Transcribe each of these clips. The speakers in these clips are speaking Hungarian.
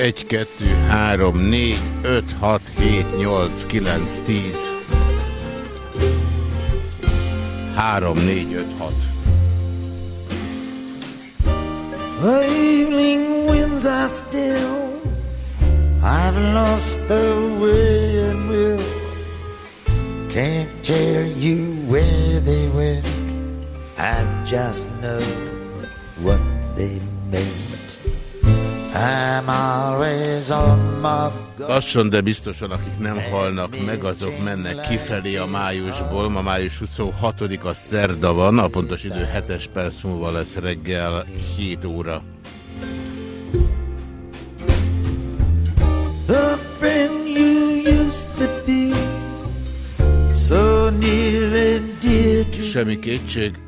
1, 2, 3, 4, 5, 6, 7, 8, 9, 10. 3, 4, 5, 6. The evening winds are still. I've lost the way and will. Can't tell you where they went. I just know what they meant. Lassan, de biztosan, akik nem halnak meg, azok mennek kifelé a májusból. Ma május 26-a szerda van, a pontos idő 7 perc múlva lesz reggel 7 óra. The friend you used to be So near and dear to Semmi kétség.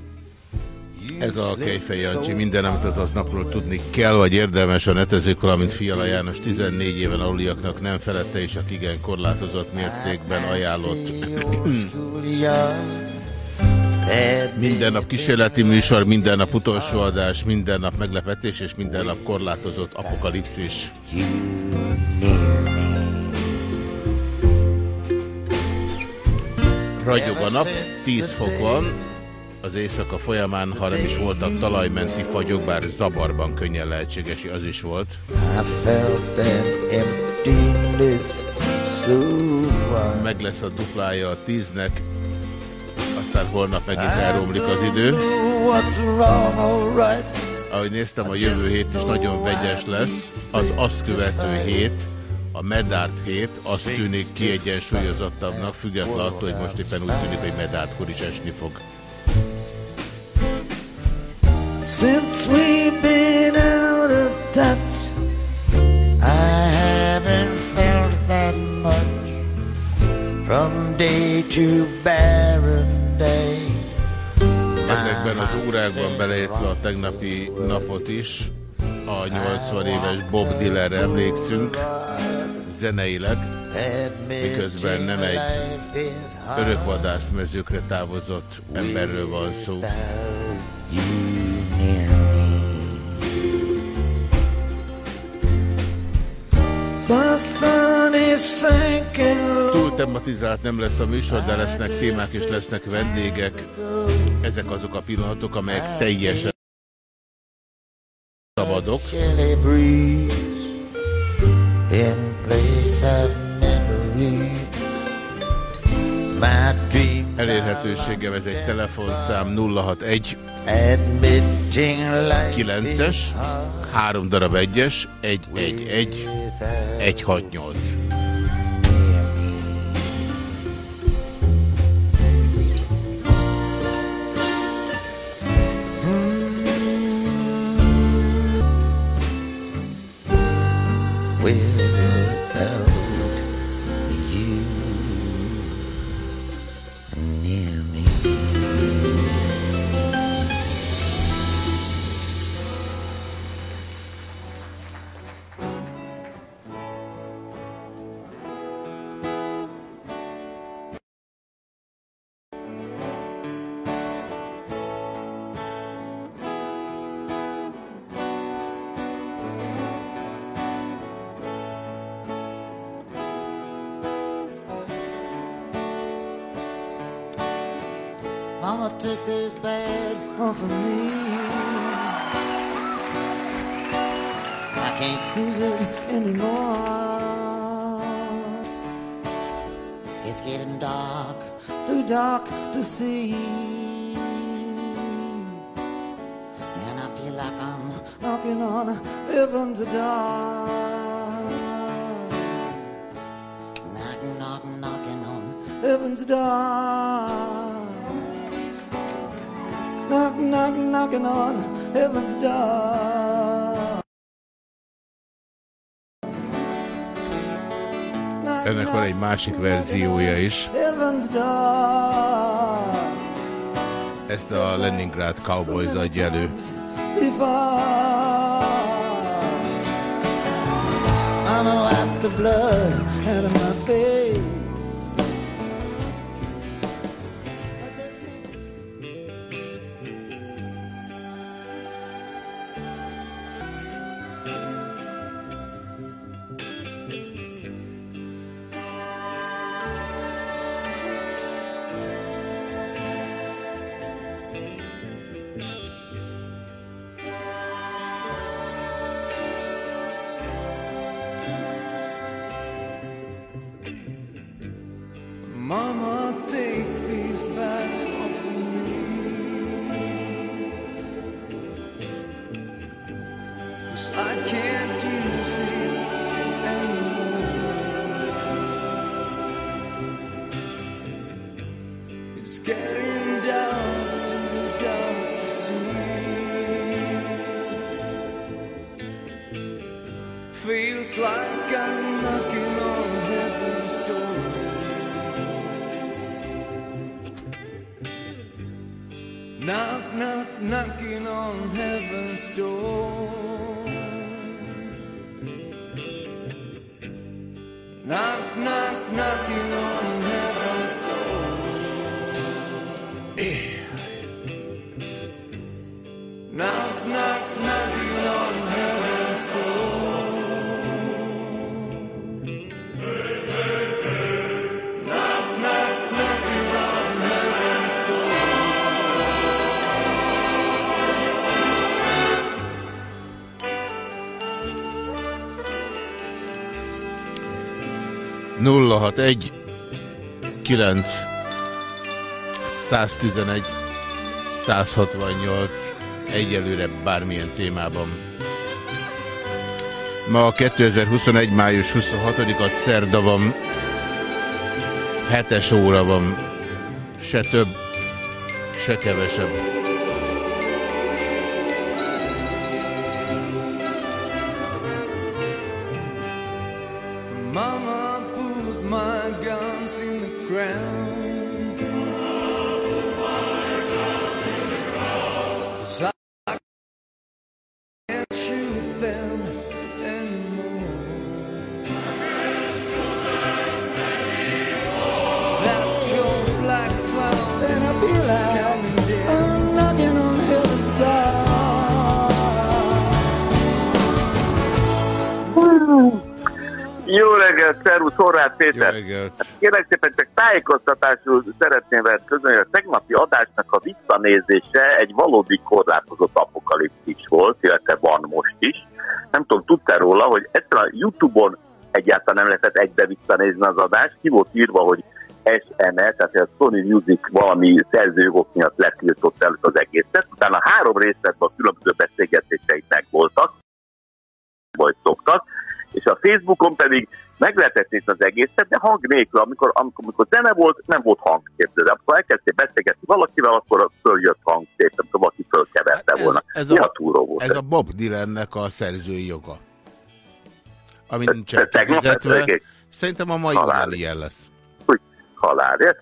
Ez a Kejfej Jancsi minden, amit az aznapról tudni kell, vagy érdemes a netezők, valamint Fiala János 14 éven aluliaknak nem felette, és aki igen korlátozott mértékben ajánlott. Minden nap kísérleti műsor, minden nap utolsó adás, minden nap meglepetés, és minden nap korlátozott apokalipszis. Ragyog a nap, 10 fok van, az éjszaka folyamán, ha nem is voltak talajmenti fagyok, bár zabarban könnyen lehetséges, az is volt. Meg lesz a duplája a tíznek, aztán holnap megint elromlik az idő. Ahogy néztem, a jövő hét is nagyon vegyes lesz. Az azt követő hét, a Medárt hét, azt tűnik kiegyensúlyozottabbnak, függetlenül attól, hogy most éppen úgy tűnik, hogy Medártkor is esni fog. Since we've been out of touch, I haven't felt that much from day to barren day. Ezekben az órákban beleértve a tegnapi napot is, a 80 éves Bob Dylanre emlékszünk, zeneileg, miközben nem egy örökvadász mezőkre távozott emberről van szó. Sinking low. Túl tematizált nem lesz a műsor, de lesznek témák és lesznek vendégek. Ezek azok a pillanatok, amelyek teljesen szabadok. My dreams Elérhetőségem ez egy telefonszám 061 admitting life 9-es, 3 darab 1-es, 111 168. without can't use it anymore. It's getting dark, too dark to see. And I feel like I'm knocking on heaven's door. Knocking, knocking, knocking on heaven's door. Knock, knock, knocking on heaven's door. Ennek van egy másik verziója is. Ezt a Leningrad Cowboys adja elő. Mama wiped the blood out of my face. 061 9 111 168 egyelőre bármilyen témában. Ma a 2021. május 26-a szerda van, 7-es óra van, se több, se kevesebb. Péter. Kérlek szépen csak tájékoztatásul szeretném veled közölni, hogy a tegnapi adásnak a visszanézése egy valódi korlátozott apokalipszis volt, illetve van most is. Nem tudom, tudtál róla, hogy egyszerűen a Youtube-on egyáltalán nem lehetett egybe visszanézni az adást. Ki volt írva, hogy SNE, tehát a Sony Music valami szerzőjogok miatt letiltott el az egészet. Utána három részletben a különböző beszélgetéseik voltak, vagy szoktak, és a Facebookon pedig meg lehetett nézni az egészet, de hang nélkül, amikor, amikor, amikor zene volt, nem volt hang képzeld. Amikor elkezdtél beszélgetni valakivel, akkor följött hang szép, amikor valaki fölkeverte Hát ez- volna. ez Mi a- a túró volt? Ez a Bob Dylannek a szerzői joga. Ami kifizetve. beszélgék? Szerintem a mai Halál. ugyanilyen lesz. Halál. Ezt,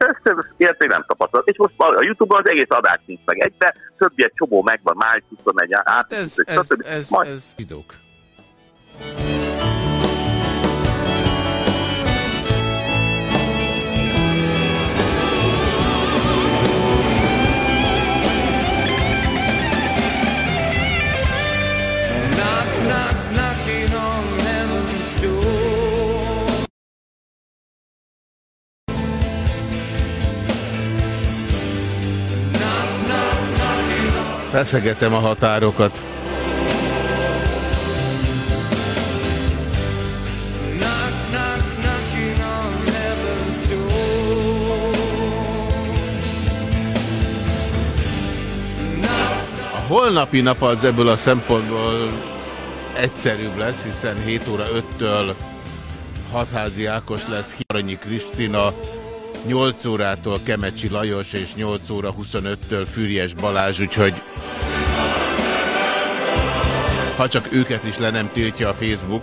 még nem tapasztalat. És most a Youtube-on az egész adás nincs meg egybe, többi egy csomó megvan, május 21 át, Hát ez, ez, ez, Majd ez idők. Knock, Feszegetem a határokat. A holnapi nap az ebből a szempontból egyszerűbb lesz, hiszen 7 óra 5-től Hatházi Ákos lesz, Hiranyi Krisztina, 8 órától Kemecsi Lajos és 8 óra 25-től Füriyes Balázs, úgyhogy ha csak őket is le nem tiltja a Facebook,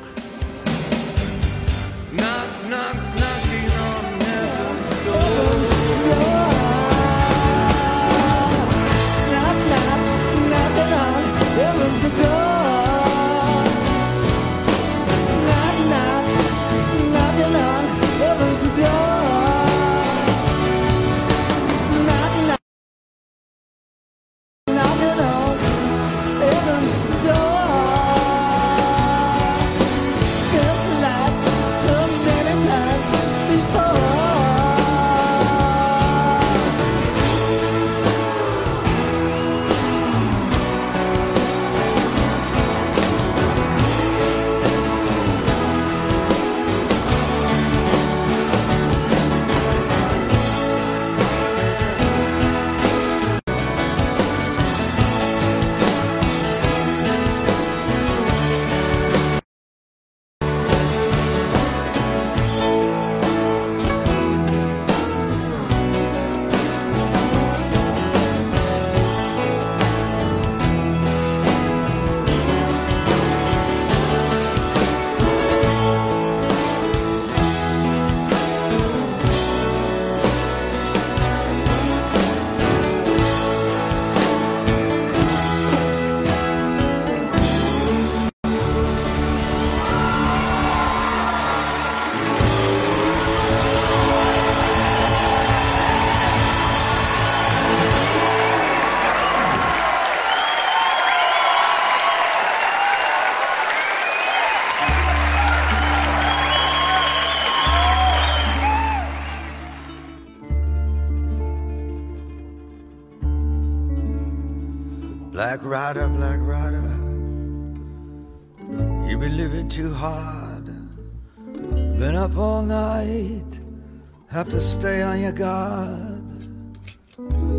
have to stay on your guard.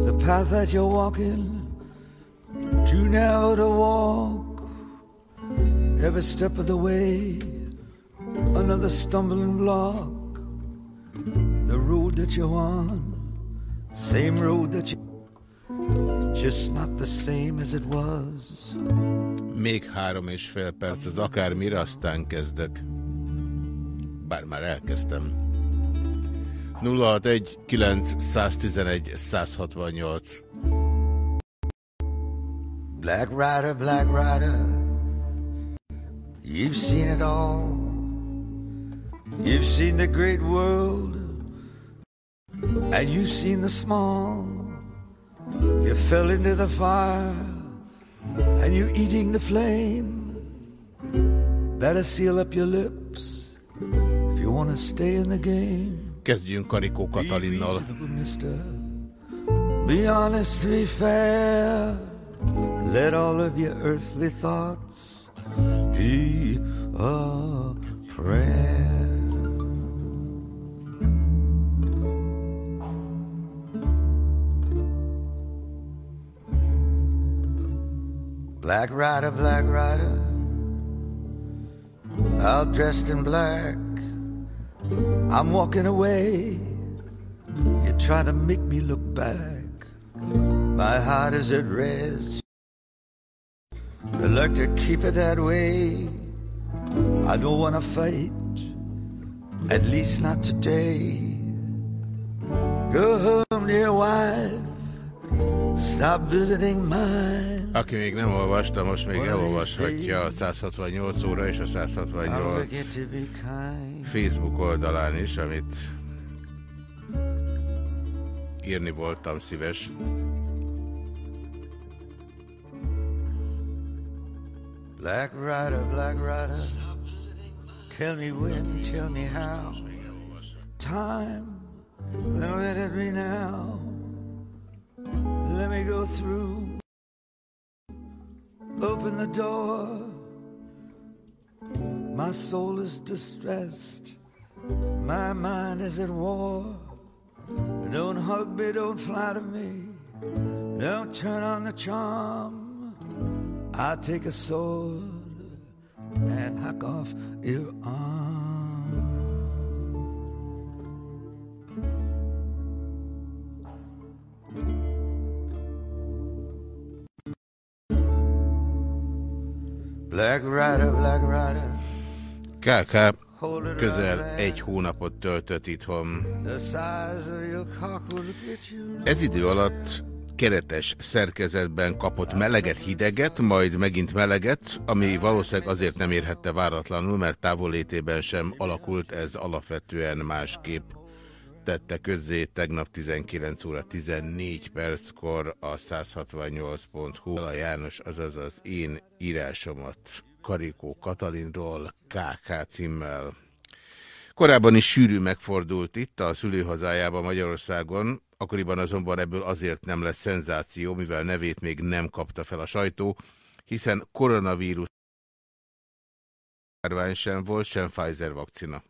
The path that you're walking, too narrow to walk. Every step of the way, another stumbling block. The road that you're on, same road that you just not the same as it was. Még három és fél perc az akármire, aztán kezdek. Bár már elkezdtem. 061 911 168 Black Rider, Black Rider, you've seen it all. You've seen the great world, and you've seen the small. You fell into the fire, and you're eating the flame. Better seal up your lips if you want to stay in the game. Kezdjünk Karikó Katalinnal. Be honest, be fair. Let all of your earthly thoughts be a prayer. Black rider, black rider, all dressed in black. I'm walking away. You try to make me look back. My heart is at rest. I like to keep it that way. I don't want to fight, at least not today. Go home, dear wife. Stop visiting mine. Aki még nem olvasta, most még elolvashatja a 168 óra és a I'll 168 forget to be kind. Facebook oldalán is, amit írni voltam szíves. Black rider, black rider. Tell me when, tell me how. Time, then let it be now. Let me go through. Open the door. My soul is distressed. My mind is at war. Don't hug me, don't flatter me. Don't turn on the charm. I take a sword and hack off your arm. Black rider, black rider, KK közel egy hónapot töltött itthon. Ez idő alatt keretes szerkezetben kapott meleget, hideget, majd megint meleget, ami valószínűleg azért nem érhette váratlanul, mert távollétében sem alakult ez alapvetően másképp tette közzé tegnap 19 óra 14 perckor a 168.hu a János, azaz az én írásomat Karikó Katalinról KK címmel. Korábban is sűrű megfordult itt a szülőhazájában Magyarországon, akkoriban azonban ebből azért nem lesz szenzáció, mivel nevét még nem kapta fel a sajtó, hiszen koronavírus járvány sem volt, sem Pfizer vakcina.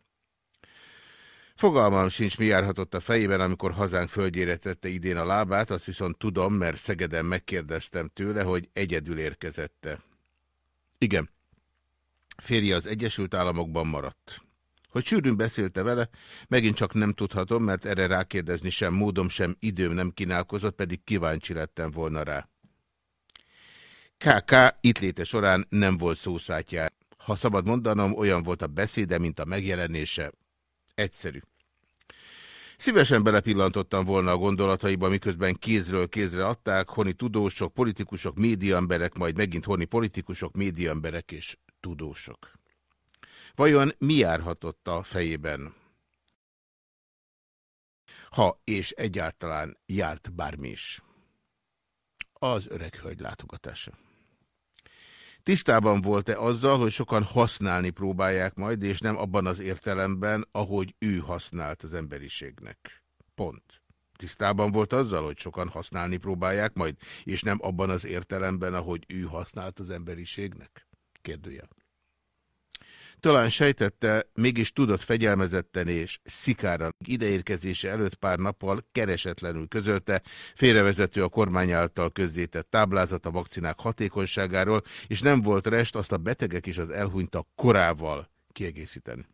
Fogalmam sincs, mi járhatott a fejében, amikor hazánk földjére tette idén a lábát, azt viszont tudom, mert Szegeden megkérdeztem tőle, hogy egyedül érkezette. Igen. Férje az Egyesült Államokban maradt. Hogy sűrűn beszélte vele, megint csak nem tudhatom, mert erre rákérdezni sem módom, sem időm nem kínálkozott, pedig kíváncsi lettem volna rá. KK itt léte során nem volt szószátjár. Ha szabad mondanom, olyan volt a beszéde, mint a megjelenése. Egyszerű. Szívesen belepillantottam volna a gondolataiba, miközben kézről kézre adták honi tudósok, politikusok, médiaemberek, majd megint honi politikusok, médiaemberek és tudósok. Vajon mi járhatott a fejében? Ha és egyáltalán járt bármi is. Az öreg hölgy látogatása. Tisztában volt-e azzal, hogy sokan használni próbálják majd, és nem abban az értelemben, ahogy ő használt az emberiségnek? Pont. Tisztában volt azzal, hogy sokan használni próbálják majd, és nem abban az értelemben, ahogy ő használt az emberiségnek? Kérdője. Talán sejtette, mégis tudott fegyelmezetten és szikára ideérkezése előtt pár nappal keresetlenül közölte, félrevezető a kormány által közzétett táblázat a vakcinák hatékonyságáról, és nem volt rest azt a betegek és az elhunytak korával kiegészíteni.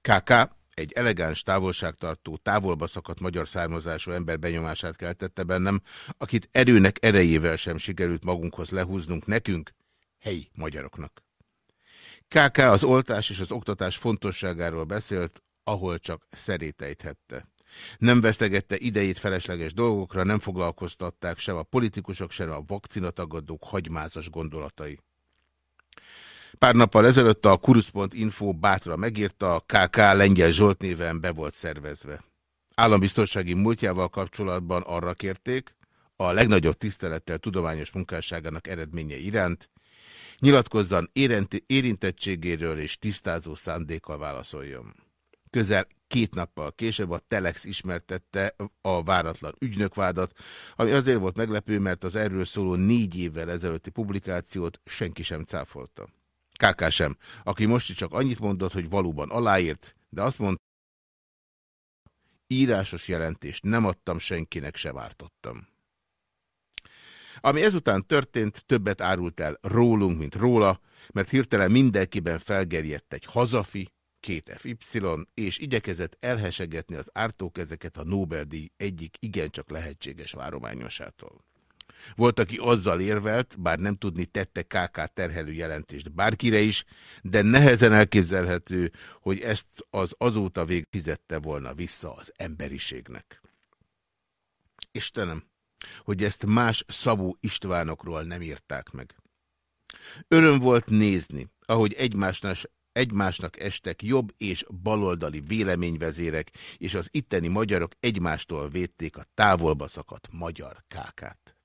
KK egy elegáns távolságtartó, távolba szakadt magyar származású ember benyomását keltette bennem, akit erőnek erejével sem sikerült magunkhoz lehúznunk nekünk, helyi magyaroknak. KK az oltás és az oktatás fontosságáról beszélt, ahol csak szerétejthette. Nem vesztegette idejét felesleges dolgokra, nem foglalkoztatták sem a politikusok, sem a vakcinatagadók hagymázas gondolatai. Pár nappal ezelőtt a Kurus.info bátra megírta, a KK Lengyel Zsolt néven be volt szervezve. Állambiztonsági múltjával kapcsolatban arra kérték, a legnagyobb tisztelettel tudományos munkásságának eredménye iránt, nyilatkozzan érintettségéről és tisztázó szándékkal válaszoljon. Közel két nappal később a Telex ismertette a váratlan ügynökvádat, ami azért volt meglepő, mert az erről szóló négy évvel ezelőtti publikációt senki sem cáfolta. KK sem, aki most csak annyit mondott, hogy valóban aláírt, de azt mondta, írásos jelentést nem adtam senkinek, sem ártottam. Ami ezután történt, többet árult el rólunk, mint róla, mert hirtelen mindenkiben felgerjedt egy hazafi, két FY, és igyekezett elhesegetni az ártókezeket a Nobel-díj egyik igencsak lehetséges várományosától. Volt, aki azzal érvelt, bár nem tudni tette KK terhelő jelentést bárkire is, de nehezen elképzelhető, hogy ezt az azóta vég fizette volna vissza az emberiségnek. Istenem, hogy ezt más Szabó Istvánokról nem írták meg. Öröm volt nézni, ahogy egymásnak, egymásnak estek jobb és baloldali véleményvezérek, és az itteni magyarok egymástól védték a távolba szakadt magyar kákát.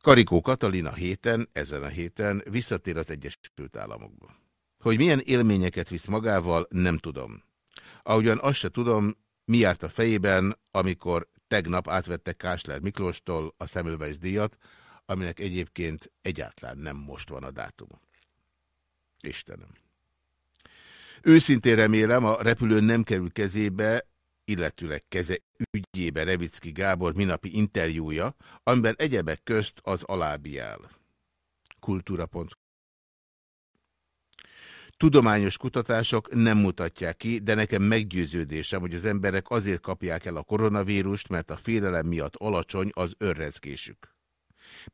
Karikó Katalina héten, ezen a héten visszatér az Egyesült Államokba. Hogy milyen élményeket visz magával, nem tudom. Ahogyan azt se tudom, mi járt a fejében, amikor tegnap átvette Kásler Miklóstól a Semmelweis díjat, aminek egyébként egyáltalán nem most van a dátum. Istenem. Őszintén remélem, a repülő nem kerül kezébe, illetőleg keze ügyébe Revicki Gábor minapi interjúja, amiben egyebek közt az alábbi áll. Kultúra.hu Tudományos kutatások nem mutatják ki, de nekem meggyőződésem, hogy az emberek azért kapják el a koronavírust, mert a félelem miatt alacsony az örrezgésük.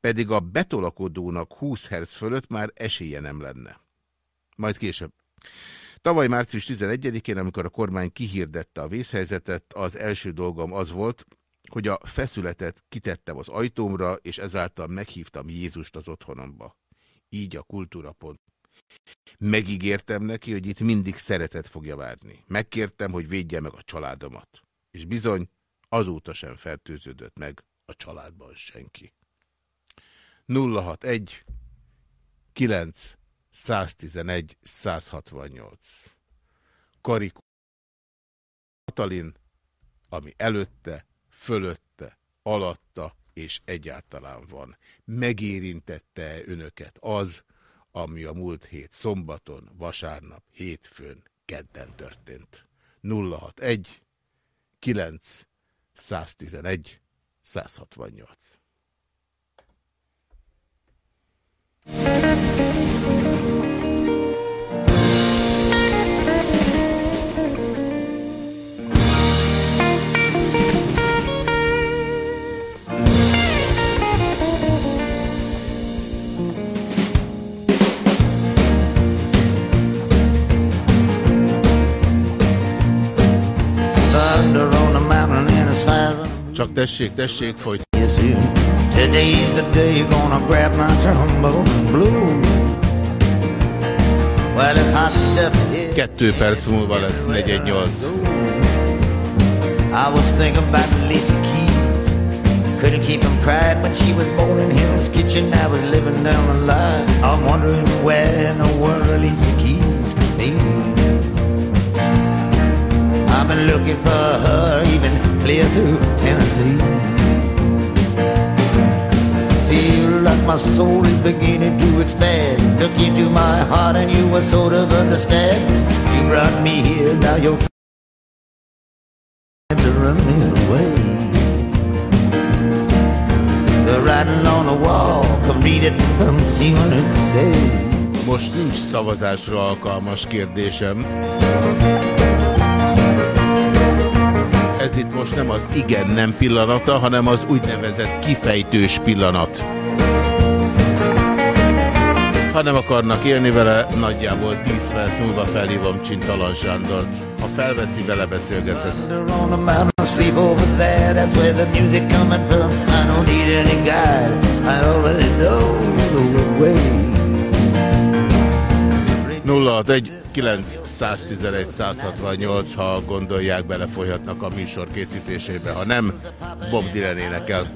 Pedig a betolakodónak 20 Hz fölött már esélye nem lenne. Majd később. Tavaly március 11-én, amikor a kormány kihirdette a vészhelyzetet, az első dolgom az volt, hogy a feszületet kitettem az ajtómra, és ezáltal meghívtam Jézust az otthonomba. Így a kultúrapont. Megígértem neki, hogy itt mindig szeretet fogja várni. Megkértem, hogy védje meg a családomat. És bizony, azóta sem fertőződött meg a családban senki. 061 9 111 168 Karikó Katalin, ami előtte, fölötte, alatta és egyáltalán van. Megérintette önöket az, ami a múlt hét szombaton, vasárnap, hétfőn, kedden történt. 061 9 111 168 Csak tessék, tessék, folyt. Today's the day you're gonna grab my trombone blue. Well, it's hot stuff here. Kettő perc múlva lesz 418. I was thinking about Lisa Keys. Couldn't keep from crying when she was born in Hell's Kitchen. I was living down the line. I'm wondering where in the world Lisa Keys could be. I've been looking for her even clear through Tennessee. Feel like my soul is beginning to expand. Look into my heart and you will sort of understand. You brought me here, now you're trying to run me away. The writing on the wall, come read it, come see what it says. Most nincs szavazásra alkalmas kérdésem. Ez itt most nem az igen-nem pillanata, hanem az úgynevezett kifejtős pillanat. Ha nem akarnak élni vele, nagyjából 10 perc múlva felhívom Csintalan Sándort. Ha felveszi, vele beszélgetek. I 061 911 168, ha gondolják, belefolyhatnak a műsor készítésébe. Ha nem, Bob Dylan énekel.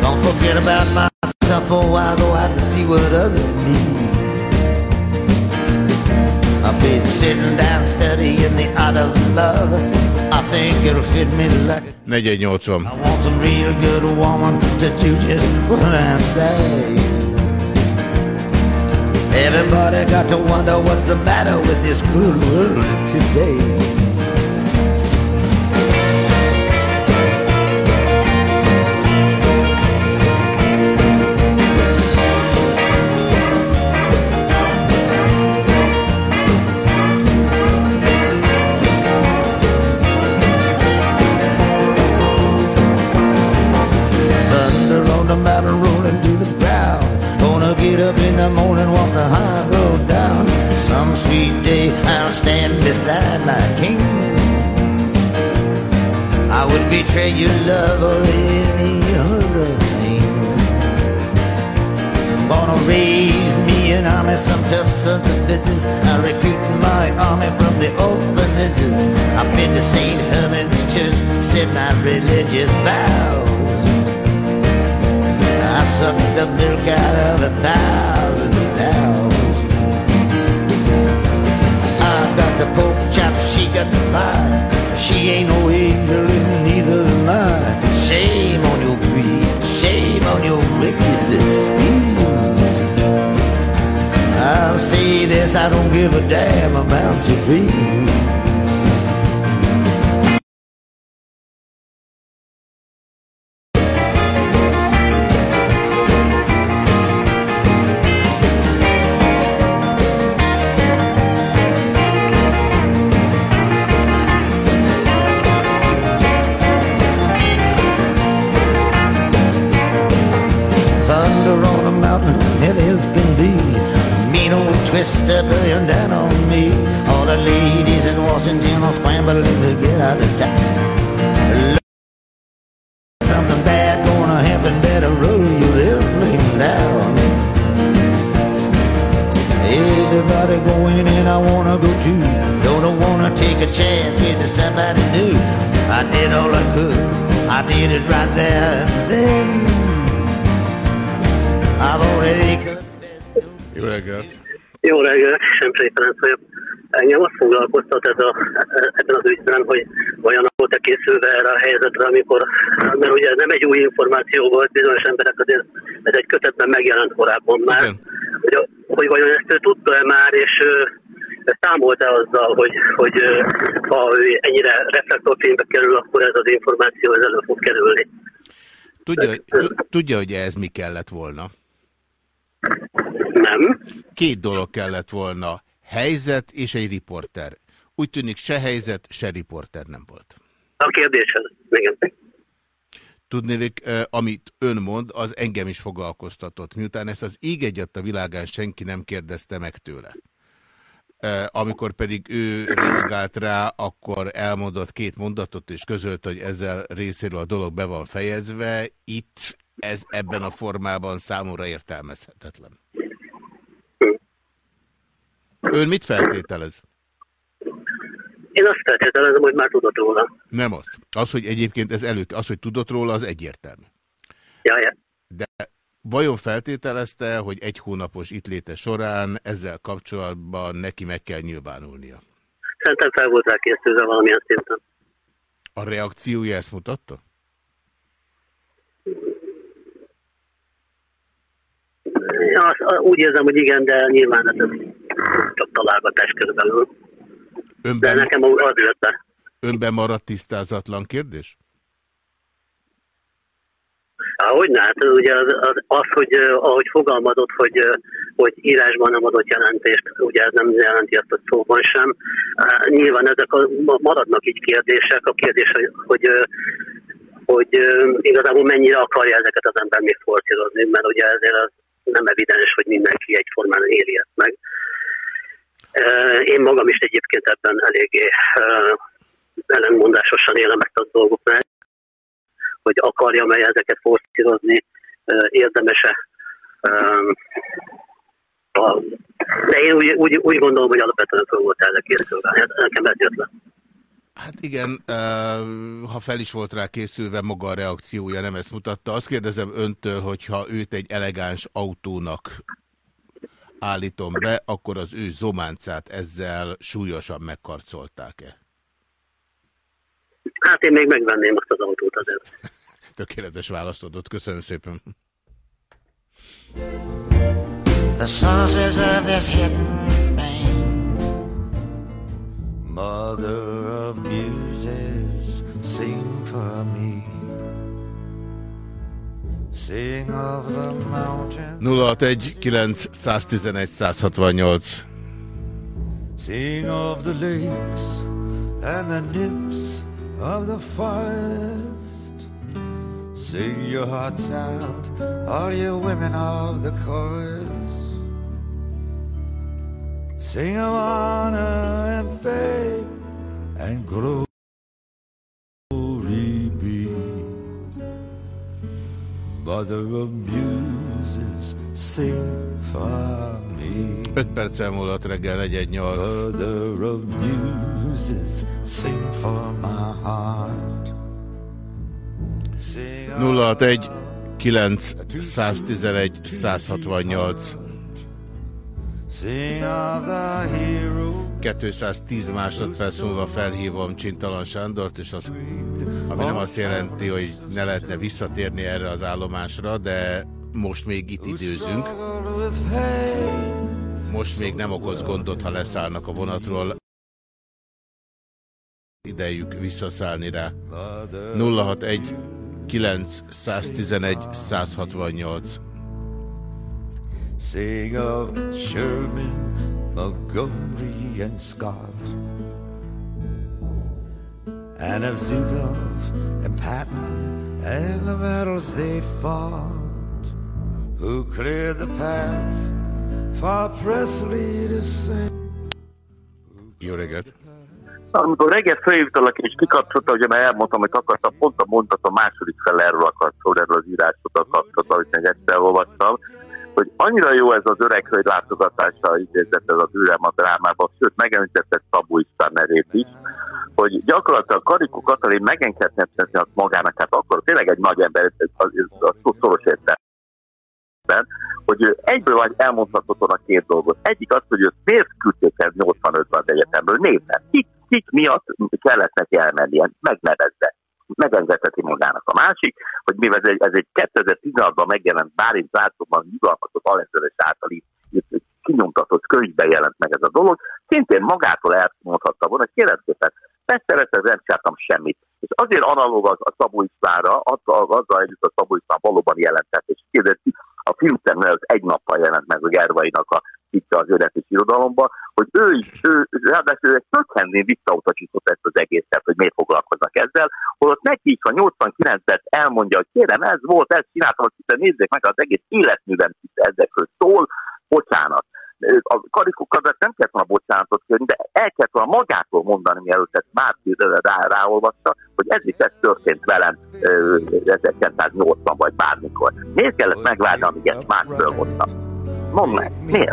Don't forget about myself for a while, go out and see what others need. I've been sitting down studying the art of love. I think it'll fit me like 480. I want some real good woman to do just what I say. Everybody got to wonder what's the matter with this good world today. Betray your love or any other thing. Gonna raise me an army, some tough sons of bitches. I recruit my army from the orphanages. I've been to St. Herman's Church, said my religious vows. I've sucked the milk out of a thousand cows. I got the pork chop, she got the pie. She ain't no angel and neither your wicked schemes. I'll say this, I don't give a damn about your dreams. Információ volt, bizonyos emberek azért, ez egy kötetben megjelent korábban már, hogy, hogy vajon ezt ő tudta-e már, és számolta azzal, hogy, hogy ha ennyire reflektorfénybe kerül, akkor ez az információ ez elő fog kerülni. Tudja, tudja, hogy ez mi kellett volna? Nem. Két dolog kellett volna. Helyzet és egy riporter. Úgy tűnik se helyzet, se riporter nem volt. A kérdéshez, igen. Tudnélik, amit ön mond, az engem is foglalkoztatott. Miután ezt az ég egyet a világán senki nem kérdezte meg tőle. Amikor pedig ő reagált rá, akkor elmondott két mondatot, és közölt, hogy ezzel részéről a dolog be van fejezve. Itt ez ebben a formában számomra értelmezhetetlen. Ön mit feltételez? Én azt feltételezem, hogy már tudott róla. Nem azt. Az, hogy egyébként ez elő, az, hogy tudott róla, az egyértelmű. Ja, ja. De vajon feltételezte, hogy egy hónapos itt léte során ezzel kapcsolatban neki meg kell nyilvánulnia? Szerintem fel volt rá készülve valamilyen szinten. A reakciója ezt mutatta? Ja, úgy érzem, hogy igen, de nyilván ez csak találgatás körülbelül. Önben, de nekem az jött be. Önben maradt tisztázatlan kérdés? Hogy ne? Hát ugye az, az, az, hogy ahogy fogalmazott, hogy, hogy írásban nem adott jelentést, ugye ez nem jelenti azt, hogy szóban sem. Nyilván ezek a, maradnak így kérdések. A kérdés, hogy, hogy, hogy igazából mennyire akarja ezeket az ember még forcírozni, mert ugye ezért az nem evidens, hogy mindenki egyformán éli ezt meg. Én magam is egyébként ebben eléggé ellenmondásosan élem ezt a dolgot meg hogy akarja mely ezeket forszírozni, érdemese. De én úgy, úgy, úgy gondolom, hogy alapvetően föl volt ezek készülve. Hát nekem ez jött le. Hát igen, ha fel is volt rá készülve, maga a reakciója nem ezt mutatta. Azt kérdezem öntől, hogyha őt egy elegáns autónak állítom be, akkor az ő zománcát ezzel súlyosan megkarcolták-e? Hát én még megvenném azt az autót azért. Tökéletes választ adott. Köszönöm szépen. The sources of this hidden pain Mother of muses Sing for me 061 911 168 Sing of the lakes and the nymphs of the forest. Sing your hearts out, all you women of the chorus. Sing of honor and faith and glory Mother of muses, sing for me. 5 perccel múlott reggel 118. Mother of muses, sing for my heart. 061 911 168 210 másodperc múlva felhívom Csintalan Sándort, és az, ami nem azt jelenti, hogy ne lehetne visszatérni erre az állomásra, de most még itt időzünk. Most még nem okoz gondot, ha leszállnak a vonatról. Idejük visszaszállni rá. 061 911 168 Sing of Sherman, Montgomery, and Scott, and of Zukov and Patton, and the battles they fought, who cleared the path for Presley to sing. Jó reggelt! Amikor reggel felhívtalak és kikapcsolta, hogy már elmondtam, hogy akartam, pont a mondat a második fel erről akart szól, erről az írásodal kapcsolatban, hogy meg egyszer olvastam, hogy annyira jó ez az öreg hölgy látogatása idézett ez az ürem a drámában, sőt megemlítette Szabó István nevét is, hogy gyakorlatilag Karikó Katalin megengedhetne magának, hát akkor tényleg egy nagy ember, az, az szoros értelemben, hogy ő egyből vagy elmondhatott a két dolgot. Egyik az, hogy őt miért küldték el 85-ben az egyetemről, nézve. Kik, kik miatt kellett neki elmennie, megnevezze megengedheti magának. A másik, hogy mivel ez egy, ez egy 2016-ban megjelent Bálint Zászlóban nyugalmazott Alexandres által kinyomtatott könyvben jelent meg ez a dolog, szintén magától elmondhatta volna, hogy szépen, megszerezte, nem csináltam semmit. És azért analóg az a Szabó Istvánra, azzal, azzal együtt a Szabó István valóban jelentett, és kérdezi, a filmtermel az egy nappal jelent meg a Gervainak a cikke az öretes irodalomba, hogy ő is, ő, ráadásul egy tökhendén visszautasított ezt az egészet, hogy miért foglalkoznak ezzel, holott neki is a 89-et elmondja, hogy kérem, ez volt, ezt csináltam, hogy nézzék meg, az egész életművem ezekről szól, bocsánat. A karikokat nem kellett volna bocsánatot kérni, de el kellett volna magától mondani, mielőtt ezt már rá, ráolvasta, hogy ez is ez történt velem 1980 vagy bármikor. Miért kellett megvárni, amíg ezt már fölhoztam? moonlight. Here.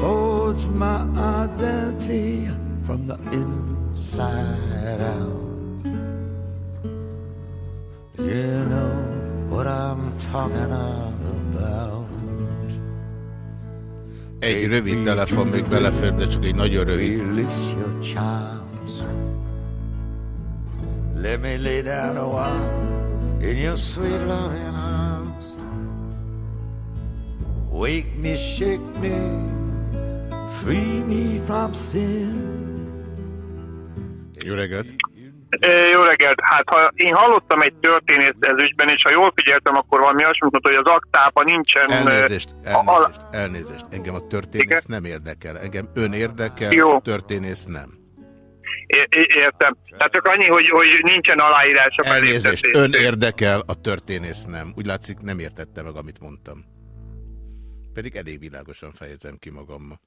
Forge my identity from the inside out. You know what I'm talking about. Egy rövid telefon még belefér, de csak egy nagyon rövid. Let me lay down a while. In your sweet loving arms. Wake me, shake me, free me from sin. Jó reggelt! Jó reggelt! Hát ha én hallottam egy történét ez ügyben, és ha jól figyeltem, akkor valami azt mondta, hogy az aktában nincsen... Elnézést, elnézést, elnézést. Engem a történész Igen? nem érdekel. Engem ön érdekel, Jó. a történész nem. Értem. Tehát csak annyi, hogy, hogy nincsen aláírás a Elnézést, ön érdekel, a történész nem. Úgy látszik, nem értette meg, amit mondtam. Pedig elég világosan fejezem ki magammal.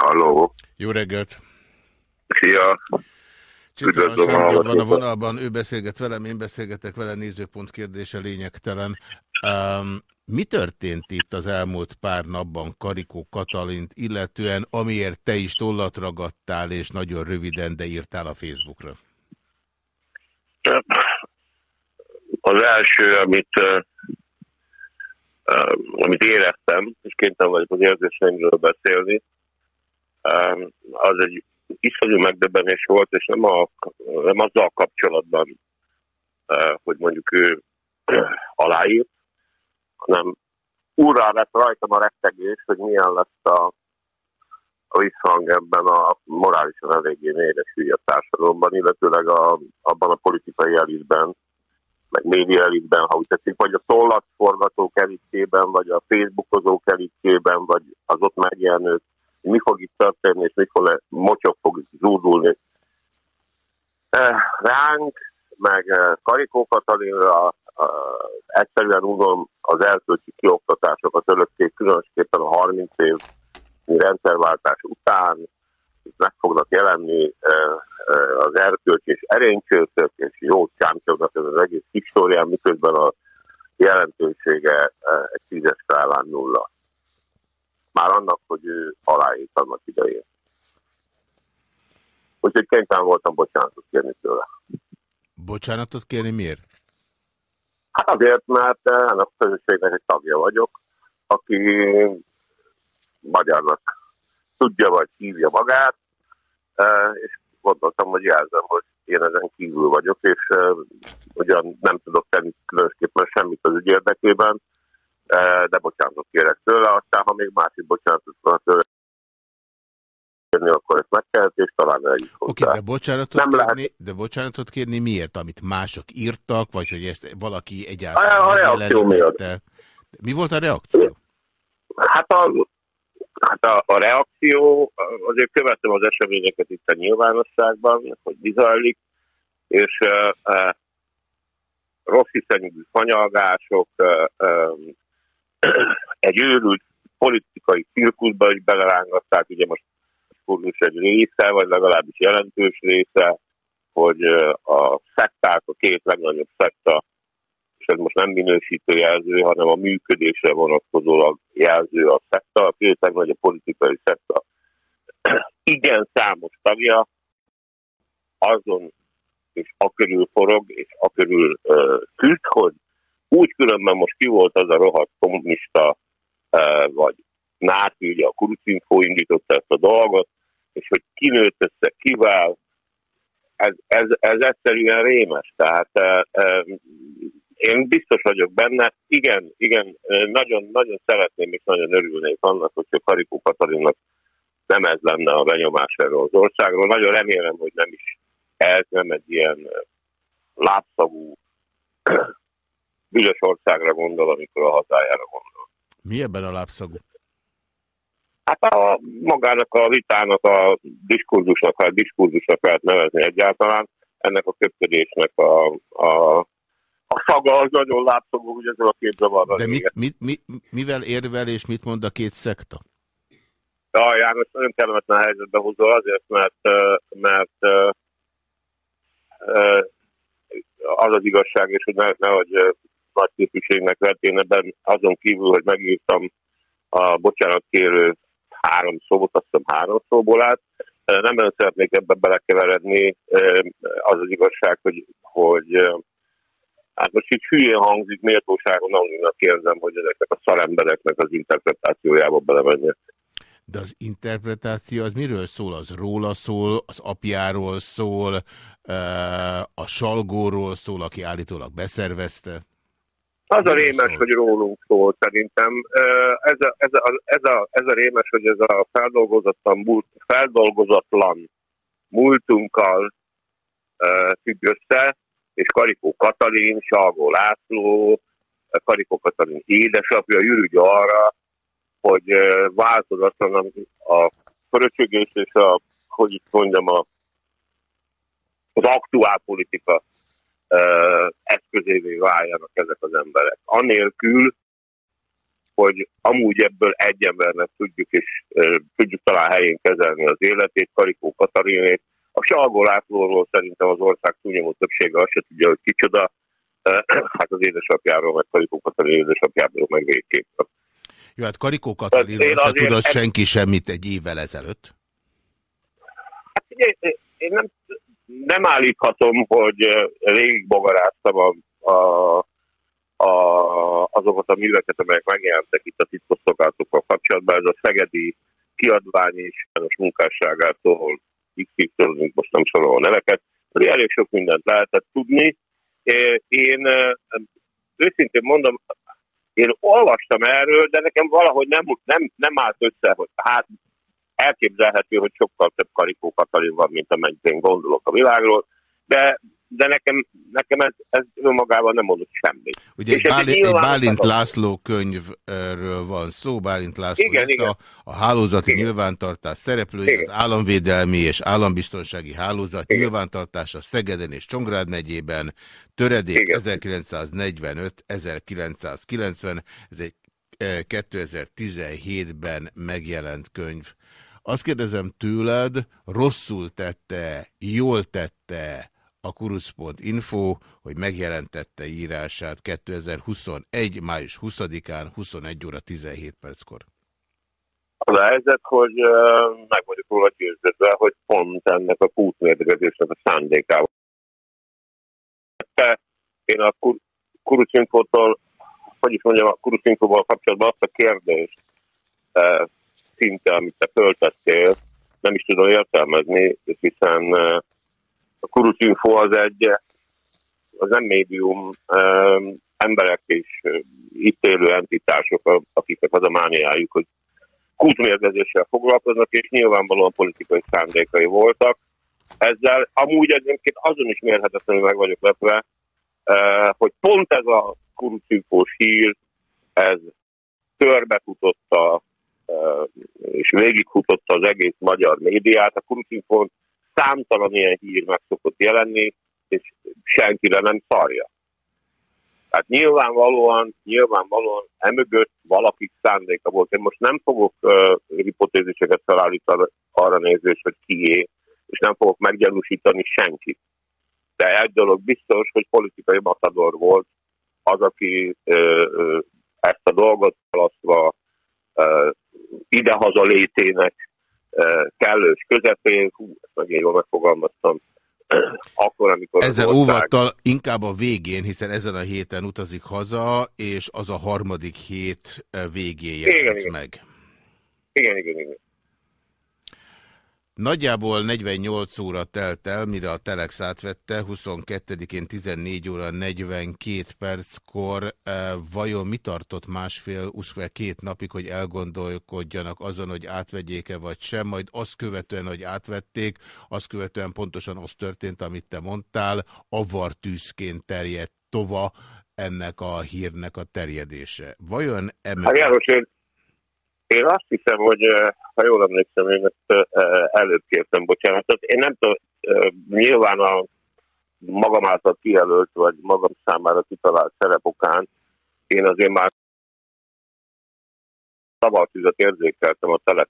Halló. Jó reggelt. Szia. Üdvözlöm van a vonalban, ő beszélget velem, én beszélgetek vele, nézőpont kérdése lényegtelen. Um, mi történt itt az elmúlt pár napban Karikó Katalint, illetően amiért te is tollat ragadtál, és nagyon röviden, de írtál a Facebookra? Az első, amit, amit éreztem, és kénytelen vagyok az érzéseimről beszélni, az egy iszonyú megdöbbenés volt, és nem, a, nem azzal kapcsolatban, hogy mondjuk ő aláírt, hanem úrrá lett rajtam a rettegés, hogy milyen lesz a, a visszhang ebben a morálisan eléggé hülye társadalomban, illetőleg a, abban a politikai elitben, meg média elitben, ha úgy tetszik, vagy a tollatforgatók elitjében, vagy a facebookozók elitjében, vagy az ott megjelenők mi fog itt történni, és mikor mocsok fog zúdulni? Eh, ránk, meg eh, Karikó Katalinra, egyszerűen unom az elkölcsi kioktatásokat örökké, különösképpen a 30 év rendszerváltás után. Meg fognak jelenni eh, az erkölcsi és erénycsőszök, és jó csámcsognak ez az egész histórián, miközben a jelentősége egy tízes skálán nulla már annak, hogy ő aláírt annak idején. Úgyhogy kénytelen voltam bocsánatot kérni tőle. Bocsánatot kérni miért? Hát azért, mert ennek a közösségnek egy tagja vagyok, aki magyarnak tudja vagy hívja magát, e, és gondoltam, hogy jelzem, hogy én ezen kívül vagyok, és e, ugyan nem tudok tenni különösképpen semmit az ügy érdekében, de bocsánatot kérek tőle, aztán ha még másik bocsánatot van tőle, akkor ezt megkehet, és talán eljut Oké, okay, de bocsánatot, Nem kérni, lehet... de bocsánatot kérni miért? Amit mások írtak, vagy hogy ezt valaki egyáltalán a, a reakció miatt. Mi volt a reakció? Hát a, hát a, a reakció, azért követtem az eseményeket itt a nyilvánosságban, hogy mi zajlik, és uh, uh, rossz hiszemű fanyalgások, uh, uh, egy őrült politikai cirkuszba is belerángatták, ugye most kurzus egy része, vagy legalábbis jelentős része, hogy a szekták, a két legnagyobb szekta, és ez most nem minősítő jelző, hanem a működésre vonatkozólag jelző a szekta, a két legnagyobb politikai szekta. Igen számos tagja, azon és a forog, és a körül uh, küzd, hogy úgy különben most ki volt az a rohadt kommunista, e, vagy náci, ugye a Kurucinfo indította ezt a dolgot, és hogy kinőtt össze, kivel, ez, ez, ez egyszerűen rémes. Tehát e, e, én biztos vagyok benne, igen, igen, nagyon, nagyon szeretném és nagyon örülnék annak, hogyha Karikó Katalinnak nem ez lenne a benyomás erről az országról. Nagyon remélem, hogy nem is ez, nem egy ilyen lábszavú büdös országra gondol, amikor a hazájára gondol. Mi ebben a lábszagú? Hát a, magának a vitának, a diskurzusnak, a diskurzusnak lehet nevezni egyáltalán, ennek a köpködésnek a, a, a szaga az nagyon lábszagú, hogy ezzel a két zavarra. De mit, mit, mit, mivel érvel és mit mond a két szekta? Ja, János, nagyon kellemetlen helyzetbe hozol azért, mert, mert az az igazság, és hogy ne, nehogy nagy képviségnek vett, én ebben azon kívül, hogy megírtam a bocsánat kérő három szót, azt hiszem három szóból át. Nem nagyon szeretnék ebbe belekeveredni. Az az igazság, hogy, hogy hát most itt hülyén hangzik, méltóságon annak érzem, hogy ezeknek a szarembereknek az interpretációjába belemenjek. De az interpretáció az miről szól? Az róla szól, az apjáról szól, a salgóról szól, aki állítólag beszervezte? Az a rémes, hogy rólunk szól szerintem. Ez a, ez a, ez a, ez a rémes, hogy ez a feldolgozatlan, feldolgozatlan múltunkkal függ össze, és Karikó Katalin, Salgó László, Karikó Katalin édesapja ürügy arra, hogy változatlan a pöröcsögés és a, hogy itt mondjam, a, az aktuál politika eszközévé váljanak ezek az emberek. Anélkül, hogy amúgy ebből egy embernek tudjuk, és tudjuk talán helyén kezelni az életét, Karikó Katarinét, a Salgó Lászlóról szerintem az ország túlnyomó többsége azt se tudja, hogy kicsoda, hát az édesapjáról, meg Karikó Katarin édesapjáról meg végképp. Jó, hát Karikó Katalinról se tudott senki semmit egy évvel ezelőtt. Hát ugye, én nem, nem állíthatom, hogy bogaráztam a, a, a, azokat a műveket, amelyek megjelentek itt a titkosszolgálatokkal kapcsolatban. Ez a Szegedi kiadvány és munkásságától xy most nem sorol a neveket, elég sok mindent lehetett tudni. Én őszintén mondom, én olvastam erről, de nekem valahogy nem, nem, nem állt össze, hogy hát elképzelhető, hogy sokkal több Karikó Katalin van, mint amennyit én gondolok a világról, de de nekem, nekem ez, ez önmagában nem mondott semmit. Ugye egy, Bálint, egy Bálint László könyvről van szó, Bálint László igen, igen. A, hálózati igen. nyilvántartás szereplői, igen. az államvédelmi és állambiztonsági hálózat igen. nyilvántartása Szegeden és Csongrád megyében, töredék 1945-1990, ez egy 2017-ben e, megjelent könyv. Azt kérdezem tőled, rosszul tette, jól tette a kuruc.info, hogy megjelentette írását 2021. május 20-án 21 óra 17 perckor. Az a helyzet, hogy meg vagyok róla győződve, hogy pont ennek a kútmértegezésnek a szándékával. Én a kur kurucinfótól, hogy is mondjam, a kurucinfóval kapcsolatban azt a kérdést szinte, amit te föltettél, nem is tudom értelmezni, hiszen uh, a Kurucinfo az egy, az nem médium, emberek és itt élő entitások, akiknek az a mániájuk, hogy kultmérgezéssel foglalkoznak, és nyilvánvalóan politikai szándékai voltak. Ezzel amúgy egyébként azon is mérhetetlenül meg vagyok lepve, hogy pont ez a kurucinfós hír, ez törbefutotta és végigfutotta az egész magyar médiát. A kurucinfón számtalan ilyen hír meg szokott jelenni, és senkire nem szarja. Tehát nyilvánvalóan, nyilvánvalóan emögött valaki szándéka volt. Én most nem fogok uh, hipotéziseket felállítani arra nézés, hogy kié, és nem fogok meggyanúsítani senkit. De egy dolog biztos, hogy politikai matador volt az, aki uh, ezt a dolgot felasztva uh, idehaza létének kellős közepén, hú, ezt meg jól megfogalmaztam, akkor, amikor Ezzel ország... óvattal inkább a végén, hiszen ezen a héten utazik haza, és az a harmadik hét végén jelent meg. Igen, igen, igen. Nagyjából 48 óra telt el, mire a Telex átvette, 22-én 14 óra 42 perckor. E, vajon mi tartott másfél, uszve két napig, hogy elgondolkodjanak azon, hogy átvegyék-e vagy sem, majd azt követően, hogy átvették, azt követően pontosan az történt, amit te mondtál, avartűzként terjedt tova ennek a hírnek a terjedése. Vajon emögött... Én, azt hiszem, hogy ha jól emlékszem, én ezt előbb kértem bocsánatot. Én nem tudom, nyilván a magam által kijelölt, vagy magam számára kitalált szerepokán, én azért már szabadtűzet érzékeltem a telep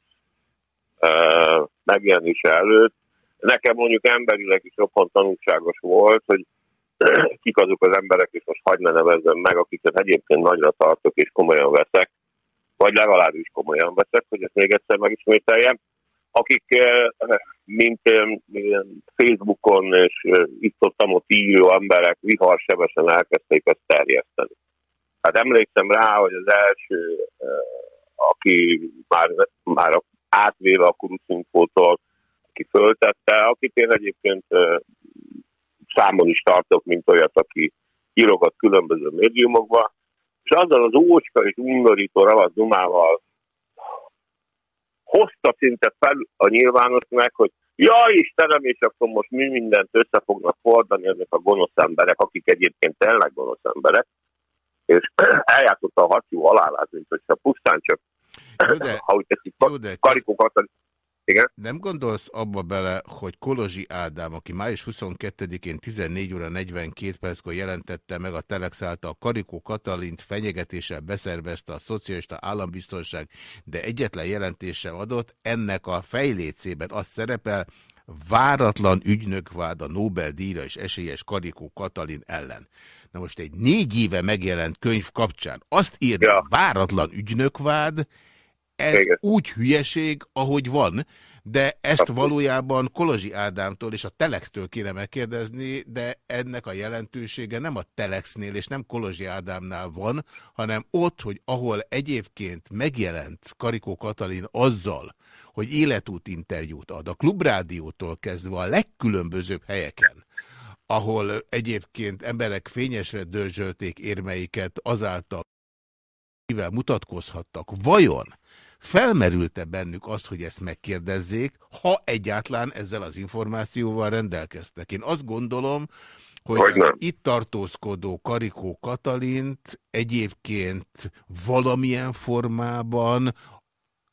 megjelenése előtt, nekem mondjuk emberileg is roppant tanulságos volt, hogy kik azok az emberek, és most hagyd ne nevezzem meg, akiket egyébként nagyra tartok és komolyan veszek, vagy legalábbis komolyan veszek, hogy ezt még egyszer megismételjem, akik mint Facebookon és itt ott ott író emberek viharsebesen elkezdték ezt terjeszteni. Hát emlékszem rá, hogy az első, aki már, már átvéve a kuruszínfótól, aki föltette, akit én egyébként számon is tartok, mint olyat, aki írogat különböző médiumokba, és azzal az ócska és undorító ravasz dumával hozta szinte fel a nyilvánosnak, hogy ja Istenem, és akkor most mi mindent össze fognak fordani ezek a gonosz emberek, akik egyébként tényleg gonosz emberek, és eljátszotta a hatjú halálát, mint hogyha pusztán csak, jó, de, ha úgy teszik, karikokat igen. Nem gondolsz abba bele, hogy Kolozsi Ádám, aki május 22-én 14 óra 42 perckor jelentette meg a Telex által Karikó Katalint fenyegetéssel beszervezte a szocialista állambiztonság, de egyetlen jelentéssel adott, ennek a fejlécében az szerepel, váratlan ügynökvád a Nobel-díjra és esélyes Karikó Katalin ellen. Na most egy négy éve megjelent könyv kapcsán azt írja, ja. váratlan ügynökvád, ez Igen. úgy hülyeség, ahogy van, de ezt valójában Kolozsi Ádámtól és a Telextől kéne megkérdezni, de ennek a jelentősége nem a Telexnél és nem Kolozsi Ádámnál van, hanem ott, hogy ahol egyébként megjelent Karikó Katalin azzal, hogy életút interjút ad, a klubrádiótól kezdve a legkülönbözőbb helyeken, ahol egyébként emberek fényesre dörzsölték érmeiket azáltal, mivel mutatkozhattak. Vajon Felmerült-e bennük azt, hogy ezt megkérdezzék, ha egyáltalán ezzel az információval rendelkeztek? Én azt gondolom, hogy, hogy itt tartózkodó Karikó Katalint egyébként valamilyen formában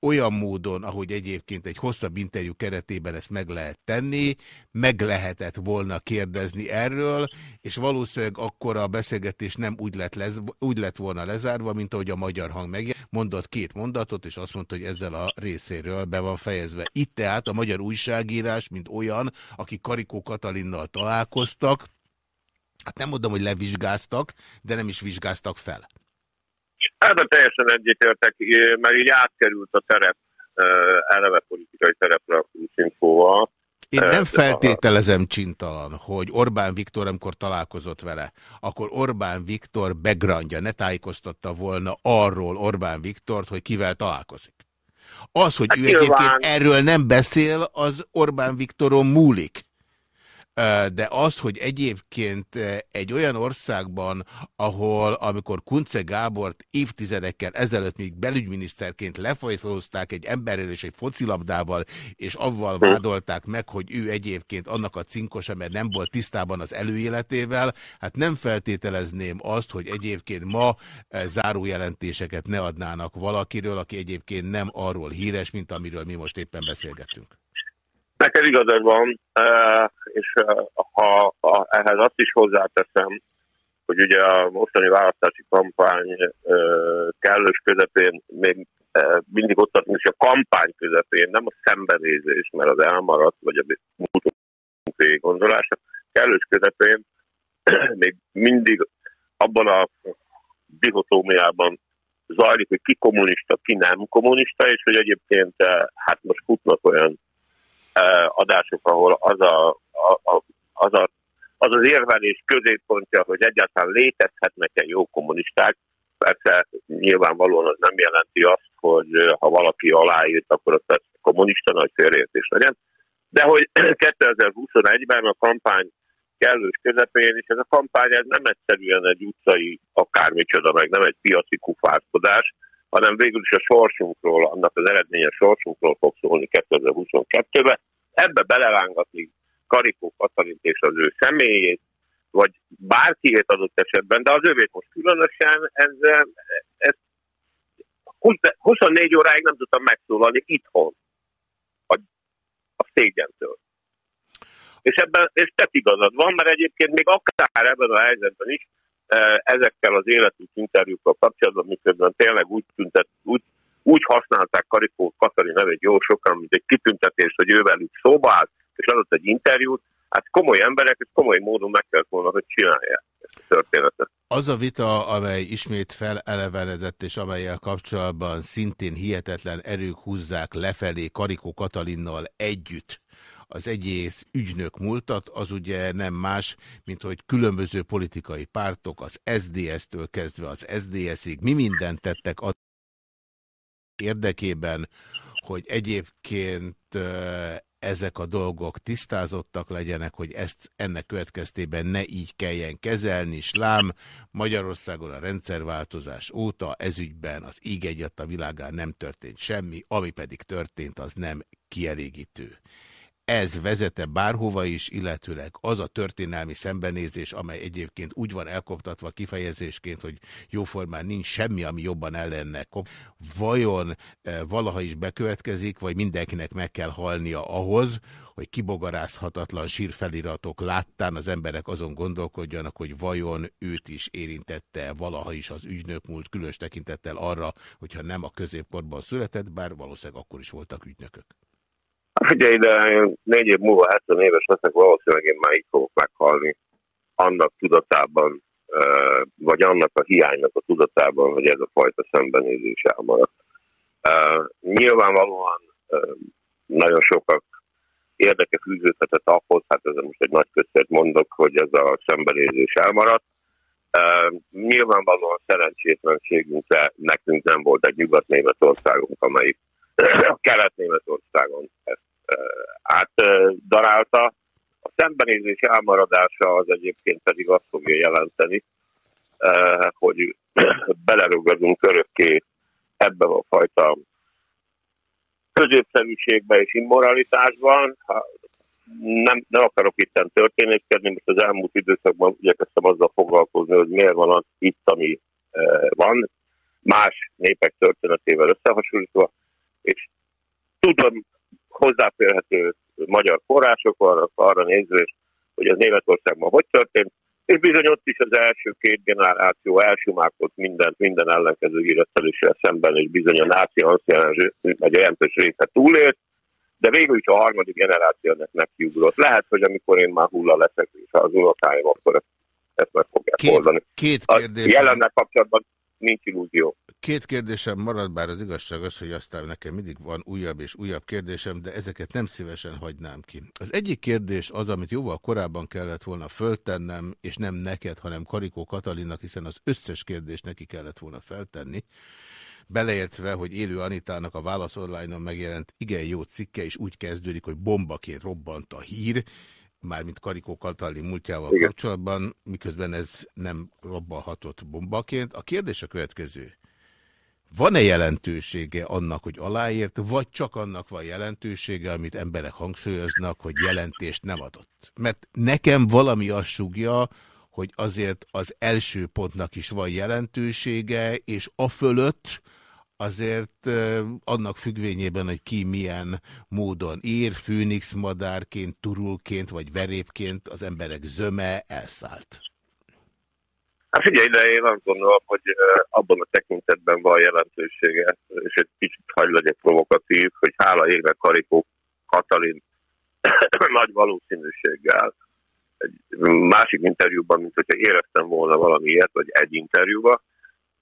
olyan módon, ahogy egyébként egy hosszabb interjú keretében ezt meg lehet tenni, meg lehetett volna kérdezni erről, és valószínűleg akkor a beszélgetés nem úgy lett, lez, úgy lett volna lezárva, mint ahogy a magyar hang meg mondott két mondatot, és azt mondta, hogy ezzel a részéről be van fejezve. Itt tehát a magyar újságírás, mint olyan, akik Karikó Katalinnal találkoztak, hát nem mondom, hogy levizsgáztak, de nem is vizsgáztak fel. Ebben teljesen egyetértek, mert így átkerült a terep, eleve politikai terepre a Kurusinfóval. Én nem feltételezem csintalan, hogy Orbán Viktor, amikor találkozott vele, akkor Orbán Viktor begrandja, ne tájékoztatta volna arról Orbán Viktort, hogy kivel találkozik. Az, hogy hát ő nyilván... egyébként erről nem beszél, az Orbán Viktoron múlik de az, hogy egyébként egy olyan országban, ahol amikor Kunce Gábort évtizedekkel ezelőtt még belügyminiszterként lefolytózták egy emberrel és egy focilabdával, és avval hm. vádolták meg, hogy ő egyébként annak a cinkosa, mert nem volt tisztában az előéletével, hát nem feltételezném azt, hogy egyébként ma zárójelentéseket ne adnának valakiről, aki egyébként nem arról híres, mint amiről mi most éppen beszélgetünk. Neked igazad van, és ha, ha ehhez azt is hozzáteszem, hogy ugye a mostani választási kampány kellős közepén még mindig ott tartunk, és a kampány közepén, nem a szembenézés, mert az elmaradt, vagy a múltunk gondolása, kellős közepén még mindig abban a dihotómiában zajlik, hogy ki kommunista, ki nem kommunista, és hogy egyébként hát most futnak olyan adások, ahol az a, a, az, a, az az érvelés középpontja, hogy egyáltalán létezhetnek-e jó kommunisták, persze nyilvánvalóan az nem jelenti azt, hogy ha valaki aláírt, akkor az persze kommunista nagy félreértés legyen, de hogy 2021-ben a kampány kellős közepén, és ez a kampány ez nem egyszerűen egy utcai akármicsoda, meg nem egy piaci kufárkodás, hanem végül is a sorsunkról, annak az eredményes sorsunkról fog szólni 2022-ben. Ebbe belerángatni Karikó Katalint és az ő személyét, vagy bárkiét adott esetben, de az övét most különösen, ez, ez 24 óráig nem tudtam megszólalni itthon a, a szégyentől. És ebben, és te igazad van, mert egyébként még akár ebben a helyzetben is ezekkel az életük interjúkkal kapcsolatban, miközben tényleg úgy, tüntet, úgy, úgy használták Karikó Katalin nevét jó sokan, mint egy kitüntetés, hogy ővelük szóba állt, és adott egy interjút, hát komoly emberek, és komoly módon meg kell volna, hogy csinálják ezt a történetet. Az a vita, amely ismét felelevenedett, és amelyel kapcsolatban szintén hihetetlen erők húzzák lefelé Karikó Katalinnal együtt, az egész ügynök múltat, az ugye nem más, mint hogy különböző politikai pártok, az SDS-től kezdve az SDS-ig, mi mindent tettek a érdekében, hogy egyébként ezek a dolgok tisztázottak legyenek, hogy ezt ennek következtében ne így kelljen kezelni, és lám Magyarországon a rendszerváltozás óta ezügyben az íg egyat a világán nem történt semmi, ami pedig történt, az nem kielégítő ez vezete bárhova is, illetőleg az a történelmi szembenézés, amely egyébként úgy van elkoptatva kifejezésként, hogy jóformán nincs semmi, ami jobban kop. Vajon e, valaha is bekövetkezik, vagy mindenkinek meg kell halnia ahhoz, hogy kibogarázhatatlan sírfeliratok láttán az emberek azon gondolkodjanak, hogy vajon őt is érintette valaha is az ügynök múlt, különös tekintettel arra, hogyha nem a középkorban született, bár valószínűleg akkor is voltak ügynökök. Figyelj, de én négy év múlva 70 éves leszek, valószínűleg én már így fogok meghalni. Annak tudatában, vagy annak a hiánynak a tudatában, hogy ez a fajta szembenézés elmaradt. Nyilvánvalóan nagyon sokak érdeke fűződhetett ahhoz, hát ez most egy nagy köszönet mondok, hogy ez a szembenézés elmaradt. Nyilvánvalóan szerencsétlenségünkre nekünk nem volt egy Nyugat-Németországunk, amelyik Kelet-Németországon ezt átdarálta. A szembenézés elmaradása az egyébként pedig azt fogja jelenteni, hogy belerugazunk örökké ebbe a fajta középszerűségbe és immoralitásban. Nem, nem akarok itt történészkedni, most az elmúlt időszakban igyekeztem azzal foglalkozni, hogy miért van az itt, ami van, más népek történetével összehasonlítva, és tudom hozzáférhető magyar források arra, arra nézve, hogy az Németországban hogy történt, és bizony ott is az első két generáció elsumálkodt mindent, minden ellenkező híreszeléssel szemben, és bizony a náci anciánus egy jelentős része túlélt, de végül is a harmadik generáció ennek nekiugrott. Lehet, hogy amikor én már hulla leszek, és az unokáim, akkor ezt meg fogják két, oldani. Két kérdés. A jelennek kapcsolatban nincs illúzió. Két kérdésem marad, bár az igazság az, hogy aztán nekem mindig van újabb és újabb kérdésem, de ezeket nem szívesen hagynám ki. Az egyik kérdés az, amit jóval korábban kellett volna föltennem, és nem neked, hanem Karikó Katalinnak, hiszen az összes kérdést neki kellett volna feltenni, beleértve, hogy élő Anitának a Válasz online megjelent igen jó cikke, és úgy kezdődik, hogy bombaként robbant a hír, mármint Karikó Katalin múltjával Igen. kapcsolatban, miközben ez nem robbalhatott bombaként. A kérdés a következő. Van-e jelentősége annak, hogy aláírt, vagy csak annak van jelentősége, amit emberek hangsúlyoznak, hogy jelentést nem adott? Mert nekem valami azt sugja, hogy azért az első pontnak is van jelentősége, és a fölött azért annak függvényében, hogy ki milyen módon ír, főnix madárként, turulként vagy verépként az emberek zöme elszállt. Hát figyelj, de én azt gondolom, hogy abban a tekintetben van jelentősége, és egy kicsit hagy legyek provokatív, hogy hála égnek Karikó Katalin nagy valószínűséggel egy másik interjúban, mint hogyha éreztem volna valami ilyet, vagy egy interjúban,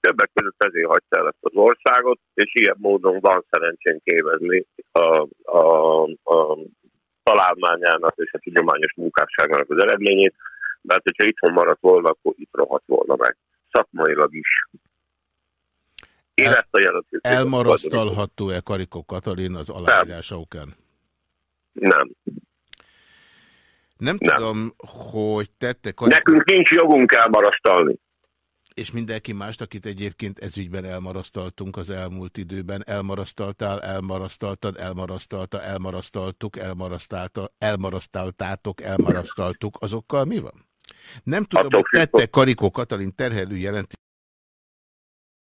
többek között ezért hagyta el ezt az országot, és ilyen módon van szerencsén kévezni a, a, a találmányának és a tudományos munkásságának az eredményét, mert hogyha itthon maradt volna, akkor itt rohadt volna meg. Szakmailag is. Én El, ezt a Elmarasztalható-e Karikó Katalin az aláírása okán? Nem. Nem, Nem tudom, hogy tette Karikó... Nekünk nincs jogunk elmarasztalni és mindenki mást, akit egyébként ezügyben elmarasztaltunk az elmúlt időben, elmarasztaltál, elmarasztaltad, elmarasztalta, elmarasztaltuk, elmarasztalta, elmarasztaltátok, elmarasztaltuk, azokkal mi van? Nem tudom, hogy tette Karikó Katalin terhelő jelentést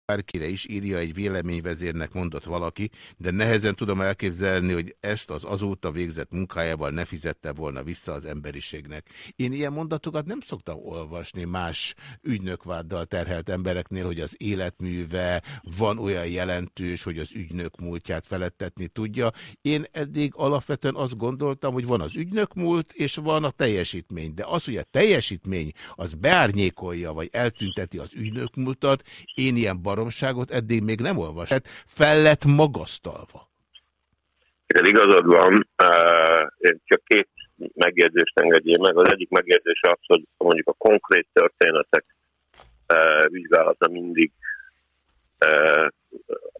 bárkire is írja egy véleményvezérnek mondott valaki, de nehezen tudom elképzelni, hogy ezt az azóta végzett munkájával ne fizette volna vissza az emberiségnek. Én ilyen mondatokat nem szoktam olvasni más ügynökváddal terhelt embereknél, hogy az életműve van olyan jelentős, hogy az ügynök múltját felettetni tudja. Én eddig alapvetően azt gondoltam, hogy van az ügynök múlt, és van a teljesítmény. De az, hogy a teljesítmény az beárnyékolja, vagy eltünteti az ügynök múltat, én ilyen baromságot eddig még nem olvastam. Hát fel lett magasztalva. Igen, igazad van. Én csak két megjegyzést engedjél meg. Az egyik megjegyzés az, hogy mondjuk a konkrét történetek vizsgálata mindig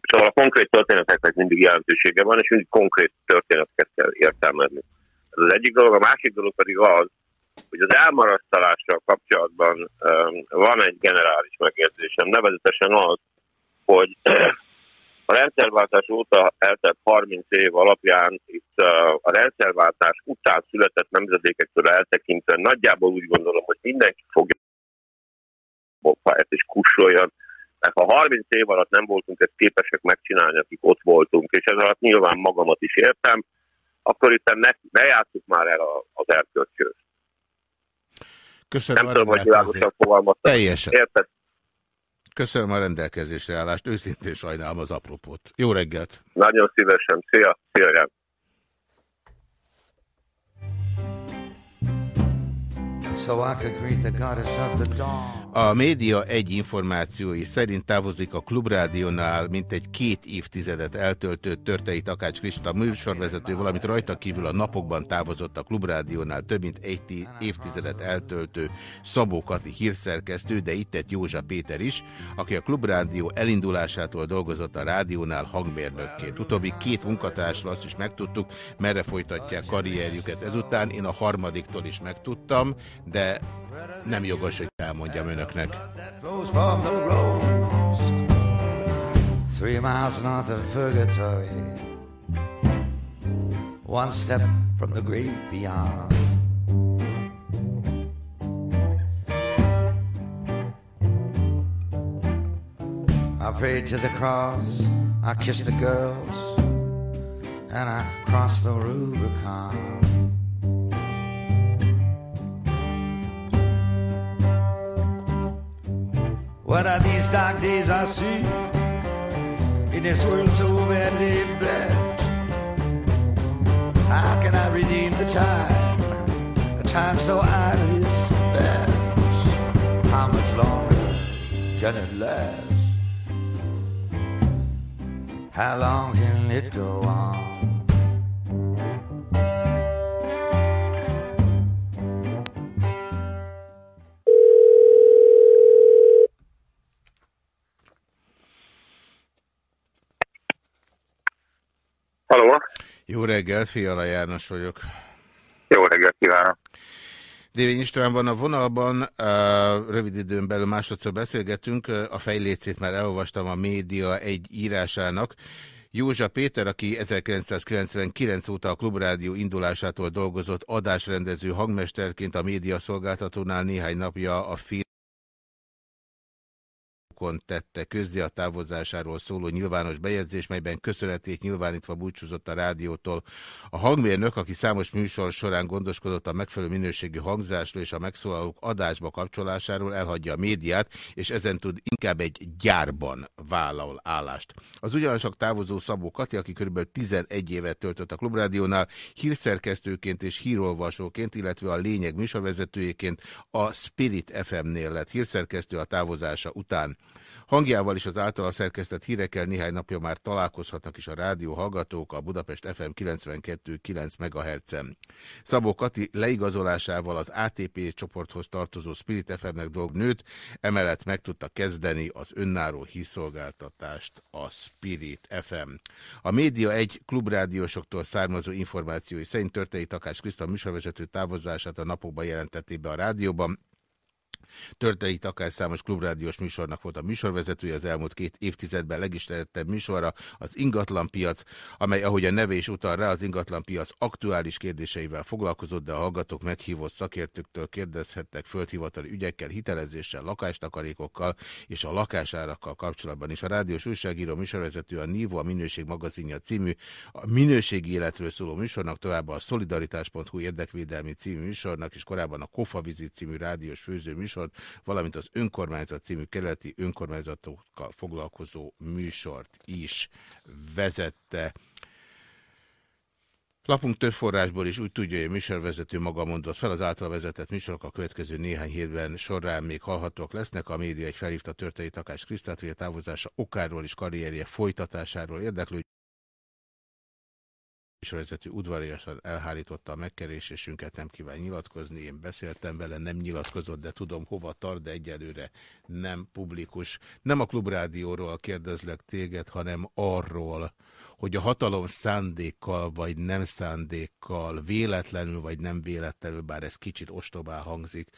Szóval a konkrét történeteknek mindig jelentősége van, és mindig konkrét történeteket kell értelmezni. Ez az egyik dolog, a másik dolog pedig az, hogy az elmarasztalással kapcsolatban um, van egy generális megjegyzésem, nevezetesen az, hogy a rendszerváltás óta eltelt 30 év alapján itt a rendszerváltás után született nemzedékektől eltekintve nagyjából úgy gondolom, hogy mindenki fogja bokfáját és kussoljon, mert ha 30 év alatt nem voltunk ezt képesek megcsinálni, akik ott voltunk, és ez alatt nyilván magamat is értem, akkor itt ne, ne játsszuk már el az erkölcsőt. Köszönöm nem tudom, hogy világosan fogalmaztam. Teljesen. Érted? Köszönöm a rendelkezésre állást, őszintén sajnálom az apropót. Jó reggelt! Nagyon szívesen. Szia! Szia, Jan. So I could greet the goddess of the dawn. A média egy információi szerint távozik a Klubrádiónál mintegy két évtizedet eltöltő Törtei Takács Krista műsorvezető, valamint rajta kívül a napokban távozott a Klubrádiónál több mint egy évtizedet eltöltő Szabó Kati hírszerkesztő, de itt egy Józsa Péter is, aki a Klubrádió elindulásától dolgozott a rádiónál hangmérnökként. Utóbbi két munkatársról azt is megtudtuk, merre folytatják karrierjüket. Ezután én a harmadiktól is megtudtam, de nem jogos, hogy elmondjam önöknek. Three miles north of Purgatory One step from the great beyond I prayed to the cross, I kissed the girls, and I crossed the Rubicon. What are these dark days I see in this world so badly bent? How can I redeem the time, the time so idly spent? How much longer can it last? How long can it go on? Halló? Jó reggelt, Fiala János vagyok. Jó reggelt kívánok. Dévény István van a vonalban, rövid időn belül másodszor beszélgetünk, a fejlécét már elolvastam a média egy írásának. Józsa Péter, aki 1999 óta a Klubrádió indulásától dolgozott adásrendező hangmesterként a média szolgáltatónál néhány napja a film Facebookon tette közzé a távozásáról szóló nyilvános bejegyzés, melyben köszönetét nyilvánítva búcsúzott a rádiótól. A hangmérnök, aki számos műsor során gondoskodott a megfelelő minőségű hangzásról és a megszólalók adásba kapcsolásáról, elhagyja a médiát, és ezen tud inkább egy gyárban vállal állást. Az ugyancsak távozó Szabó Kati, aki kb. 11 évet töltött a Klubrádiónál, hírszerkesztőként és hírolvasóként, illetve a lényeg műsorvezetőjeként a Spirit FM-nél lett hírszerkesztő a távozása után. Hangjával is az általa szerkesztett hírekkel néhány napja már találkozhatnak is a rádió hallgatók a Budapest FM 92.9 MHz-en. Szabó Kati leigazolásával az ATP csoporthoz tartozó Spirit FM-nek dolg nőtt, emellett meg tudta kezdeni az önálló híszolgáltatást a Spirit FM. A média egy klubrádiósoktól származó információi szerint Törtei Takács Krisztal műsorvezető távozását a napokban jelentették be a rádióban, Törtei Takás számos klubrádiós műsornak volt a műsorvezetője az elmúlt két évtizedben legismertebb műsorra az ingatlanpiac, amely ahogy a neve is utal rá, az ingatlanpiac aktuális kérdéseivel foglalkozott, de a hallgatók meghívott szakértőktől kérdezhettek földhivatali ügyekkel, hitelezéssel, lakástakarékokkal és a lakásárakkal kapcsolatban is. A rádiós újságíró műsorvezető a Nivo, a Minőség magazinja című a minőségi életről szóló műsornak, továbbá a Szolidaritás.hu érdekvédelmi című műsornak, és korábban a Kofa Vizit című rádiós főző műsort, valamint az Önkormányzat című keleti önkormányzatokkal foglalkozó műsort is vezette. Lapunk több forrásból is úgy tudja, hogy a műsorvezető maga mondott fel, az által vezetett műsorok a következő néhány hétben során még hallhatók lesznek. A média egy felhívta Törtei Takás Krisztát, hogy a távozása okáról és karrierje folytatásáról érdeklő műsorvezető udvariasan elhárította a megkerésésünket, nem kíván nyilatkozni. Én beszéltem vele, nem nyilatkozott, de tudom hova tart, de egyelőre nem publikus. Nem a klubrádióról kérdezlek téged, hanem arról, hogy a hatalom szándékkal vagy nem szándékkal, véletlenül vagy nem véletlenül, bár ez kicsit ostobá hangzik,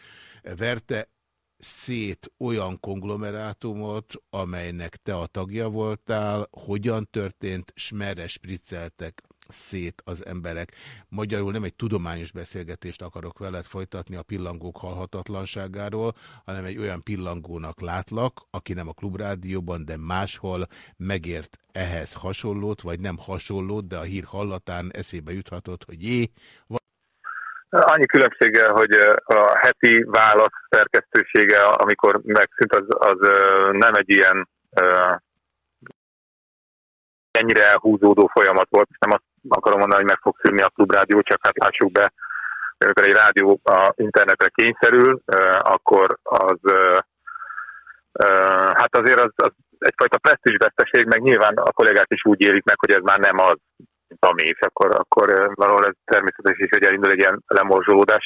verte szét olyan konglomerátumot, amelynek te a tagja voltál, hogyan történt, s merre spricceltek szét az emberek. Magyarul nem egy tudományos beszélgetést akarok veled folytatni a pillangók halhatatlanságáról, hanem egy olyan pillangónak látlak, aki nem a klubrádióban, de máshol megért ehhez hasonlót, vagy nem hasonlót, de a hír hallatán eszébe juthatott, hogy jé, Annyi különbséggel, hogy a heti válasz szerkesztősége, amikor megszűnt, az, az nem egy ilyen ennyire elhúzódó folyamat volt, nem azt akarom mondani, hogy meg fog szűnni a klubrádió, csak hát lássuk be, amikor egy rádió a internetre kényszerül, akkor az hát azért az, az egyfajta presztízsveszteség, meg nyilván a kollégák is úgy élik meg, hogy ez már nem az, mint ami, és akkor, akkor valahol ez természetes is, hogy elindul egy ilyen lemorzsolódás.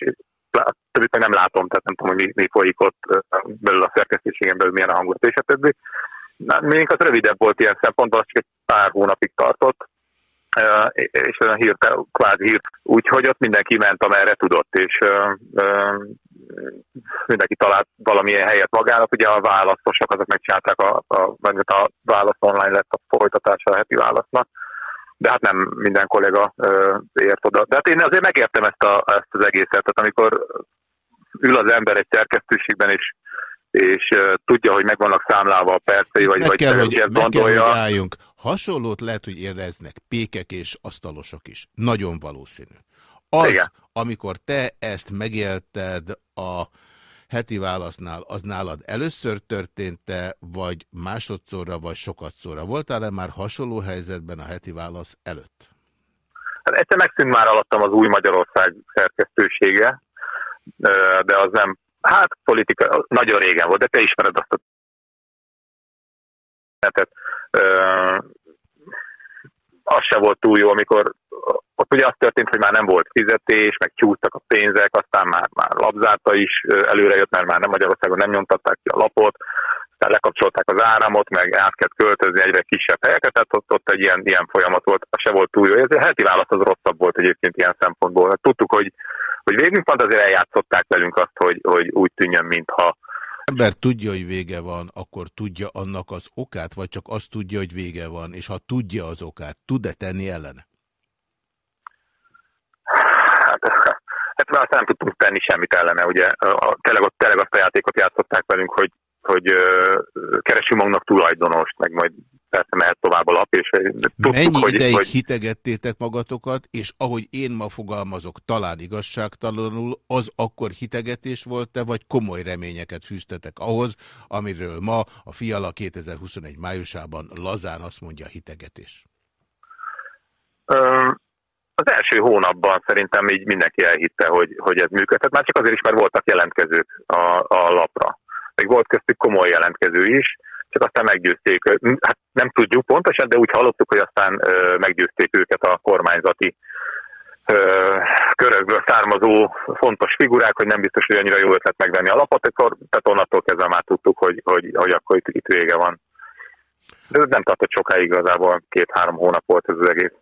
Többit meg nem látom, tehát nem tudom, hogy mi, mi folyik ott belül a szerkesztőségen belül, milyen a hangulat, és a többi. Még az rövidebb volt ilyen szempontból, csak egy pár hónapig tartott, és olyan hírt, kvázi hírt, úgyhogy ott mindenki ment, amerre tudott, és mindenki talált valamilyen helyet magának. Ugye a választosok azok megcsinálták, a, a, a válasz online lett a folytatása a heti válasznak, de hát nem minden kollega ö, ért oda. De hát én azért megértem ezt, a, ezt az egészet, tehát amikor ül az ember egy szerkesztőségben, és és uh, tudja, hogy meg vannak számlálva a percei, vagy, meg vagy kell, hogy, meg gondolja. Kell, hogy álljunk. Hasonlót lehet, hogy éreznek pékek és asztalosok is. Nagyon valószínű. Az, Igen. amikor te ezt megélted a heti válasznál, az nálad először történt-e, vagy másodszorra, vagy sokatszorra? Voltál-e már hasonló helyzetben a heti válasz előtt? Hát egyszer megszűnt már alattam az új Magyarország szerkesztősége, de az nem Hát politika nagyon régen volt, de te ismered azt a tehát, az se volt túl jó, amikor ott ugye az történt, hogy már nem volt fizetés, meg csúsztak a pénzek, aztán már, már labzárta is előre jött, mert már nem Magyarországon nem nyomtatták ki a lapot, aztán lekapcsolták az áramot, meg át kellett költözni egyre kisebb helyeket, tehát ott, ott egy ilyen, ilyen folyamat volt, se volt túl jó. Ez a heti válasz az rosszabb volt egyébként ilyen szempontból. Hát tudtuk, hogy hogy végünk pont azért eljátszották velünk azt, hogy, hogy úgy tűnjön, mintha ember tudja, hogy vége van, akkor tudja annak az okát, vagy csak azt tudja, hogy vége van, és ha tudja az okát, tud-e tenni ellene? Hát, hát már nem tudtunk tenni semmit ellene, ugye a, tényleg, tényleg azt a játékot játszották velünk, hogy, hogy uh, keresünk magunknak tulajdonost, meg majd persze mehet tovább a lap, és tudtuk, Mennyi hogy, ideig hogy... hitegettétek magatokat, és ahogy én ma fogalmazok, talán igazságtalanul, az akkor hitegetés volt-e, vagy komoly reményeket fűztetek ahhoz, amiről ma a Fiala 2021 májusában lazán azt mondja hitegetés? Az első hónapban szerintem így mindenki elhitte, hogy, hogy ez működhet, már csak azért is, mert voltak jelentkezők a, a lapra. Még volt köztük komoly jelentkező is, csak aztán meggyőzték, hát nem tudjuk pontosan, de úgy hallottuk, hogy aztán meggyőzték őket a kormányzati körökből származó fontos figurák, hogy nem biztos, hogy annyira jó ötlet megvenni a lapot, tehát onnantól kezdve már tudtuk, hogy, hogy, hogy akkor itt, itt vége van. De ez nem tartott sokáig igazából, két-három hónap volt ez az egész.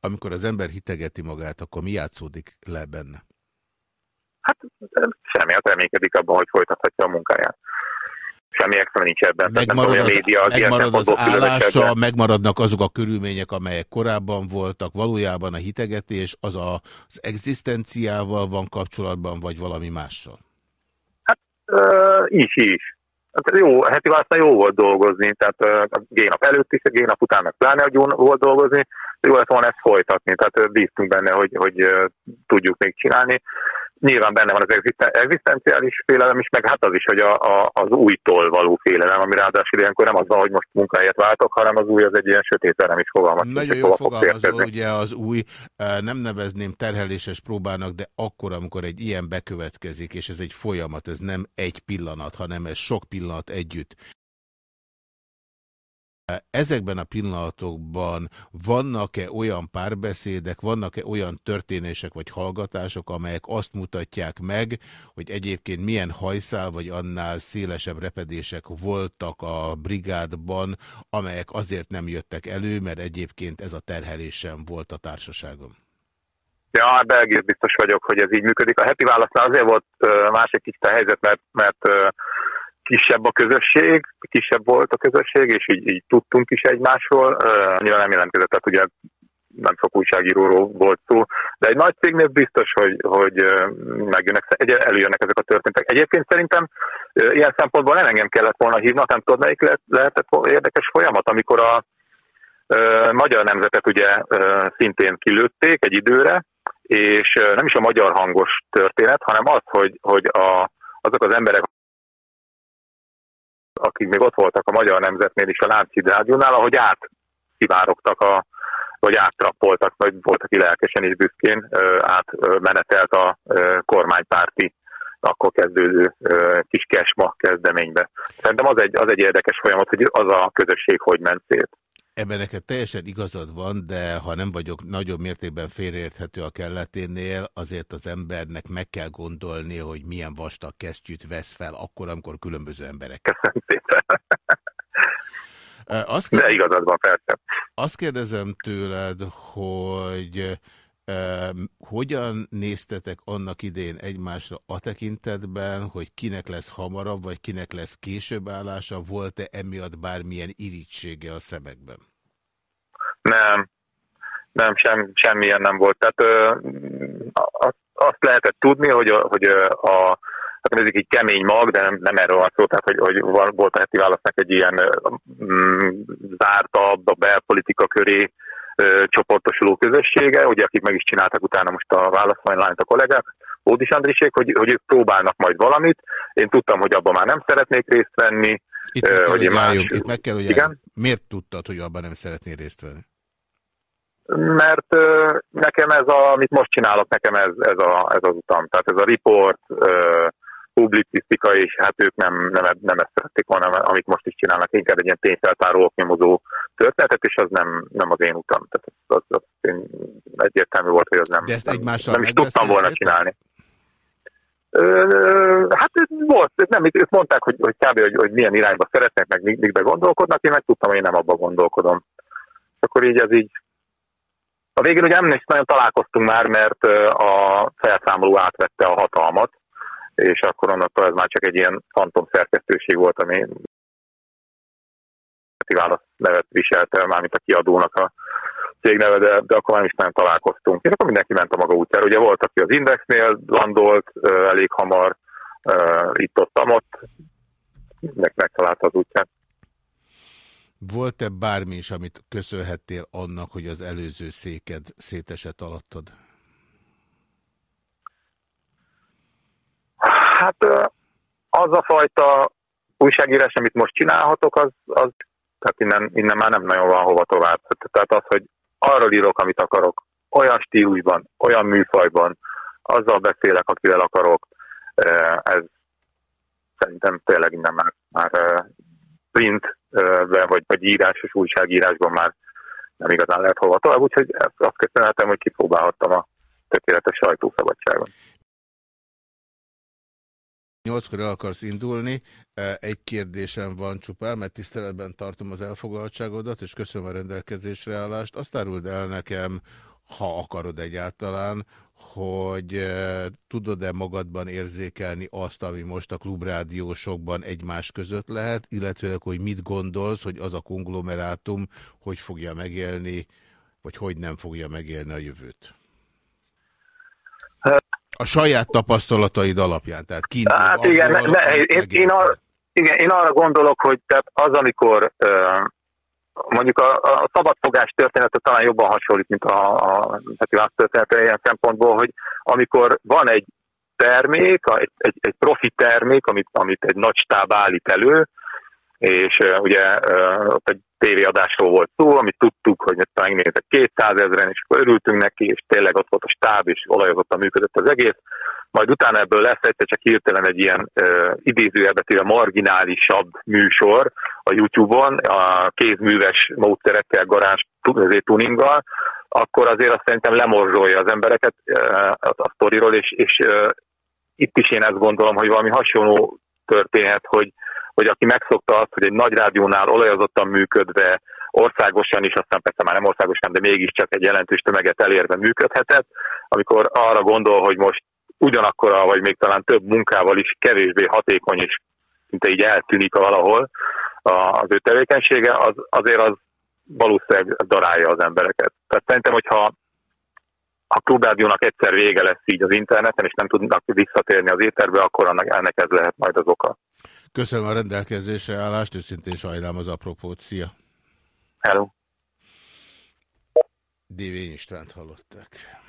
Amikor az ember hitegeti magát, akkor mi játszódik le benne? Hát semmi, hát reménykedik abban, hogy folytathatja a munkáját. Semmi extra nincs ebben. Megmarad az, média, az, megmarad az állása, megmaradnak azok a körülmények, amelyek korábban voltak, valójában a hitegetés az a, az egzisztenciával van kapcsolatban, vagy valami mással? Hát uh, is, is. Hát jó, heti választán jó volt dolgozni, tehát a génap előtt is, a génap után meg pláne volt dolgozni, jó lett volna ezt folytatni, tehát bíztunk benne, hogy, hogy tudjuk még csinálni. Nyilván benne van az egzisztenciális félelem is, meg hát az is, hogy a, a, az újtól való félelem, ami ráadásul ilyenkor nem az van, hogy most munkahelyet váltok, hanem az új az egy ilyen sötét nem is fogalmaz. Nagyon jó fogalmazol, ugye az új, nem nevezném terheléses próbának, de akkor, amikor egy ilyen bekövetkezik, és ez egy folyamat, ez nem egy pillanat, hanem ez sok pillanat együtt, Ezekben a pillanatokban vannak-e olyan párbeszédek, vannak-e olyan történések vagy hallgatások, amelyek azt mutatják meg, hogy egyébként milyen hajszál vagy annál szélesebb repedések voltak a brigádban, amelyek azért nem jöttek elő, mert egyébként ez a terhelés sem volt a társaságom? Ja, hát egész biztos vagyok, hogy ez így működik. A heti válasznál azért volt más egy kicsit a helyzet, mert, mert kisebb a közösség, kisebb volt a közösség, és így, így tudtunk is egymásról. Annyira nem jelentkezett, tehát ugye nem sok újságíróról volt szó, de egy nagy cégnél biztos, hogy, hogy megjönnek, előjönnek ezek a történetek. Egyébként szerintem ilyen szempontból nem engem kellett volna hívni, nem tudod, melyik lehet, lehetett érdekes folyamat, amikor a magyar nemzetet ugye szintén kilőtték egy időre, és nem is a magyar hangos történet, hanem az, hogy, hogy a, azok az emberek, akik még ott voltak a Magyar Nemzetnél is a Lánchíd Rádiónál, ahogy átkivárogtak a vagy áttrappoltak, vagy volt, aki lelkesen és büszkén átmenetelt a kormánypárti akkor kezdődő kis kesma kezdeménybe. Szerintem az egy, az egy érdekes folyamat, hogy az a közösség hogy ment szét. Ebben neked teljesen igazad van, de ha nem vagyok nagyobb mértékben félreérthető a kelleténél, azért az embernek meg kell gondolni, hogy milyen vastag kesztyűt vesz fel akkor, amikor különböző emberek. Köszönöm szépen. Azt kérdezem, de igazad van, persze. Azt kérdezem tőled, hogy hogyan néztetek annak idén egymásra a tekintetben, hogy kinek lesz hamarabb, vagy kinek lesz később állása? Volt-e emiatt bármilyen irítsége a szemekben? Nem, nem, sem, semmilyen nem volt. Tehát ö, azt lehetett tudni, hogy a, hogy a hát ez egy kemény mag, de nem, nem erről van szó, tehát hogy, hogy volt a heti válasznak egy ilyen mm, zártabb, a belpolitika köré csoportosuló közössége, ugye akik meg is csináltak utána most a választmánylányt a kollégák, Ódis Andrisék, hogy, hogy ők próbálnak majd valamit. Én tudtam, hogy abban már nem szeretnék részt venni. Itt meg kell, hogy, hogy más... Itt meg kell, hogy Igen? Miért tudtad, hogy abban nem szeretnél részt venni? Mert nekem ez, a, amit most csinálok, nekem ez, ez, a, ez az utam. Tehát ez a report, publicisztika, és hát ők nem, nem, nem ezt szerették volna, amit most is csinálnak, inkább egy ilyen tényfeltáró, oknyomozó történetet, és az nem, nem az én utam. Tehát az, az, az egyértelmű volt, hogy az nem, De ezt nem, nem is tudtam volna csinálni. Ö, hát volt, nem, ők mondták, hogy, hogy kb. Hogy, hogy milyen irányba szeretnek, meg mikbe gondolkodnak, én meg tudtam, hogy én nem abba gondolkodom. És akkor így ez így a végén ugye nem is nagyon találkoztunk már, mert a felszámoló átvette a hatalmat, és akkor onnantól ez már csak egy ilyen fantom szerkesztőség volt, ami válasz nevet viselte, mármint a kiadónak a cégneve, de, de akkor már is nem találkoztunk. És akkor mindenki ment a maga útjára. Ugye volt, aki az Indexnél landolt elég hamar, itt-ott, ott, mindenki megtalálta az útját. Volt-e bármi is, amit köszönhettél annak, hogy az előző széked szétesett alattad? Hát az a fajta újságírás, amit most csinálhatok, az, az tehát innen, innen már nem nagyon van hova tovább. Tehát az, hogy arról írok, amit akarok, olyan stílusban, olyan műfajban, azzal beszélek, akivel akarok, ez szerintem tényleg innen már, már printben, vagy, vagy írásos újságírásban már nem igazán lehet hova tovább, úgyhogy azt köszönhetem, hogy kipróbálhattam a tökéletes sajtószabadságon. Nyolckor el akarsz indulni, e, egy kérdésem van csupán, mert tiszteletben tartom az elfoglaltságodat, és köszönöm a rendelkezésre állást. Azt áruld el nekem, ha akarod egyáltalán, hogy tudod-e magadban érzékelni azt, ami most a klubrádiósokban egymás között lehet, illetve hogy mit gondolsz, hogy az a konglomerátum hogy fogja megélni, vagy hogy nem fogja megélni a jövőt? A saját tapasztalataid alapján, tehát kint. Hát igen, ne, ne, én, én, arra, igen, én arra gondolok, hogy tehát az, amikor uh, mondjuk a, a szabadfogás története talán jobban hasonlít, mint a, a heti története ilyen szempontból, hogy amikor van egy termék, egy, egy, egy profi termék, amit, amit egy nagy stáb állít elő, és uh, ugye uh, ott egy tévéadásról volt szó, amit tudtuk, hogy megnéztek 200 ezeren, és akkor örültünk neki, és tényleg ott volt a stáb, és olajozottan működött az egész. Majd utána ebből lesz egyszer csak hirtelen egy ilyen uh, idézőjelbet a marginálisabb műsor a YouTube-on, a kézműves módszerekkel, garázs tuninggal, akkor azért azt szerintem lemorzsolja az embereket a sztoriról, és, és itt is én ezt gondolom, hogy valami hasonló történhet, hogy hogy aki megszokta azt, hogy egy nagy rádiónál olajozottan működve, országosan is, aztán persze már nem országosan, de mégiscsak egy jelentős tömeget elérve működhetett, amikor arra gondol, hogy most ugyanakkor, vagy még talán több munkával is kevésbé hatékony, és szinte így eltűnik valahol az ő tevékenysége, az, azért az valószínűleg darálja az embereket. Tehát szerintem, hogyha a klubrádiónak egyszer vége lesz így az interneten, és nem tudnak visszatérni az éterbe, akkor annak, ennek ez lehet majd az oka. Köszönöm a rendelkezésre állást, őszintén sajnálom az apropót. Szia! Hello! DV Istvánt hallották.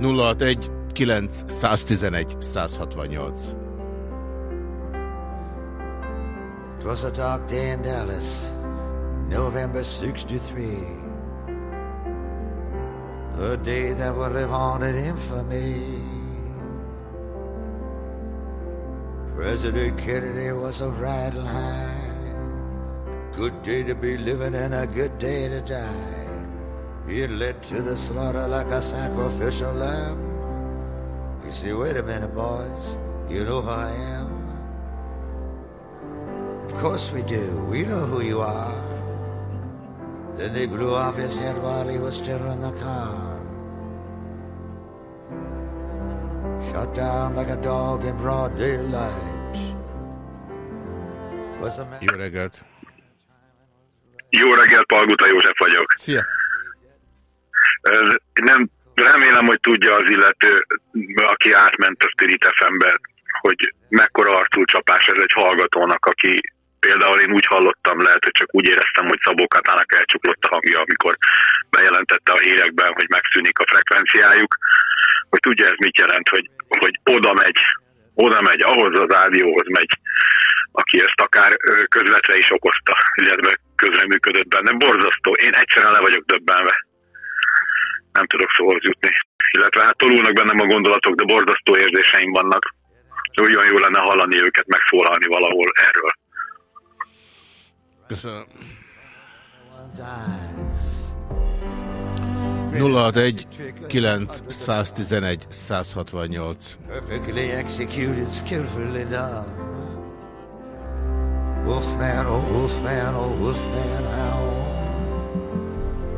061 911 168 It was a dark day in Dallas, November 63. A day that would live on in infamy. President Kennedy was a riding high. Good day to be living and a good day to die. He led to the slaughter like a sacrificial lamb. You say, wait a minute, boys, you know who I am? Of course we do. We know who you are. Then they blew off his head while he was still in the car. Shot down like a dog in broad daylight. Jó reggelt! Jó reggelt, Palguta József vagyok. Szia! Nem, remélem, hogy tudja az illető, aki átment a Spirit FM-be, hogy mekkora arcúcsapás ez egy hallgatónak, aki például én úgy hallottam, lehet, hogy csak úgy éreztem, hogy Szabó Katának elcsuklott a hangja, amikor bejelentette a hírekben, hogy megszűnik a frekvenciájuk, hogy tudja ez mit jelent, hogy hogy oda megy, oda megy, ahhoz az rádióhoz megy, aki ezt akár közvetve is okozta, illetve közreműködött benne. Borzasztó. Én egyszerűen le vagyok döbbenve. Nem tudok szóhoz jutni. Illetve hát tolulnak bennem a gondolatok, de borzasztó érzéseim vannak. Olyan jó lenne hallani őket megszólalni valahol erről. Köszönöm. 061 911 168 Perfectly executed, skillfully done. Wolfman, oh wolfman, oh wolfman, how?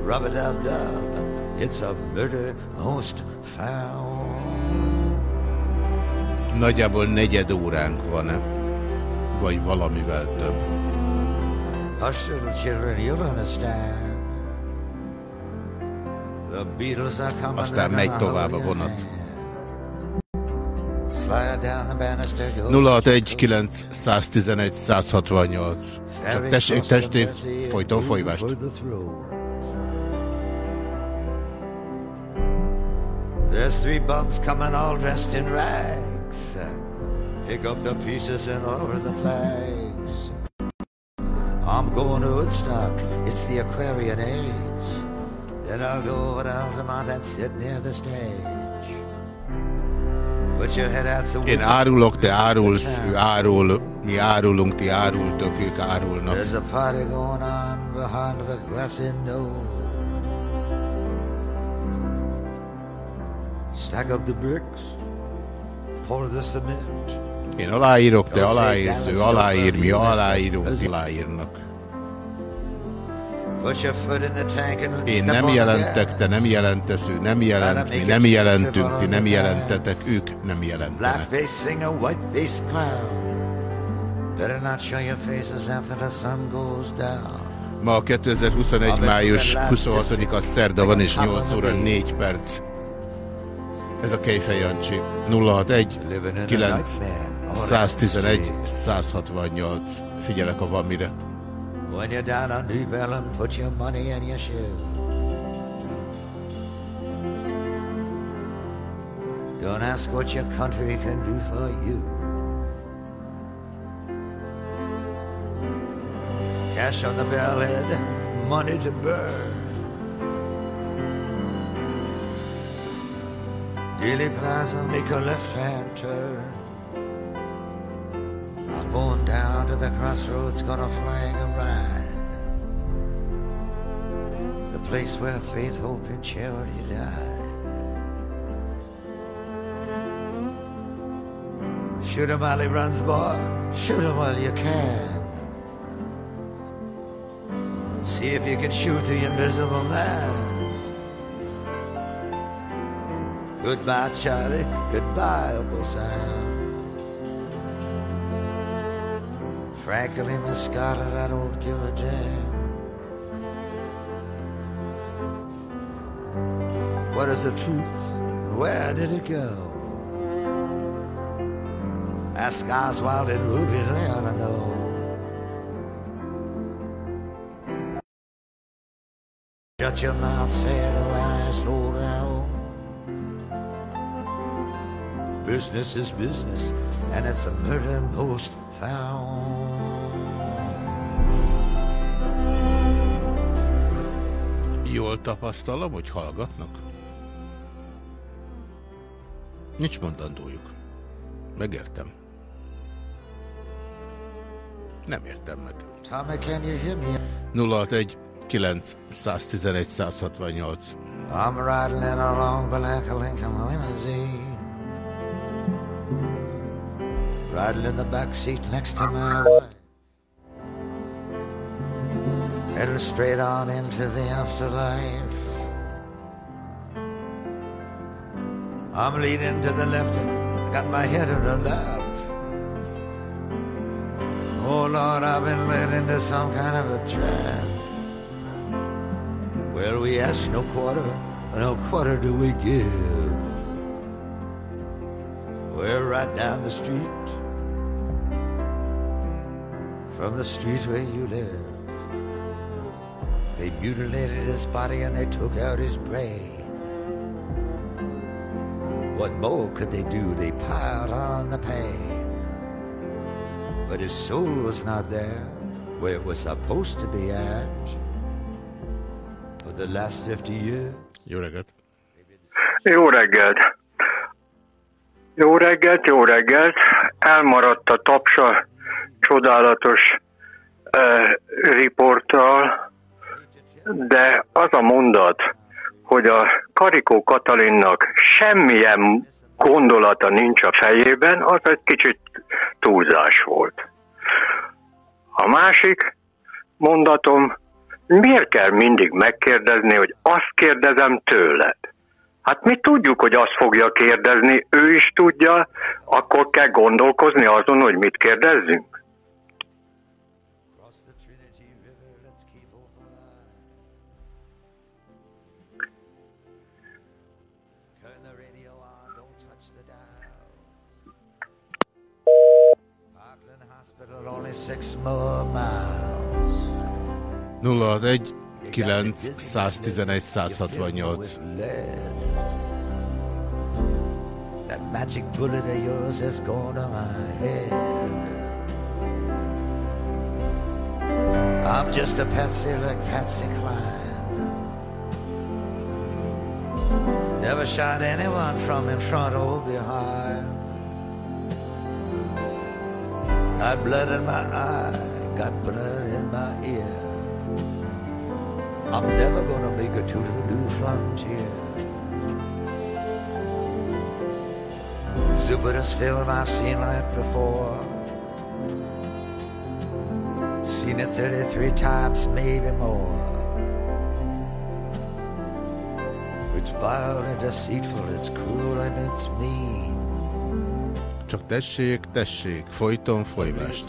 Rub-a-dub-dub, it's a murder most found. Nagyjából negyed óránk van-e? Vagy valamivel több? Hush, little children, you'll understand. Aztán megy tovább a vonat. 061 111 168 Csak tessék, tessék, folyton folyvást. There's three bums coming all dressed in rags Pick up the pieces and over the flags I'm going to Woodstock, it's the Aquarian age Then I'll go over to Altamont and sit near the stage. Put your head out so Én árulok, te árulsz, ő árul, mi árulunk, ti árultok, ők árulnak. There's a party going on behind the grassy knoll. Stack up the bricks, pour the cement. Én aláírok, te aláírsz, ő aláír, mi aláírunk, aláírnak. Én nem jelentek, te nem jelentesz, ő nem jelent, mi nem jelentünk, ti nem jelentetek, ők nem jelentenek. Ma 2021. május 26-a szerda van, és 8 óra 4 perc. Ez a Kejfej Jancsi. 061 9 111 168. Figyelek, ha van mire. When you're down on New Bellum, put your money in your shoe. Don't ask what your country can do for you. Cash on the bellhead, money to burn. Dealey Plaza, make a left-hand turn. I'm going down to the crossroads, gonna flag a ride. The place where faith, hope, and charity died. Shoot 'em while he runs, boy. Shoot 'em while you can. See if you can shoot the invisible man. Goodbye, Charlie. Goodbye, Uncle Sam. Frankly, Miss Scarlett, I don't give a damn. What is the truth? Where did it go? Ask Oswald and Ruby, they ought to know. Shut your mouth, said the last old owl. Business is business, and it's a murder most found. Jól tapasztalom, hogy hallgatnak? Nincs mondandójuk. Megértem. Nem értem meg. 061 9 111 168 I'm riding in a long black Lincoln limousine Riding in the back seat next to my wife heading straight on into the afterlife. I'm leaning to the left, I got my head in the lap. Oh Lord, I've been led into some kind of a trap. Well, we ask no quarter, no quarter do we give. We're right down the street from the street where you live. They mutilated his body and they took out his brain. What more could they do? They piled on the pain. But his soul was not there where it was supposed to be at. For the last 50 years. Jó reggelt! Jó reggelt! Jó reggelt, jó reggelt! Elmaradt a tapsa csodálatos uh, riporttal, de az a mondat, hogy a Karikó Katalinnak semmilyen gondolata nincs a fejében, az egy kicsit túlzás volt. A másik mondatom, miért kell mindig megkérdezni, hogy azt kérdezem tőled? Hát mi tudjuk, hogy azt fogja kérdezni, ő is tudja, akkor kell gondolkozni azon, hogy mit kérdezzünk. 061 9 111 168 That magic bullet of yours has gone to my head. I'm just a patsy like Patsy Cline. Never shot anyone from in front or behind Got blood in my eye, got blood in my ear. I'm never gonna make it to the new frontier. Jupiter's film, I've seen that before. Seen it 33 times, maybe more. It's vile and deceitful, it's cruel and it's mean. Csak tessék, tessék, folyton folyvást.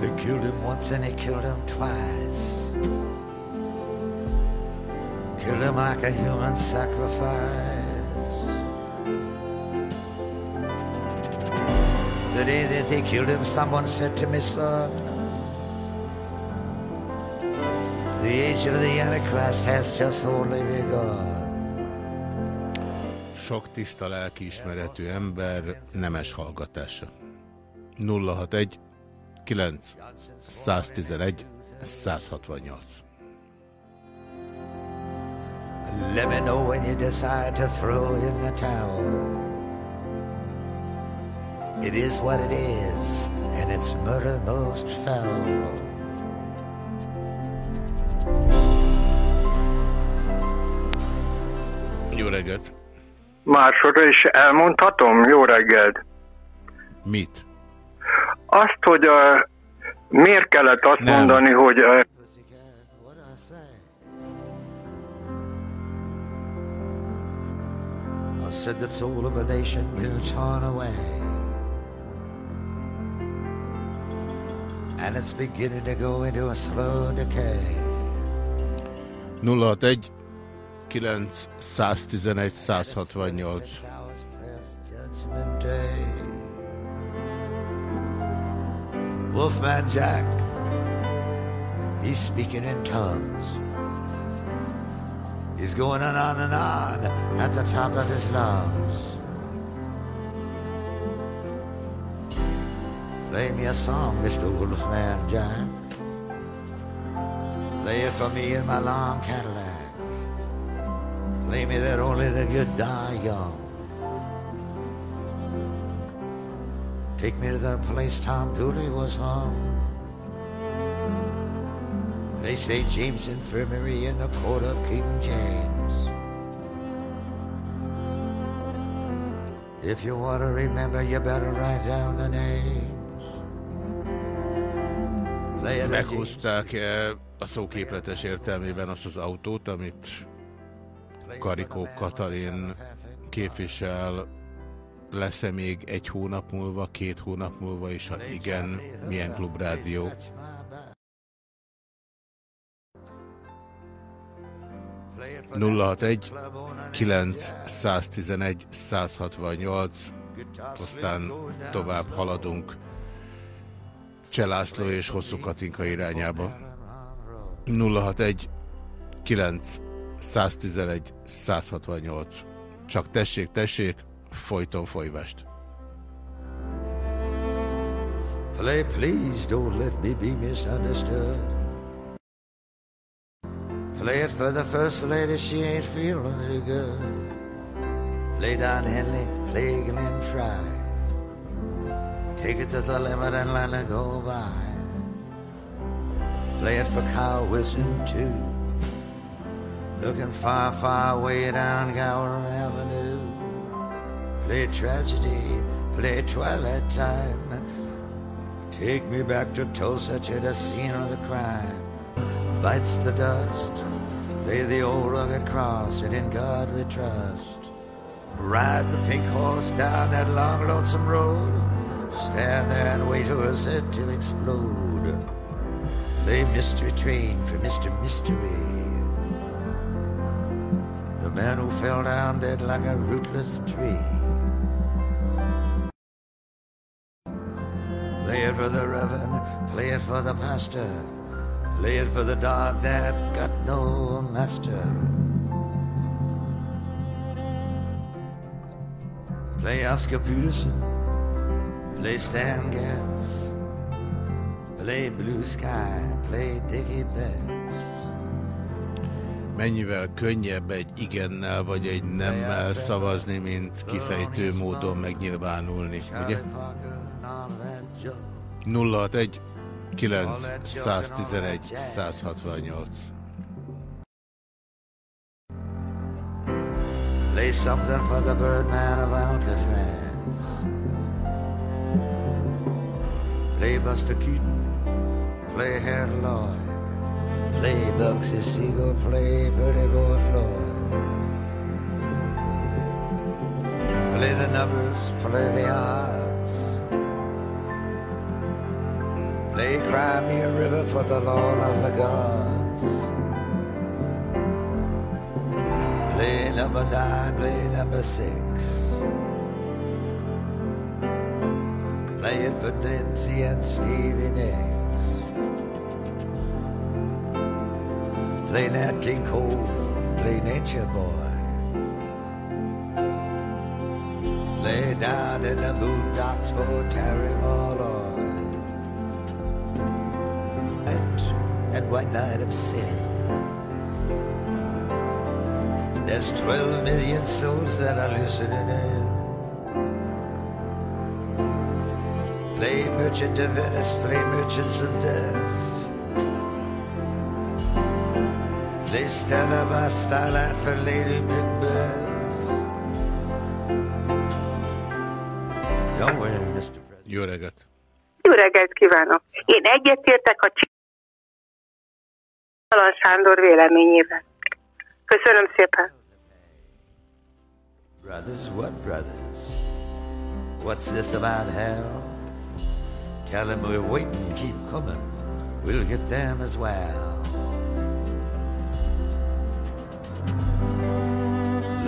They killed him once and they killed him twice. Killed him like a human sacrifice. The day that they killed him, someone said to me, son, the age of the Antichrist has just only begun. Sok tiszta lelkiismeretű ember nemes hallgatása. 061 9 111 168 Let me know when you decide to throw in the towel. It is what it is, and it's murder most foul. Jó reggelt! Másodra is elmondhatom? Jó reggelt! Mit? Azt, hogy a, miért kellett azt Nem. mondani, hogy a, said the soul of a nation been torn away. And it's beginning to go into a slow decay. 061 9 111 168 Wolfman Jack, he's speaking in tongues. He's going on and on at the top of his lungs. Play me a song, Mr. Wolfman Jack. Play it for me in my long Cadillac. Play me that only the good die young. Take me to the place Tom Dooley was hung. They say James Infirmary in the court of King James. If you want to remember, you better write down the names. Meghozták -e a szóképletes értelmében azt az autót, amit Karikó Katalin képvisel lesz-e még egy hónap múlva, két hónap múlva, és ha igen, milyen klubrádió? egy 9 111 168 aztán tovább haladunk Cselászló és Hosszú Katinka irányába 061 9 111 168 csak tessék, tessék folyton folyvást. Play, please don't let me be misunderstood. Play it for the first lady, she ain't feeling too good. Play Don Henley, play Glenn Fry. Take it to the limit and let it go by. Play it for Kyle Wilson too. Looking far, far way down Gower Avenue play tragedy, play twilight time. Take me back to Tulsa to the scene of the crime. Bites the dust, lay the old rugged cross, and in God we trust. Ride the pink horse down that long, lonesome road. Stand there and wait for us head to explode. Play mystery train for Mr. Mystery. The man who fell down dead like a rootless tree. Play it for the reverend, play it for the pastor, play it for the dog that got no master. Play Oscar Peterson, play Stan Getz, play Blue Sky, play Dickie Betts. Mennyivel könnyebb egy igennel vagy egy nemmel szavazni, mint kifejtő módon megnyilvánulni, ugye? 061 9 111 168 Play something for the Birdman of Alcatraz. Play Buster Keaton play Harold Lloyd, play Bugsy Siegel, play Birdie Boy Floyd. Play the numbers, play the odds. Play Cry Me a River for the Lord of the Gods. Play number nine, play number six. Play it for Nancy and Stevie Nicks. Play Nat King Cole, play Nature Boy. Lay down in the boondocks for Terry Malloy. And, and one night of sin. There's 12 million souls that are listening in. Play Merchant of Venice, play Merchants of Death. Stella by Starlight for Lady Macbeth. Don't worry, Mr. President. Jó reggelt! Jó reggelt kívánok! Én egyetértek a Csalan Sándor véleményével. Köszönöm szépen! Brothers, what brothers? What's this about hell? Tell them we're waiting, keep coming. We'll get them as well.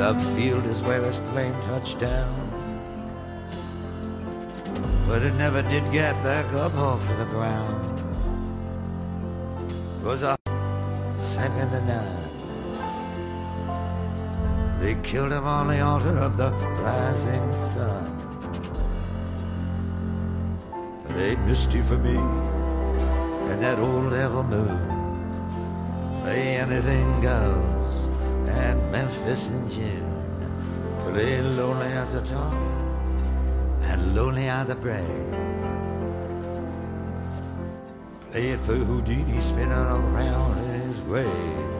Love Field is where his plane touched down. But it never did get back up off of the ground. It Was a second to none. They killed him on the altar of the rising sun. But ain't misty for me and that old devil moon. Play anything goes at Memphis in June. Play lonely at the top and lonely are the brave. Play it for Houdini spinning around in his grave.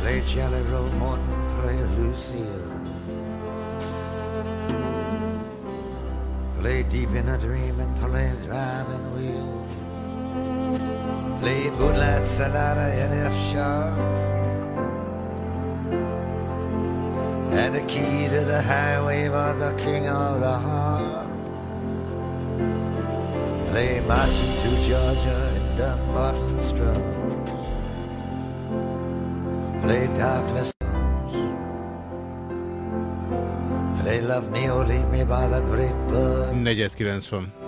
Play Jelly Roll Morton, play Lucille. Play deep in a dream and play driving wheel. Play Moonlight Sonata in F sharp. And the key to the highway was the king of the harp. Play marching through Georgia in Dunbarton strums. Play darkness. Play love me or leave me by the great bird. Negyed 90.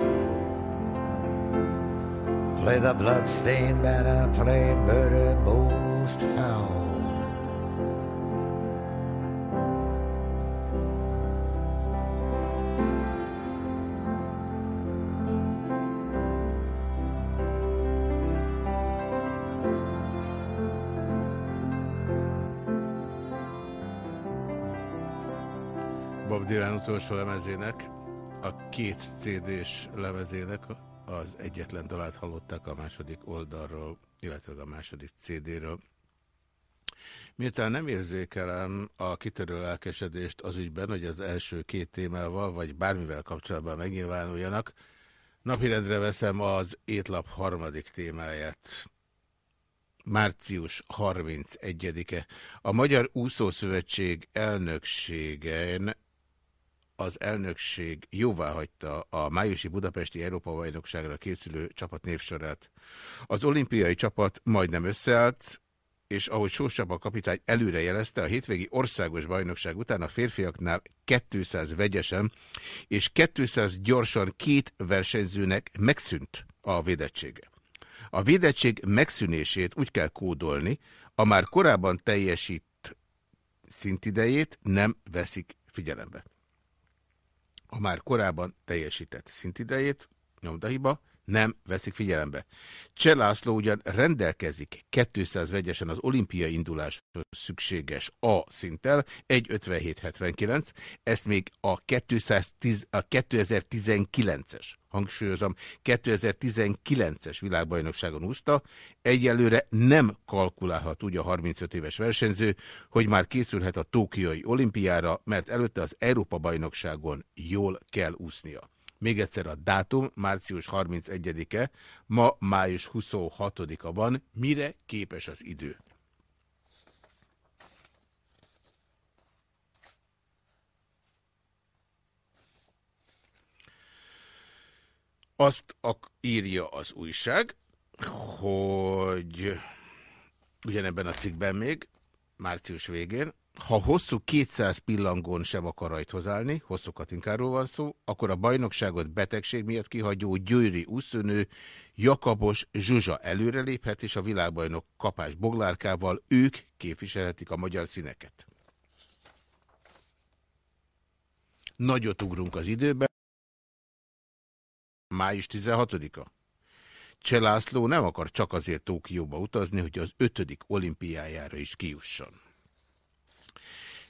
Play the bloodstained banner, play murder most foul. Bob Dylan utolsó lemezének, a két CD-s lemezének az egyetlen dalát hallották a második oldalról, illetve a második CD-ről. Miután nem érzékelem a kitörő lelkesedést az ügyben, hogy az első két témával, vagy bármivel kapcsolatban megnyilvánuljanak, napirendre veszem az étlap harmadik témáját. Március 31-e. A Magyar Úszószövetség elnökségen az elnökség jóváhagyta a májusi budapesti Európa-bajnokságra készülő csapat névsorát. Az olimpiai csapat majdnem összeállt, és ahogy Sós Csaba kapitány előre jelezte, a hétvégi országos bajnokság után a férfiaknál 200 vegyesen és 200 gyorsan két versenyzőnek megszűnt a védettsége. A védettség megszűnését úgy kell kódolni, a már korábban teljesít szintidejét nem veszik figyelembe a már korábban teljesített szintidejét, nyomdahiba, nem veszik figyelembe. Cselászló ugyan rendelkezik 200 vegyesen az olimpiai induláshoz szükséges A szinttel, 1.57.79, ezt még a, 210, a 2019-es, hangsúlyozom, 2019-es világbajnokságon úszta, egyelőre nem kalkulálhat úgy a 35 éves versenyző, hogy már készülhet a Tókiai olimpiára, mert előtte az Európa-bajnokságon jól kell úsznia. Még egyszer a dátum, március 31-e, ma május 26-a van. Mire képes az idő? Azt írja az újság, hogy ugyanebben a cikkben még, március végén, ha hosszú 200 pillangón sem akar rajthoz állni, hosszú Katinkáról van szó, akkor a bajnokságot betegség miatt kihagyó Győri úszőnő Jakabos Zsuzsa előreléphet, és a világbajnok kapás boglárkával ők képviselhetik a magyar színeket. Nagyot ugrunk az időben. Május 16-a. Cselászló nem akar csak azért Tókióba utazni, hogy az ötödik olimpiájára is kijusson.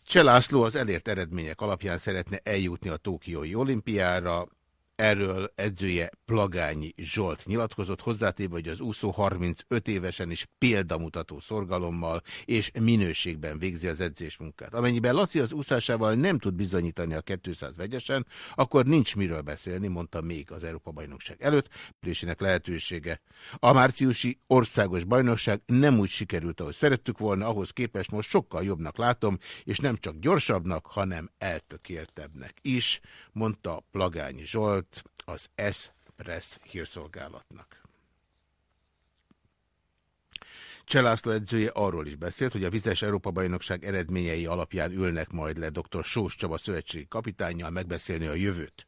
Cselászló az elért eredmények alapján szeretne eljutni a Tókiói olimpiára, Erről edzője Plagányi Zsolt nyilatkozott hozzátéve, hogy az úszó 35 évesen is példamutató szorgalommal és minőségben végzi az edzésmunkát. Amennyiben Laci az úszásával nem tud bizonyítani a 200 vegyesen, akkor nincs miről beszélni, mondta még az Európa-bajnokság előtt, ülésének lehetősége. A márciusi országos bajnokság nem úgy sikerült, ahogy szerettük volna, ahhoz képest most sokkal jobbnak látom, és nem csak gyorsabbnak, hanem eltökéltebbnek is, mondta Plagányi Zsolt, volt az S-Press hírszolgálatnak. Cselászló edzője arról is beszélt, hogy a Vizes Európa-bajnokság eredményei alapján ülnek majd le dr. Sós Csaba szövetségi kapitányjal megbeszélni a jövőt.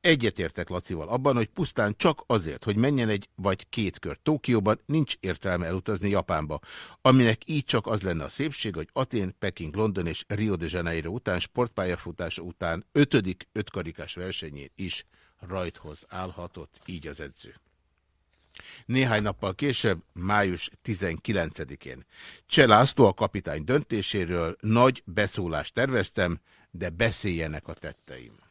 Egyetértek Lacival abban, hogy pusztán csak azért, hogy menjen egy vagy két kör Tókióban, nincs értelme elutazni Japánba, aminek így csak az lenne a szépség, hogy Atén, Peking, London és Rio de Janeiro után sportpályafutása után ötödik ötkarikás versenyén is rajthoz állhatott, így az edző. Néhány nappal később, május 19-én. Cseh László a kapitány döntéséről nagy beszólást terveztem, de beszéljenek a tetteim.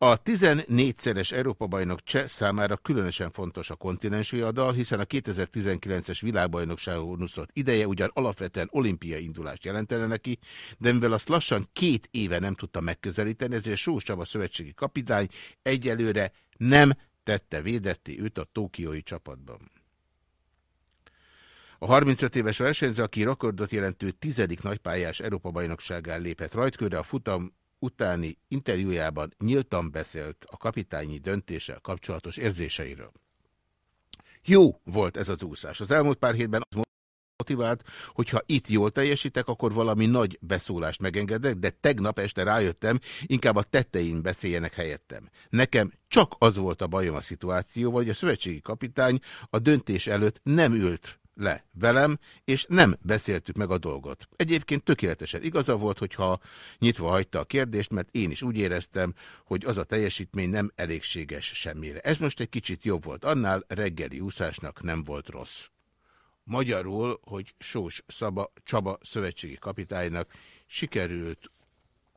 A 14-szeres Európa-bajnok Cseh számára különösen fontos a kontinens viadal, hiszen a 2019-es világbajnokságon úszott ideje ugyan alapvetően olimpiai indulást jelentene neki, de mivel azt lassan két éve nem tudta megközelíteni, ezért Sós Csaba szövetségi kapitány egyelőre nem tette védetti őt a tókiói csapatban. A 35 éves versenyző, aki rekordot jelentő tizedik nagypályás Európa-bajnokságán lépett rajtkörre, a futam utáni interjújában nyíltan beszélt a kapitányi döntéssel kapcsolatos érzéseiről. Jó volt ez az úszás. Az elmúlt pár hétben az motivált, hogyha itt jól teljesítek, akkor valami nagy beszólást megengedek, de tegnap este rájöttem, inkább a tettein beszéljenek helyettem. Nekem csak az volt a bajom a szituációval, hogy a szövetségi kapitány a döntés előtt nem ült le velem, és nem beszéltük meg a dolgot. Egyébként tökéletesen igaza volt, hogyha nyitva hagyta a kérdést, mert én is úgy éreztem, hogy az a teljesítmény nem elégséges semmire. Ez most egy kicsit jobb volt, annál reggeli úszásnak nem volt rossz. Magyarul, hogy Sós Szaba, Csaba szövetségi kapitánynak sikerült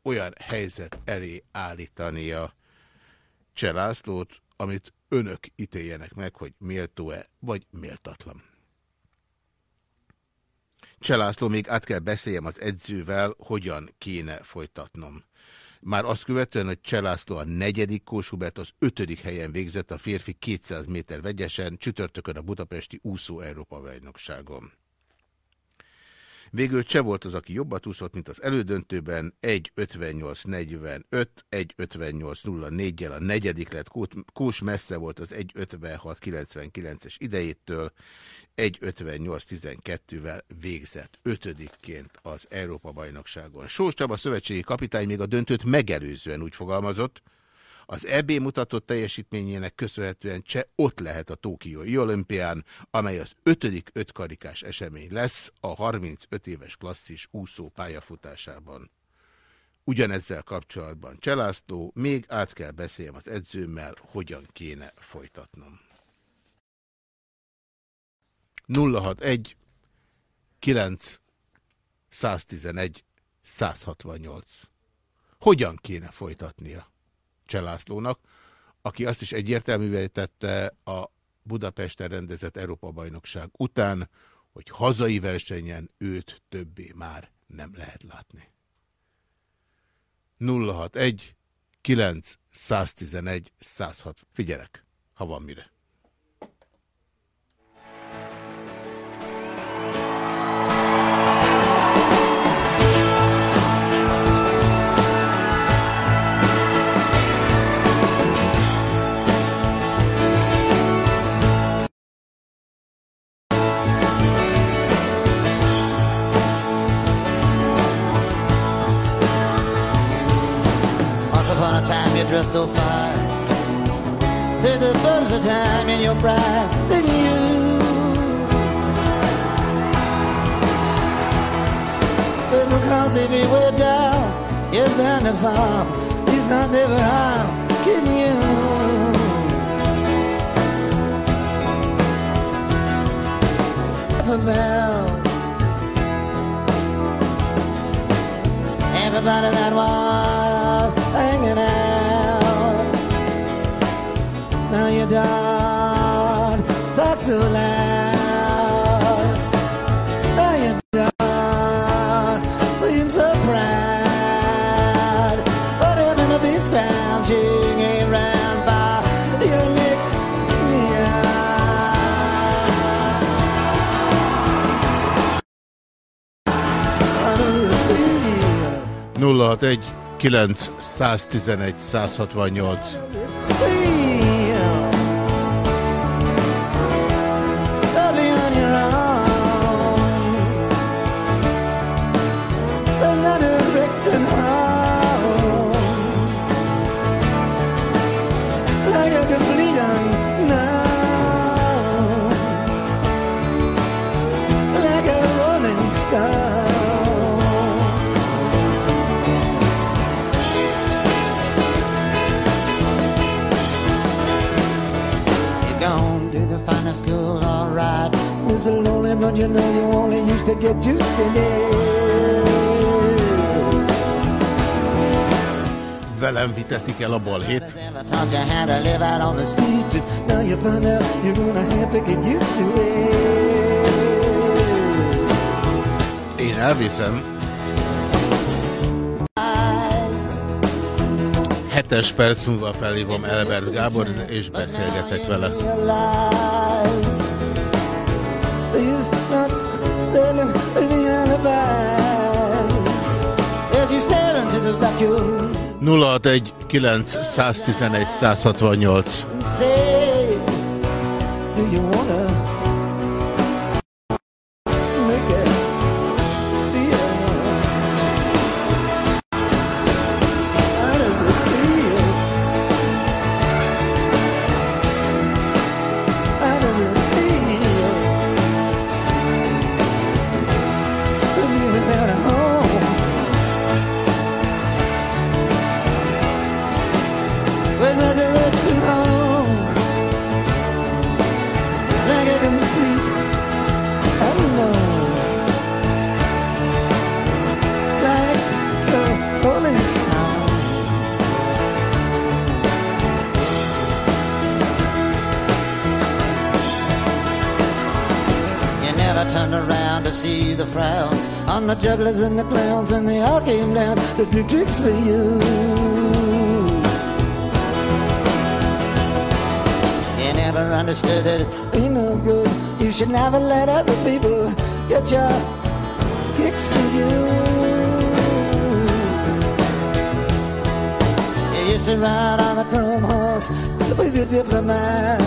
olyan helyzet elé állítania Cselászlót, amit önök ítéljenek meg, hogy méltó-e, vagy méltatlan. Cselászló, még át kell beszéljem az edzővel, hogyan kéne folytatnom. Már azt követően, hogy Cselászló a negyedik, Kósubert az ötödik helyen végzett a férfi 200 méter vegyesen, csütörtökön a budapesti úszó Európa bajnokságon. Végül Cseh volt az, aki jobbat úszott, mint az elődöntőben, 1.58.45, 1.58.04-jel a negyedik lett, Kós messze volt az 1.56.99-es idejétől, 1.58.12-vel végzett ötödikként az Európa-bajnokságon. Sós Csaba szövetségi kapitány még a döntőt megelőzően úgy fogalmazott, az EB mutatott teljesítményének köszönhetően Cseh ott lehet a Tókiói olimpián, amely az ötödik ötkarikás esemény lesz a 35 éves klasszis úszó pályafutásában. Ugyanezzel kapcsolatban Cselászló, még át kell beszéljem az edzőmmel, hogyan kéne folytatnom. 061 9 111 168 Hogyan kéne folytatnia? Cselászlónak, aki azt is egyértelművé tette a Budapesten rendezett Európa-bajnokság után, hogy hazai versenyen őt többé már nem lehet látni. 061 9 111 106. Figyelek, ha van mire. Dress so fine. There's the buzz of time in your bride than you. But because if you were down, you're bound to fall. You they were how can you? About everybody that was don't talk so loud. Now you don't seem so proud. But having to be scrounging around by your next Nulla 1 9 111 168 but you know you only used to get used to it. Velem vitetik el a balhét. Én elviszem. Hetes perc múlva felhívom Elbert Gábor, és beszélgetek vele. Vacuum. 061 911 168 jugglers and the clowns and they all came down to do tricks for you. You never understood that it ain't no good. You should never let other people get your kicks for you. You used to ride on a chrome horse with your diplomat.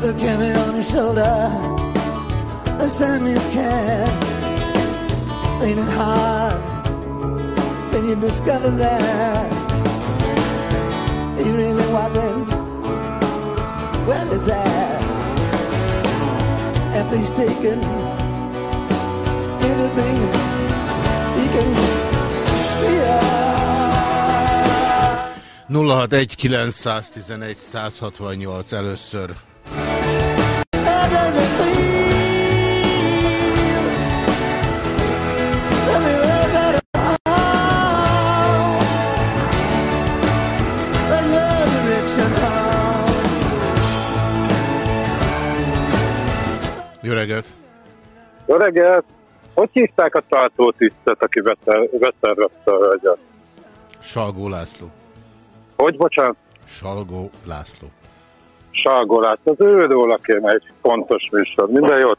The camera on his shoulder a Siamese cat. It hard when you discover that he really wasn't where it's at? After he's taken everything he can steal. 061 911 168 először. Reggelt! Hogy hívták a tartótisztet, aki beszervezte a hölgyet? Salgó László. Hogy, bocsánat? Salgó László. Salgó László. Az ő róla kéne egy fontos műsor. Minden jót!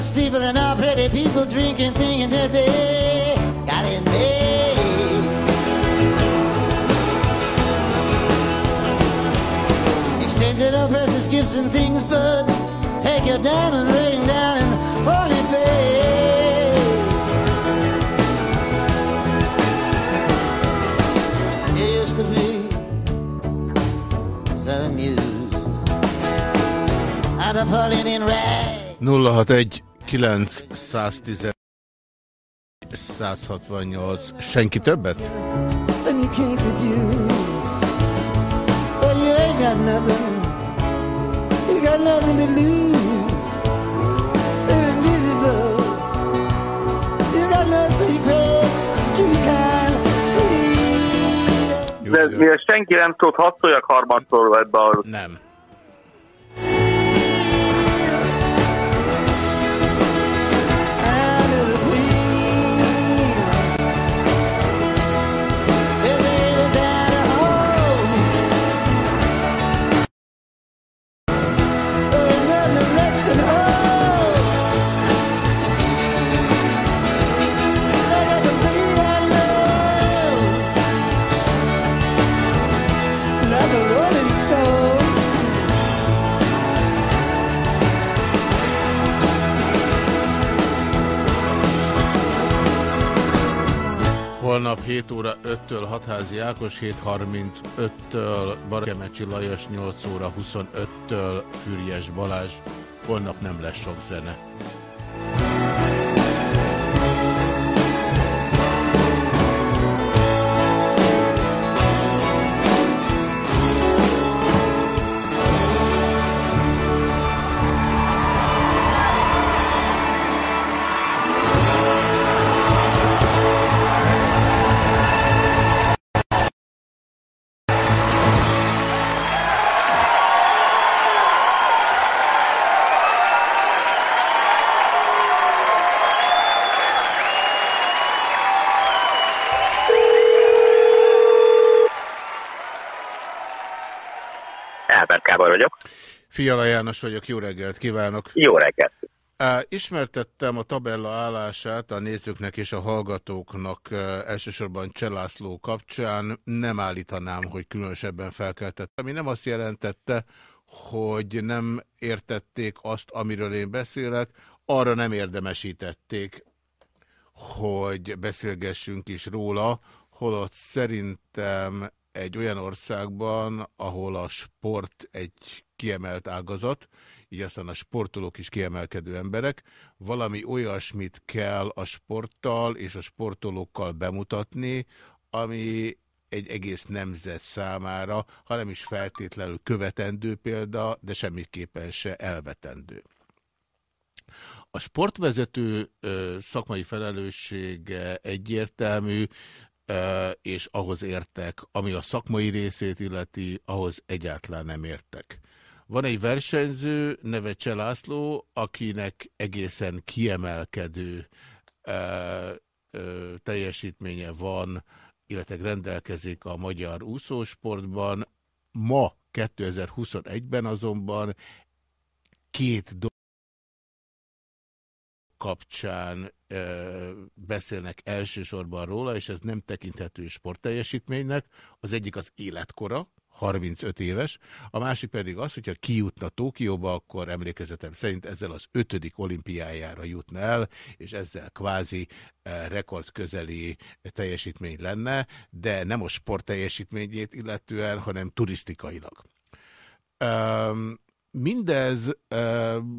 Steeple and all pretty people drinking, thinking that they got it made. Exchanging all precious gifts and things, but take your diamond ring down and hold it, babe. Used to be so amused. I'd have pulling in rag. 061 910 168. Senki többet? De mivel senki nem tudott, hadd szóljak harmadszor ebbe a... Nem. Holnap 7 óra 5-től Hatházi Ákos, 7.35-től Barakemecsi Lajos, 8 óra 25-től Füriyes Balázs. Holnap nem lesz sok zene. Fiala János vagyok, jó reggelt kívánok! Jó reggelt! Ismertettem a tabella állását a nézőknek és a hallgatóknak elsősorban Cselászló kapcsán. Nem állítanám, hogy különösebben felkeltett. Ami nem azt jelentette, hogy nem értették azt, amiről én beszélek, arra nem érdemesítették, hogy beszélgessünk is róla, holott szerintem egy olyan országban, ahol a sport egy kiemelt ágazat, így aztán a sportolók is kiemelkedő emberek, valami olyasmit kell a sporttal és a sportolókkal bemutatni, ami egy egész nemzet számára, hanem is feltétlenül követendő példa, de semmiképpen se elvetendő. A sportvezető szakmai felelőssége egyértelmű, és ahhoz értek, ami a szakmai részét illeti, ahhoz egyáltalán nem értek. Van egy versenyző, neve Cselászló, akinek egészen kiemelkedő ö, ö, teljesítménye van illetve rendelkezik a magyar úszósportban. Ma 2021-ben azonban két dolog kapcsán e, beszélnek elsősorban róla, és ez nem tekinthető sportteljesítménynek. Az egyik az életkora, 35 éves, a másik pedig az, hogyha kijutna Tókióba, akkor emlékezetem szerint ezzel az ötödik olimpiájára jutna el, és ezzel kvázi rekord közeli teljesítmény lenne, de nem a sport teljesítményét illetően, hanem turisztikailag. Um, Mindez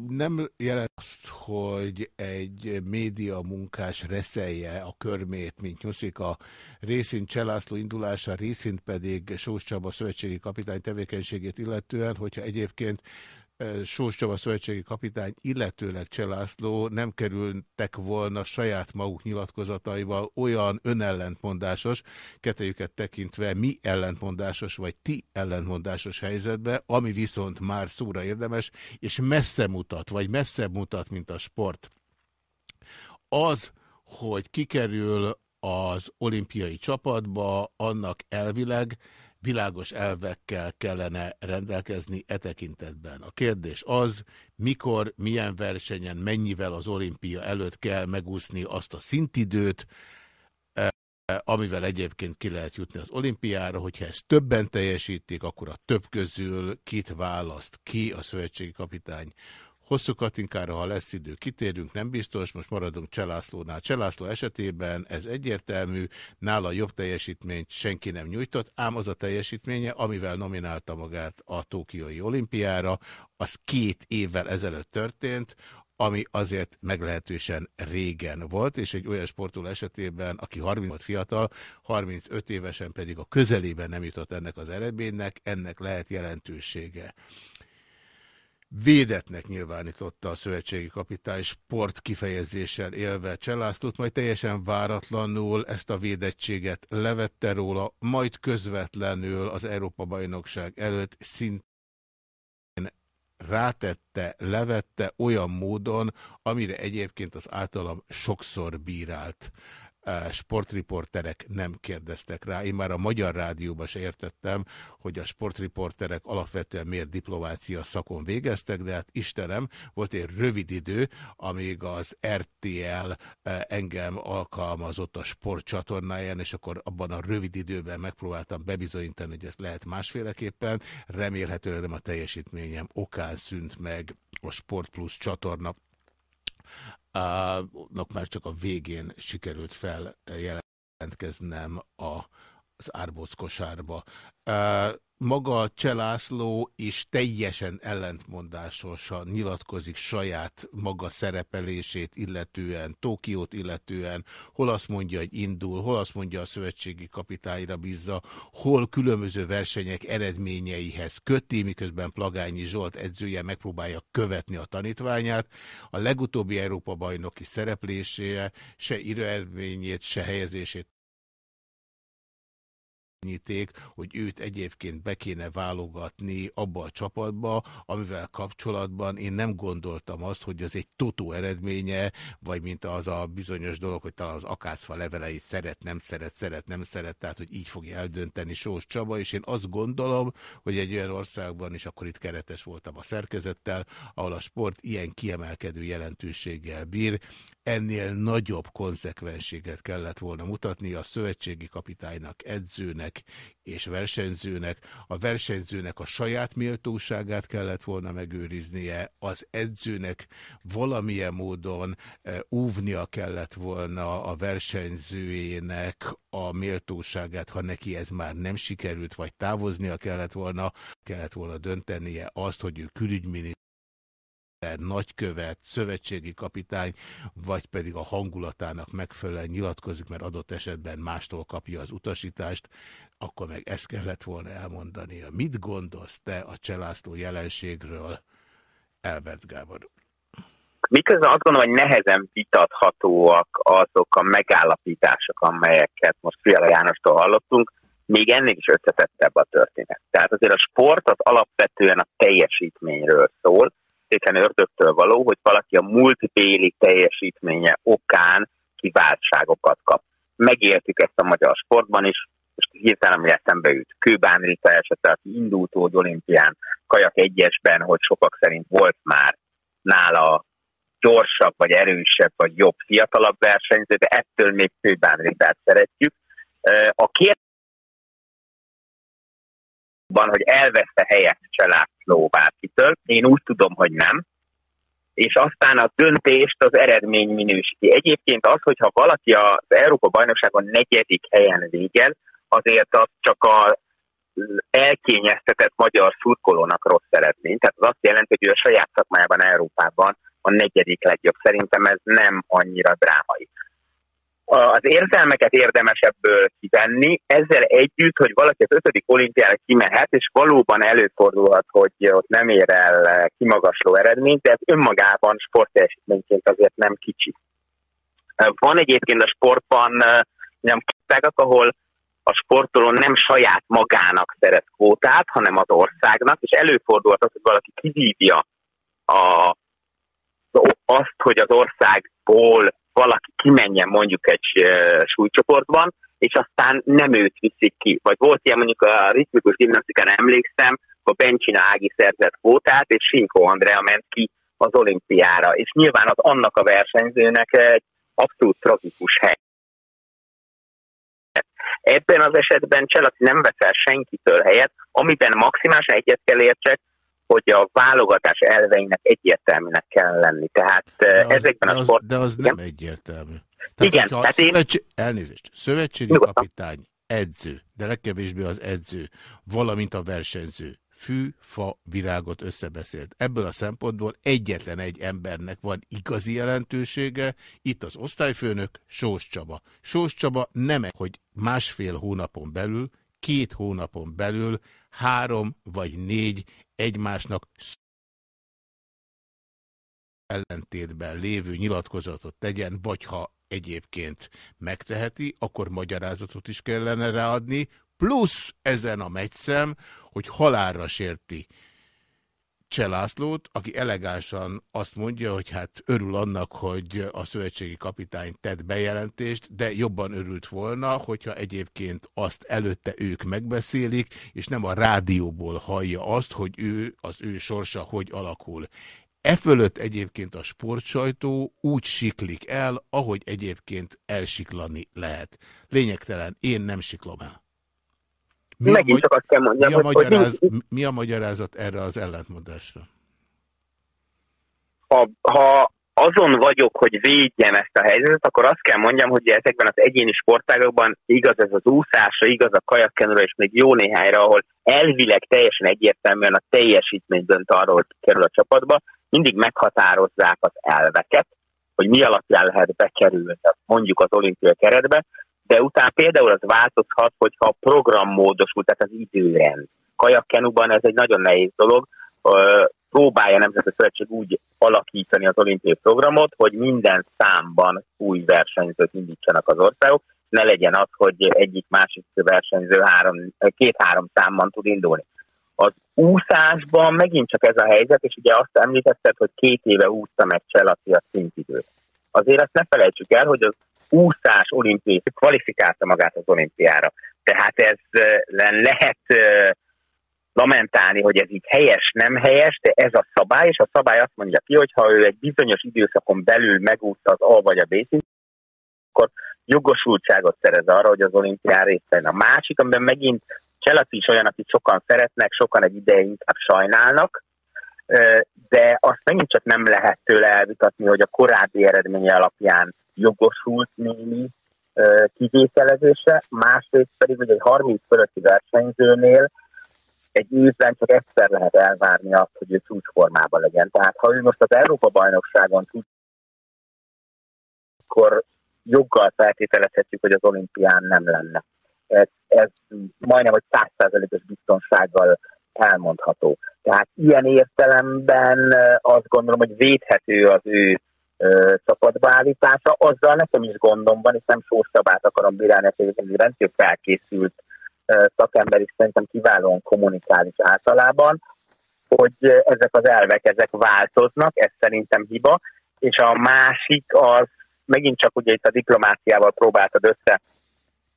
nem jelent azt, hogy egy média munkás reszelje a körmét, mint nyuszik a részint Cselászló indulása, részint pedig Sós Csaba szövetségi kapitány tevékenységét illetően, hogyha egyébként Sós Csaba szövetségi kapitány, illetőleg Cselászló nem kerültek volna saját maguk nyilatkozataival olyan önellentmondásos, kettejüket tekintve mi ellentmondásos, vagy ti ellentmondásos helyzetbe, ami viszont már szóra érdemes, és messze mutat, vagy messzebb mutat, mint a sport. Az, hogy kikerül az olimpiai csapatba, annak elvileg világos elvekkel kellene rendelkezni e tekintetben. A kérdés az, mikor, milyen versenyen, mennyivel az olimpia előtt kell megúszni azt a szintidőt, e, amivel egyébként ki lehet jutni az olimpiára, hogyha ezt többen teljesítik, akkor a több közül kit választ ki a szövetségi kapitány Hosszú Katinkára, ha lesz idő, kitérünk, nem biztos, most maradunk Cselászlónál. Cselászló esetében ez egyértelmű, nála jobb teljesítményt senki nem nyújtott, ám az a teljesítménye, amivel nominálta magát a Tókiói olimpiára, az két évvel ezelőtt történt, ami azért meglehetősen régen volt, és egy olyan sportoló esetében, aki 30 volt fiatal, 35 évesen pedig a közelében nem jutott ennek az eredménynek, ennek lehet jelentősége. Védetnek nyilvánította a szövetségi kapitány sport kifejezéssel élve Cselászlót, majd teljesen váratlanul ezt a védettséget levette róla, majd közvetlenül az Európa-bajnokság előtt szintén rátette, levette olyan módon, amire egyébként az általam sokszor bírált sportriporterek nem kérdeztek rá. Én már a Magyar Rádióban se értettem, hogy a sportriporterek alapvetően miért diplomácia szakon végeztek, de hát Istenem, volt egy rövid idő, amíg az RTL engem alkalmazott a sportcsatornáján, és akkor abban a rövid időben megpróbáltam bebizonyítani, hogy ezt lehet másféleképpen. Remélhetőleg nem a teljesítményem okán szűnt meg a Sport Plus csatorna nak már csak a végén sikerült feljelentkeznem a, az árbóc kosárba maga Cselászló is teljesen ellentmondásosan nyilatkozik saját maga szerepelését illetően, Tokiót illetően, hol azt mondja, hogy indul, hol azt mondja a szövetségi kapitányra bízza, hol különböző versenyek eredményeihez köti, miközben Plagányi Zsolt edzője megpróbálja követni a tanítványát. A legutóbbi Európa-bajnoki szerepléséje se írőeredményét, se helyezését nyiték, hogy őt egyébként be kéne válogatni abba a csapatba, amivel kapcsolatban én nem gondoltam azt, hogy az egy totó eredménye, vagy mint az a bizonyos dolog, hogy talán az akácfa levelei szeret, nem szeret, szeret, nem szeret, tehát hogy így fogja eldönteni Sós Csaba, és én azt gondolom, hogy egy olyan országban, és akkor itt keretes voltam a szerkezettel, ahol a sport ilyen kiemelkedő jelentőséggel bír, ennél nagyobb konzekvenséget kellett volna mutatni a szövetségi kapitánynak, edzőnek és versenyzőnek. A versenyzőnek a saját méltóságát kellett volna megőriznie, az edzőnek valamilyen módon e, óvnia kellett volna a versenyzőjének a méltóságát, ha neki ez már nem sikerült, vagy távoznia kellett volna, kellett volna döntenie azt, hogy ő külügyminiszter, nagykövet, szövetségi kapitány, vagy pedig a hangulatának megfelelően nyilatkozik, mert adott esetben mástól kapja az utasítást, akkor meg ezt kellett volna elmondania. Mit gondolsz te a Cselászló jelenségről, Elbert Gábor? Miközben azt gondolom, hogy nehezen vitathatóak azok a megállapítások, amelyeket most Fiala Jánostól hallottunk, még ennél is összetettebb a történet. Tehát azért a sport az alapvetően a teljesítményről szól, feltétlen ördögtől való, hogy valaki a múltbéli teljesítménye okán kiváltságokat kap. megéltük ezt a magyar sportban is, most hirtelen ami eszembe jut, Kőbán Rita esete, aki indult olimpián, kajak egyesben, hogy sokak szerint volt már nála gyorsabb, vagy erősebb, vagy jobb, fiatalabb versenyző, de ettől még Kőbán Ritát szeretjük. A kérdés hogy elveszte helyet Cselászló bárkitől, én úgy tudom, hogy nem, és aztán a döntést az eredmény minősíti. Egyébként az, hogyha valaki az Európa bajnokságon negyedik helyen végel, azért az csak a elkényeztetett magyar szurkolónak rossz eredmény. Tehát az azt jelenti, hogy ő a saját szakmájában Európában a negyedik legjobb. Szerintem ez nem annyira drámai. Az érzelmeket érdemes ebből kivenni, ezzel együtt, hogy valaki az ötödik olimpiára kimehet, és valóban előfordulhat, hogy ott nem ér el kimagasló eredményt, de ez önmagában sportteljesítményként azért nem kicsi. Van egyébként a sportban nem kitágak, ahol a sportoló nem saját magának szeret kvótát, hanem az országnak, és előfordulhat az, hogy valaki kivívja a, azt, hogy az országból valaki kimenjen mondjuk egy súlycsoportban, és aztán nem őt viszik ki. Vagy volt ilyen mondjuk a ritmikus gimnasztikán emlékszem, a Bencsina Ági szerzett kvótát, és Sinkó Andrea ment ki az olimpiára. És nyilván az annak a versenyzőnek egy abszolút tragikus hely. Ebben az esetben Cselaci nem veszel senkitől helyet, amiben maximálisan egyet kell értsek, hogy a válogatás elveinek egyértelműnek kell lenni. Tehát de az, ezekben de a sport... De az igen? nem egyértelmű. Tehát, igen, tehát én... Szövetség... Elnézést, szövetségi Nyugodtan. kapitány, edző, de legkevésbé az edző, valamint a versenyző fű, fa, virágot összebeszélt. Ebből a szempontból egyetlen egy embernek van igazi jelentősége, itt az osztályfőnök Sós Csaba. Sós Csaba nem, hogy másfél hónapon belül, két hónapon belül három vagy négy egymásnak ellentétben lévő nyilatkozatot tegyen, vagy ha egyébként megteheti, akkor magyarázatot is kellene ráadni, plusz ezen a megyszem, hogy halálra sérti Cselászlót, aki elegánsan azt mondja, hogy hát örül annak, hogy a szövetségi kapitány tett bejelentést, de jobban örült volna, hogyha egyébként azt előtte ők megbeszélik, és nem a rádióból hallja azt, hogy ő, az ő sorsa hogy alakul. E fölött egyébként a sportsajtó úgy siklik el, ahogy egyébként elsiklani lehet. Lényegtelen, én nem siklom el. Mi Megint a, csak azt kell mondjam, mi a, hogy, magyaráz, hogy mi a magyarázat erre az ellentmondásra? Ha, ha azon vagyok, hogy védjem ezt a helyzetet, akkor azt kell mondjam, hogy ezekben az egyéni sportágokban igaz ez az úszásra, igaz a kajakkenőre, és még jó néhányra, ahol elvileg teljesen egyértelműen a teljesítmény dönt arról, hogy kerül a csapatba, mindig meghatározzák az elveket, hogy mi alapján lehet bekerülni mondjuk az olimpiai keretbe, de utána például az változhat, hogyha a program módosul, tehát az időrend. Kajakkenuban ez egy nagyon nehéz dolog, próbálja a Nemzeti Szövetség úgy alakítani az olimpiai programot, hogy minden számban új versenyzőt indítsanak az országok, ne legyen az, hogy egyik-másik versenyző három, két-három számban tud indulni. Az úszásban megint csak ez a helyzet, és ugye azt említetted, hogy két éve úszta meg Cselaci a szintidőt. Azért azt ne felejtsük el, hogy az úszás olimpiai kvalifikálta magát az olimpiára. Tehát ez lehet lamentálni, hogy ez így helyes, nem helyes, de ez a szabály, és a szabály azt mondja ki, hogy ha ő egy bizonyos időszakon belül megúszta az A vagy a B szint, akkor jogosultságot szerez arra, hogy az olimpián részt A másik, amiben megint Cselaci is olyan, akit sokan szeretnek, sokan egy ideje inkább sajnálnak, de azt megint csak nem lehet tőle elvitatni, hogy a korábbi eredménye alapján jogosult némi kivételezése, másrészt pedig, hogy egy 30 fölötti versenyzőnél egy évben csak egyszer lehet elvárni azt, hogy ő csúcsformában legyen. Tehát ha ő most az Európa-bajnokságon tud, akkor joggal feltételezhetjük, hogy az olimpián nem lenne. Ez, ez majdnem, hogy százszázalékos biztonsággal elmondható. Tehát ilyen értelemben azt gondolom, hogy védhető az ő csapatbeállítása. Azzal nekem is gondom van, és nem sósabát akarom bírálni, hogy egy rendkívül felkészült szakember is szerintem kiválóan kommunikál is általában, hogy ezek az elvek, ezek változnak, ez szerintem hiba, és a másik az, megint csak ugye itt a diplomáciával próbáltad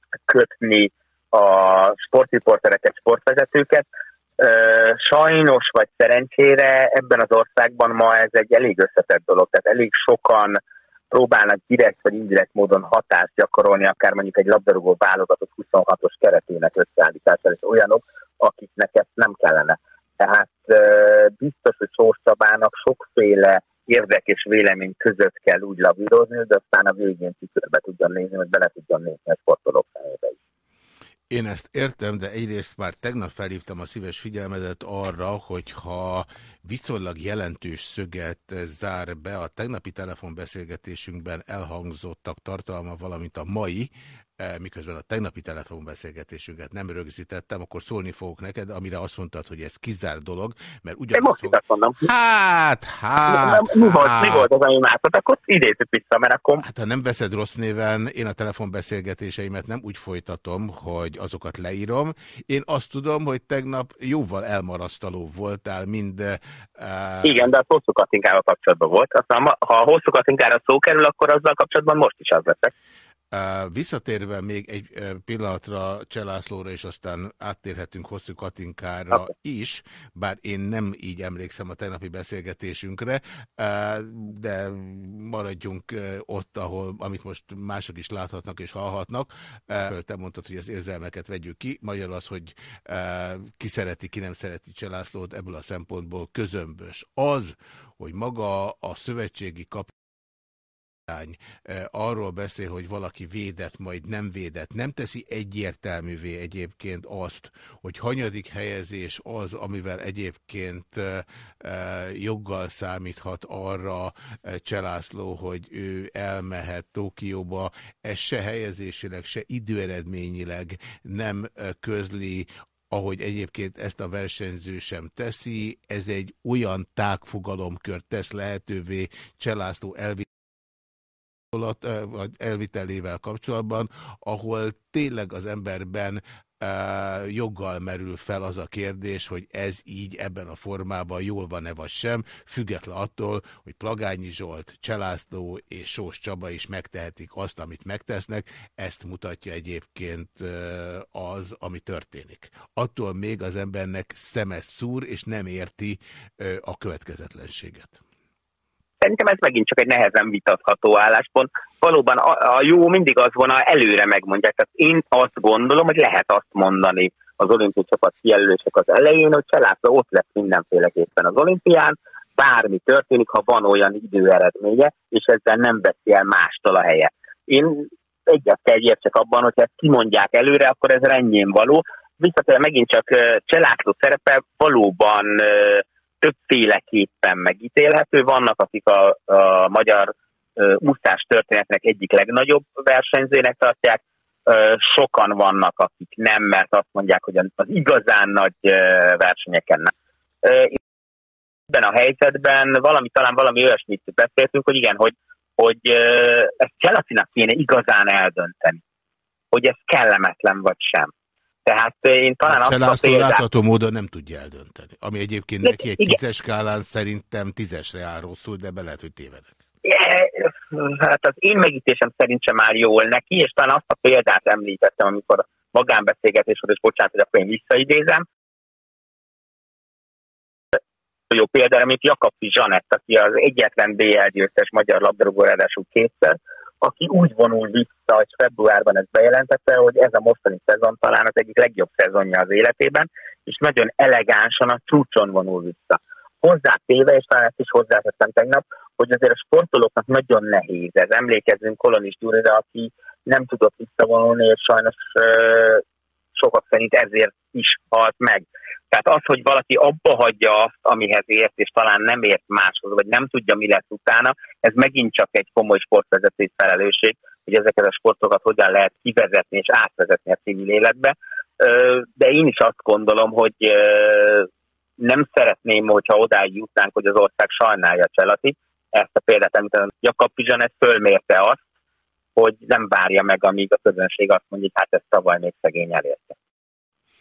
összekötni a sportriportereket, sportvezetőket. Sajnos vagy szerencsére ebben az országban ma ez egy elég összetett dolog, tehát elég sokan próbálnak direkt vagy indirekt módon hatást gyakorolni, akár mondjuk egy labdarúgó válogatott 26-os keretének összeállítására, és olyanok, akiknek ezt nem kellene. Tehát biztos, hogy Sós sokféle érdek és vélemény között kell úgy lavírozni, de aztán a végén tükörbe tudjon nézni, hogy bele tudjon nézni a sportolók szemébe is. Én ezt értem, de egyrészt már tegnap felhívtam a szíves figyelmedet arra, hogyha viszonylag jelentős szöget zár be a tegnapi telefonbeszélgetésünkben elhangzottak tartalma, valamint a mai, miközben a tegnapi telefonbeszélgetésünket nem rögzítettem, akkor szólni fogok neked, amire azt mondtad, hogy ez kizár dolog, mert ugyanazt most fog... mondom. Hát, hát, mi, volt, mi volt az, ami mászat? Akkor idézzük vissza, mert akkor... Hát ha nem veszed rossz néven, én a telefonbeszélgetéseimet nem úgy folytatom, hogy azokat leírom. Én azt tudom, hogy tegnap jóval elmarasztaló voltál, mind... Uh... Igen, de a hosszú katinkával kapcsolatban volt. Aztán ha a hosszú katinkára szó kerül, akkor azzal kapcsolatban most is az leszek. Visszatérve még egy pillanatra Cselászlóra, és aztán áttérhetünk hosszú Katinkára okay. is, bár én nem így emlékszem a tegnapi beszélgetésünkre, de maradjunk ott, ahol, amit most mások is láthatnak és hallhatnak. Te mondtad, hogy az érzelmeket vegyük ki, magyar az, hogy ki szereti, ki nem szereti Cselászlót, ebből a szempontból közömbös. Az, hogy maga a szövetségi kap arról beszél, hogy valaki védett, majd nem védett. Nem teszi egyértelművé egyébként azt, hogy hanyadik helyezés az, amivel egyébként joggal számíthat arra Cselászló, hogy ő elmehet Tokióba. Ez se helyezésileg, se időeredményileg nem közli ahogy egyébként ezt a versenyző sem teszi, ez egy olyan tágfogalomkört tesz lehetővé Cselászló elvi vagy elvitelével kapcsolatban, ahol tényleg az emberben joggal merül fel az a kérdés, hogy ez így ebben a formában jól van-e vagy sem, független attól, hogy Plagányi Zsolt, Cselászló és Sós Csaba is megtehetik azt, amit megtesznek, ezt mutatja egyébként az, ami történik. Attól még az embernek szemes szúr, és nem érti a következetlenséget. Szerintem ez megint csak egy nehezen vitatható álláspont. Valóban a, a jó mindig az volna, előre megmondják. Tehát én azt gondolom, hogy lehet azt mondani az olimpiai csapat kijelölések az elején, hogy Cselászló ott lesz mindenféleképpen az olimpián, bármi történik, ha van olyan időeredménye, és ezzel nem veszi el mástól a helye. Én egyet kell csak abban, hogy ezt kimondják előre, akkor ez rendjén való. Visszatérve megint csak Cselászló szerepe valóban többféleképpen megítélhető. Vannak, akik a, a magyar úszás történetnek egyik legnagyobb versenyzőnek tartják, sokan vannak, akik nem, mert azt mondják, hogy az igazán nagy versenyeken nem. Ebben a helyzetben valami, talán valami olyasmit beszéltünk, hogy igen, hogy, hogy ezt Cselasinak kéne igazán eldönteni, hogy ez kellemetlen vagy sem. Tehát én talán azt a példát... látható módon nem tudja eldönteni. Ami egyébként neki egy igen. tízes skálán szerintem tízesre áll rosszul, de be lehet, hogy tévedek. Hát az én megítésem szerint sem már jól neki, és talán azt a példát említettem, amikor magánbeszélgetés volt, és bocsánat, hogy akkor én visszaidézem. Jó például, mint Jakabfi Zsanett, aki az egyetlen BL győztes magyar labdarúgó ráadásul kétszer, aki úgy vonul vissza, hogy februárban ezt bejelentette, hogy ez a mostani szezon talán az egyik legjobb szezonja az életében, és nagyon elegánsan a csúcson vonul vissza. Hozzátéve, és talán ezt is hozzátettem tegnap, hogy azért a sportolóknak nagyon nehéz ez. Emlékezzünk Kolonis Gyurira, aki nem tudott visszavonulni, és sajnos sokak szerint ezért is halt meg. Tehát az, hogy valaki abba hagyja azt, amihez ért, és talán nem ért máshoz, vagy nem tudja, mi lesz utána, ez megint csak egy komoly sportvezetés felelősség, hogy ezeket a sportokat hogyan lehet kivezetni és átvezetni a civil életbe. De én is azt gondolom, hogy nem szeretném, hogyha odáig jutnánk, hogy az ország sajnálja Cselatit. Ezt a példát említem, Jakab Pizsanet fölmérte azt, hogy nem várja meg, amíg a közönség azt mondja, hogy hát ez tavaly még szegény elérte.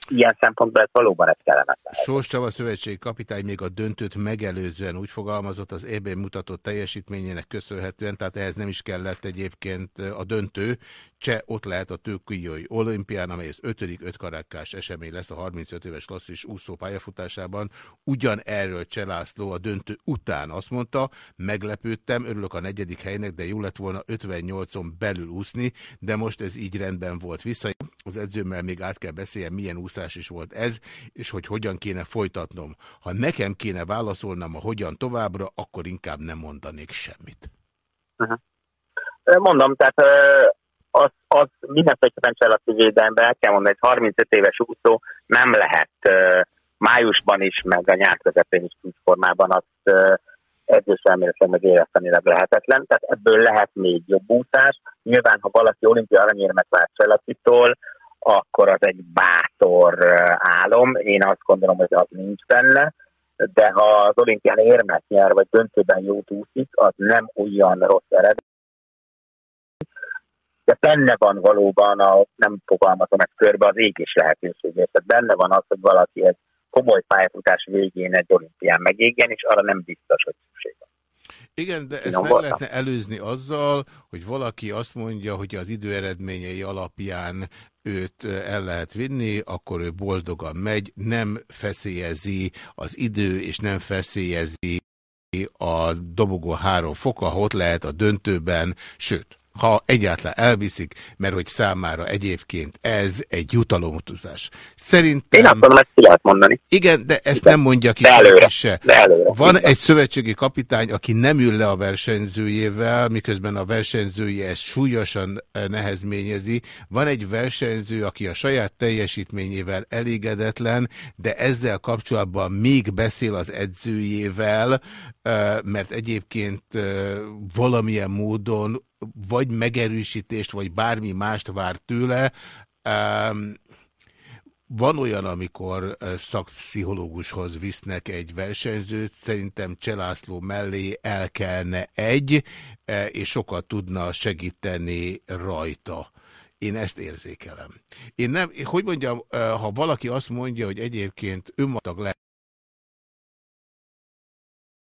ilyen szempontból ez valóban egy kellemetlen. Sós Csaba szövetségi kapitány még a döntőt megelőzően úgy fogalmazott az EB mutatott teljesítményének köszönhetően, tehát ehhez nem is kellett egyébként a döntő, Cseh ott lehet a Tőküjói olimpián, amely az ötödik ötkarákkás esemény lesz a 35 éves klasszis úszó pályafutásában. Ugyan erről Cseh László a döntő után azt mondta, meglepődtem, örülök a negyedik helynek, de jó lett volna 58-on belül úszni, de most ez így rendben volt vissza. Az edzőmmel még át kell beszéljem, milyen úszás is volt ez, és hogy hogyan kéne folytatnom. Ha nekem kéne válaszolnom a hogyan továbbra, akkor inkább nem mondanék semmit. Uh -huh. Mondom, tehát az, az mindenféleképpen cselati védelemben el kell mondani, hogy 35 éves úszó nem lehet uh, májusban is, meg a nyár közepén is formában azt uh, edzős elméletileg meg élesztenileg lehetetlen, tehát ebből lehet még jobb úszás. Nyilván, ha valaki olimpia aranyérmet vár Cselatitól, akkor az egy bátor álom. Én azt gondolom, hogy az nincs benne, de ha az olimpián érmet nyer, vagy döntőben jót úszik, az nem olyan rossz eredmény, de benne van valóban, a, nem fogalmazom ezt körbe, az égés lehetőségét. Tehát benne van az, hogy valaki egy komoly pályafutás végén egy olimpián megégjen, és arra nem biztos, hogy szükség van. Igen, de ezt meg lehetne előzni azzal, hogy valaki azt mondja, hogy az idő eredményei alapján őt el lehet vinni, akkor ő boldogan megy, nem feszélyezi az idő, és nem feszélyezi a dobogó három foka, ott lehet a döntőben, sőt, ha egyáltalán elviszik, mert hogy számára egyébként ez egy jutalomutazás. Szerintem... Én azt mondom, ezt ki lehet mondani. Igen, de ezt igen. nem mondja ki. De előre. Se. De előre. Van egy szövetségi kapitány, aki nem ül le a versenyzőjével, miközben a versenyzője ezt súlyosan eh, nehezményezi. Van egy versenyző, aki a saját teljesítményével elégedetlen, de ezzel kapcsolatban még beszél az edzőjével, eh, mert egyébként eh, valamilyen módon vagy megerősítést, vagy bármi mást vár tőle. Van olyan, amikor szakpszichológushoz visznek egy versenyzőt, szerintem Cselászló mellé el kellene egy, és sokat tudna segíteni rajta. Én ezt érzékelem. Én nem, hogy mondjam, ha valaki azt mondja, hogy egyébként önmatag lehet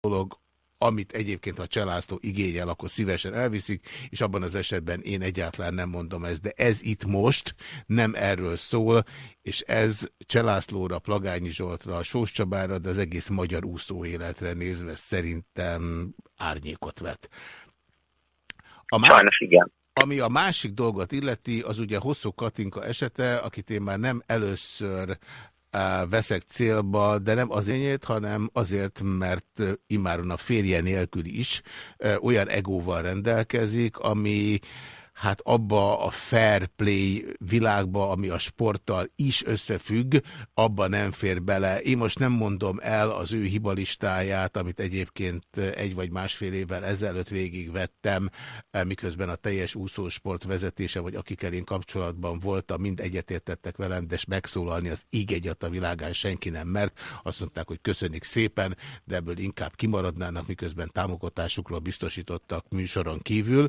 dolog, amit egyébként a Cselászló igényel, akkor szívesen elviszik, és abban az esetben én egyáltalán nem mondom ezt, de ez itt most nem erről szól, és ez Cselászlóra, Plagányi Zsoltra, Sós Csabára, de az egész magyar úszó életre nézve szerintem árnyékot vet. A Sajnos igen. Ami a másik dolgot illeti, az ugye Hosszú Katinka esete, akit én már nem először veszek célba, de nem azért, hanem azért, mert imáron a férje nélkül is olyan egóval rendelkezik, ami hát abba a fair play világba, ami a sporttal is összefügg, abba nem fér bele. Én most nem mondom el az ő hibalistáját, amit egyébként egy vagy másfél évvel ezelőtt végigvettem, miközben a teljes úszósport vezetése, vagy akikkel én kapcsolatban voltam, mind egyetértettek velem, de megszólalni az íg egyat a világán senki nem mert. Azt mondták, hogy köszönik szépen, de ebből inkább kimaradnának, miközben támogatásukról biztosítottak műsoron kívül.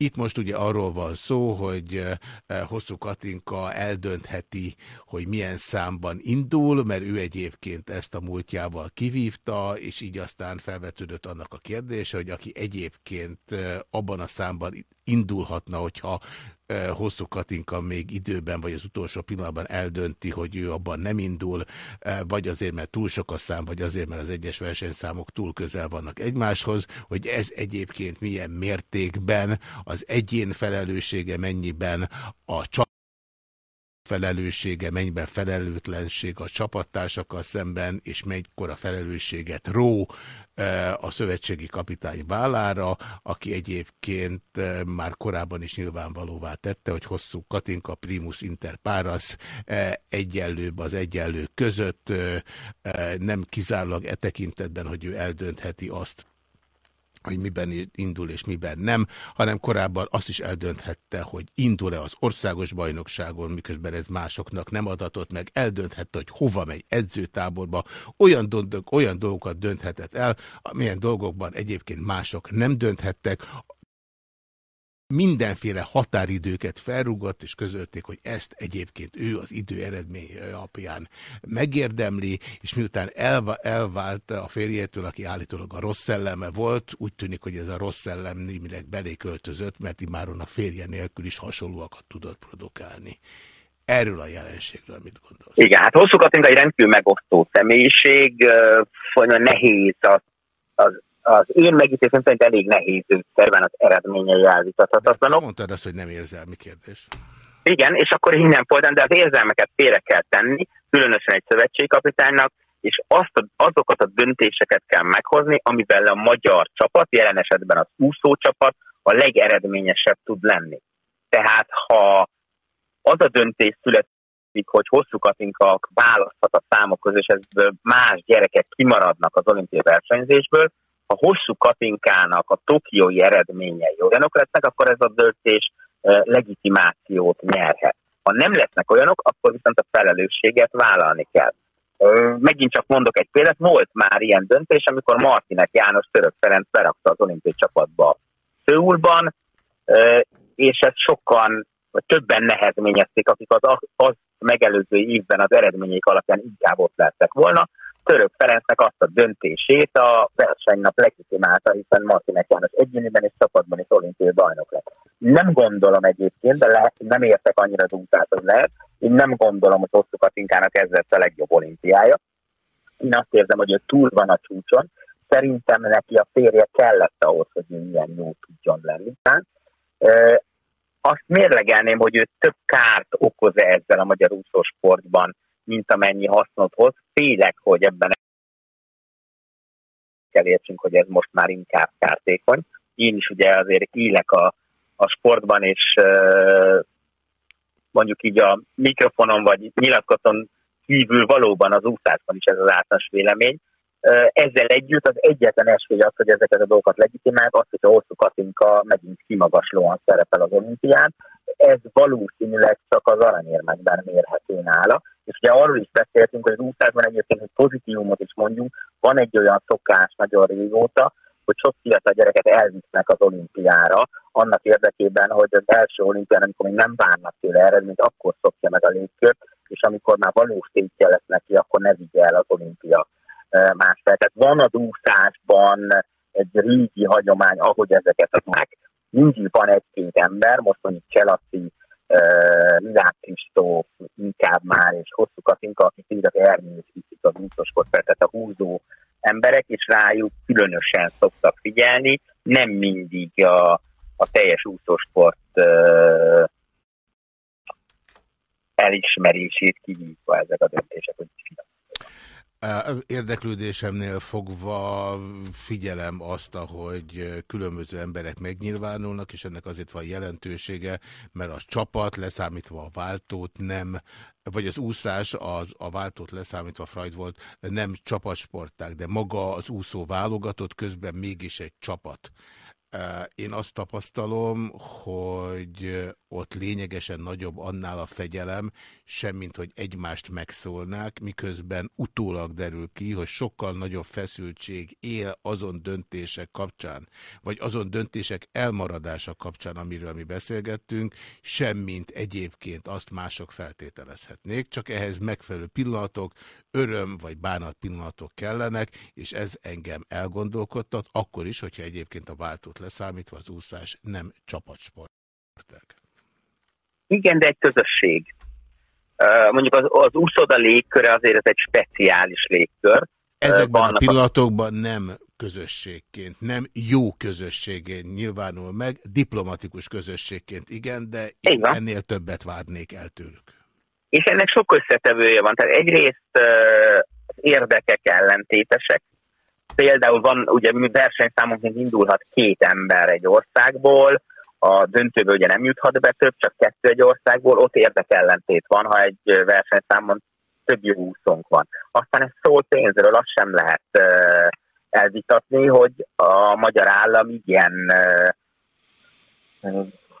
Itt most ugye arról van szó, hogy eh, eh, Hosszú Katinka eldöntheti, hogy milyen számban indul, mert ő egyébként ezt a múltjával kivívta, és így aztán felvetődött annak a kérdése, hogy aki egyébként eh, abban a számban indulhatna, hogyha hosszú Katinka még időben, vagy az utolsó pillanatban eldönti, hogy ő abban nem indul, vagy azért, mert túl sok a szám, vagy azért, mert az egyes versenyszámok túl közel vannak egymáshoz, hogy ez egyébként milyen mértékben az egyén felelőssége, mennyiben a csapat felelőssége, mennyiben felelőtlenség a csapattársakkal szemben, és mennyikor a felelősséget ró a szövetségi kapitány vállára, aki egyébként már korábban is nyilvánvalóvá tette, hogy hosszú Katinka primus inter paras egyenlőbb az egyenlő között, nem kizárólag e tekintetben, hogy ő eldöntheti azt, hogy miben indul és miben nem, hanem korábban azt is eldönthette, hogy indul-e az országos bajnokságon, miközben ez másoknak nem adatott meg, eldönthette, hogy hova megy edzőtáborba, olyan, dolgok, olyan dolgokat dönthetett el, amilyen dolgokban egyébként mások nem dönthettek, mindenféle határidőket felrugott, és közölték, hogy ezt egyébként ő az idő eredmény alapján megérdemli, és miután elva, elvált a férjétől, aki állítólag a rossz szelleme volt, úgy tűnik, hogy ez a rossz szellem némileg belé költözött, mert imáron a férje nélkül is hasonlóakat tudott produkálni. Erről a jelenségről mit gondolsz? Igen, hát hosszú Katinka egy rendkívül megosztó személyiség, folyamatosan nehéz az, az az én megítélésem szerint elég nehéz szerven az eredményei elvitathatatlanok. Mondtad azt, hogy nem érzelmi kérdés. Igen, és akkor innen folytán, de az érzelmeket félre kell tenni, különösen egy szövetségkapitánynak, és azt, azokat a döntéseket kell meghozni, amivel a magyar csapat, jelen esetben az úszó csapat a legeredményesebb tud lenni. Tehát ha az a döntés születik, hogy hosszú Katinka választhat a számok között, és ebből más gyerekek kimaradnak az olimpiai versenyzésből, ha hosszú Katinkának a tokiói eredményei olyanok lesznek, akkor ez a döntés legitimációt nyerhet. Ha nem lesznek olyanok, akkor viszont a felelősséget vállalni kell. Megint csak mondok egy példát, volt már ilyen döntés, amikor Martinek János Török Ferenc berakta az olimpiai csapatba Szőulban, és ezt sokan, vagy többen nehezményezték, akik az, az megelőző évben az eredmények alapján inkább ott lettek volna. Török Ferencnek azt a döntését a versenynap legitimálta, hiszen Martinek János egyéniben és csapatban is olimpiai bajnok lett. Nem gondolom egyébként, de lehet, nem értek annyira az hogy lehet, én nem gondolom, hogy Hosszú Katinkának ez lett a legjobb olimpiája. Én azt érzem, hogy ő túl van a csúcson, szerintem neki a férje kellett ahhoz, hogy ő ilyen jó tudjon lenni. E, azt mérlegelném, hogy ő több kárt okoz-e ezzel a magyar úszósportban, mint amennyi hasznot hoz. Félek, hogy ebben kell értsünk, hogy ez most már inkább kártékony. Én is ugye azért élek a, a sportban, és mondjuk így a mikrofonon vagy nyilatkozaton kívül valóban az úszásban is ez az általános vélemény. Ezzel együtt az egyetlen esély az, hogy ezeket a dolgokat legitimálják, az, hogy a hosszú Katinka megint kimagaslóan szerepel az olimpián. Ez valószínűleg csak az aranyérmekben mérhető nála. És ugye arról is beszéltünk, hogy az úszásban egyébként egy pozitívumot is mondjunk, van egy olyan szokás nagyon régóta, hogy sok fiatal gyereket elvisznek az olimpiára, annak érdekében, hogy az első olimpián, amikor még nem várnak tőle eredményt, akkor szokja meg a légkört, és amikor már valós tétje lesz neki, akkor ne vigye el az olimpia más fel. Tehát van a úszásban egy régi hagyomány, ahogy ezeket meg. Mindig van egy-két ember, most mondjuk Cselaszi, Milák Kristóf, inkább már, és hosszú Katinka, akik mindig Ernyőt viszik az úszoskot, tehát a húzó emberek, és rájuk különösen szoktak figyelni, nem mindig a, a teljes úszósport uh, elismerését kihívva ezek a döntések, hogy fiam. Érdeklődésemnél fogva figyelem azt, hogy különböző emberek megnyilvánulnak, és ennek azért van jelentősége, mert a csapat, leszámítva a váltót, nem, vagy az úszás, az, a váltót leszámítva Freud volt, nem csapatsporták, de maga az úszó válogatott közben mégis egy csapat. Én azt tapasztalom, hogy ott lényegesen nagyobb annál a fegyelem, semmint hogy egymást megszólnák, miközben utólag derül ki, hogy sokkal nagyobb feszültség él azon döntések kapcsán, vagy azon döntések elmaradása kapcsán, amiről mi beszélgettünk, semmint egyébként azt mások feltételezhetnék, csak ehhez megfelelő pillanatok, öröm vagy bánat pillanatok kellenek, és ez engem elgondolkodtat, akkor is, hogyha egyébként a váltót leszámítva az úszás nem csapatsport. Igen, de egy közösség. Mondjuk az, az úszoda légköre azért ez egy speciális légkör. Ezekben Vannak a pillanatokban nem közösségként, nem jó közösségén nyilvánul meg, diplomatikus közösségként igen, de én ennél többet várnék el tőlük. És ennek sok összetevője van. Tehát egyrészt az érdekek ellentétesek. Például van, ugye versenyszámunkként indulhat két ember egy országból, a döntőből ugye nem juthat be több, csak kettő egy országból, ott érdekellentét van, ha egy versenyszámon több jó úszónk van. Aztán ez szól pénzről, azt sem lehet elvitatni, hogy a magyar állam ilyen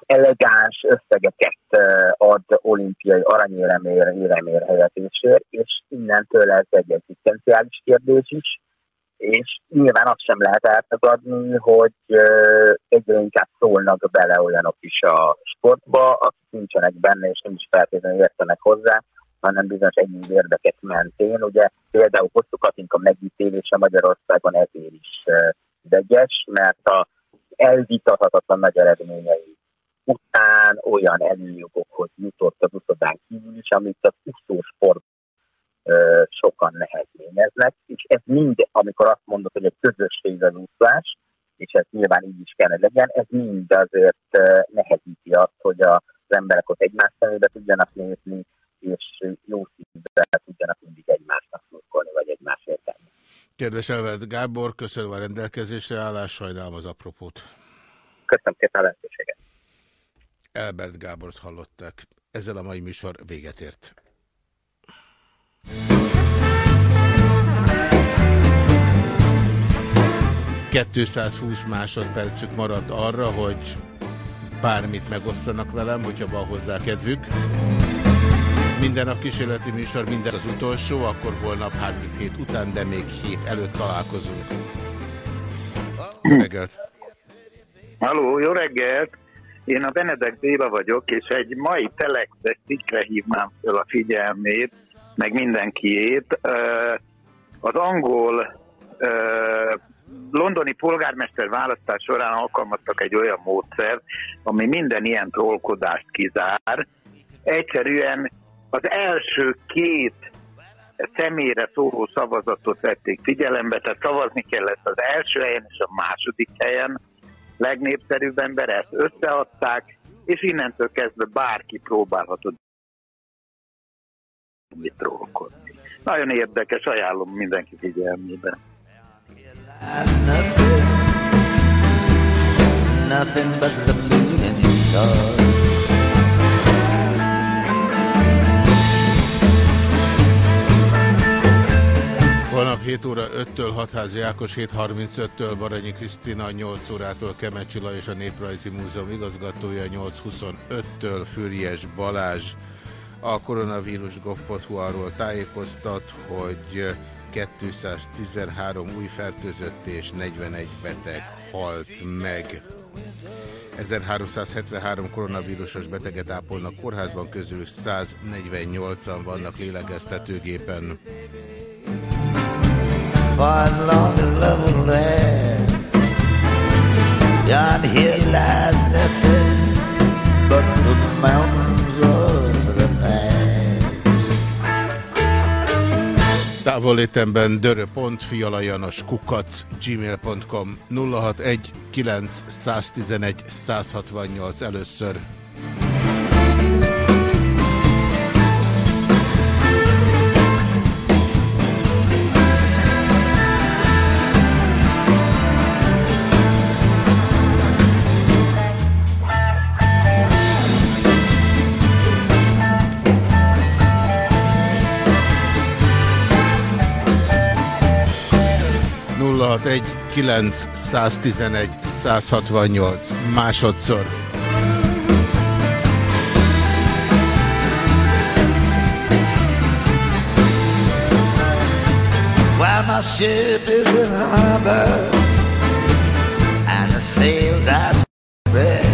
elegáns összegeket ad olimpiai aranyéremér, éremér helyetésért, és innentől ez egy egzisztenciális kérdés is, És nyilván azt sem lehet eltagadni, hogy egyre inkább szólnak bele olyanok is a sportba, akik nincsenek benne, és nem is feltétlenül értenek hozzá, hanem bizonyos egyéni érdekek mentén. Ugye például Hosszú Katinka megítélése Magyarországon ezért is vegyes, mert a elvitathatatlan nagy eredményei után olyan előjogokhoz jutott az uszodán kívül is, amit az úszósport sokan nehezményeznek, és ez mind, amikor azt mondod, hogy egy közösség az úszás, és ez nyilván így is kellene legyen, ez mind azért nehezíti azt, hogy az emberek ott egymás szemébe tudjanak nézni, és jó szívvel tudjanak mindig egymásnak szurkolni, vagy egymás értelmi. Kedves Elved Gábor, köszönöm a rendelkezésre állás, sajnálom az apropót. Köszönöm szépen a lehetőséget. Elbert Gábort hallották. Ezzel a mai műsor véget ért. 220 másodpercük maradt arra, hogy bármit megosztanak velem, hogyha van hozzá kedvük. Minden nap kísérleti műsor, minden az utolsó, akkor holnap 3 hét után, de még hét előtt találkozunk. Jó reggelt! Halló, jó reggelt! Én a Benedek Béla vagyok, és egy mai telexes cikkre hívnám föl a figyelmét, meg mindenkiét. Az angol londoni polgármester választás során alkalmaztak egy olyan módszert, ami minden ilyen trollkodást kizár. Egyszerűen az első két személyre szóló szavazatot vették figyelembe, tehát szavazni kellett az első helyen és a második helyen. Legnépszerűbb ember ezt összeadták, és innentől kezdve bárki próbálhatott mit trollkodni. Nagyon érdekes, ajánlom mindenki figyelmébe. Holnap 7 óra 5-től Hatházi Ákos, 7.35-től Baranyi Krisztina, 8 órától Kemecsila és a Néprajzi Múzeum igazgatója, 8.25-től Füriyes Balázs. A koronavírus.gov.hu arról tájékoztat, hogy 213 új fertőzött és 41 beteg halt meg. 1373 koronavírusos beteget ápolnak kórházban, közül 148-an vannak lélegeztetőgépen. beyond here lies nothing but the mountains of Távolétemben dörö.fialajanos kukac gmail.com 061 9 111 168 először. 061 911 168 másodszor. While my ship is in harbor and the sails are spread,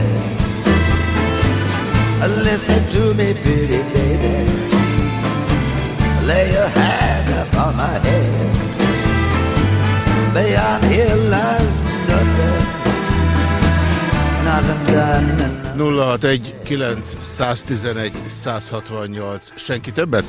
listen to me, pretty baby. Lay your hand upon my head. Beyond here lies nothing, nothing done. 061 911 168 Senki többet?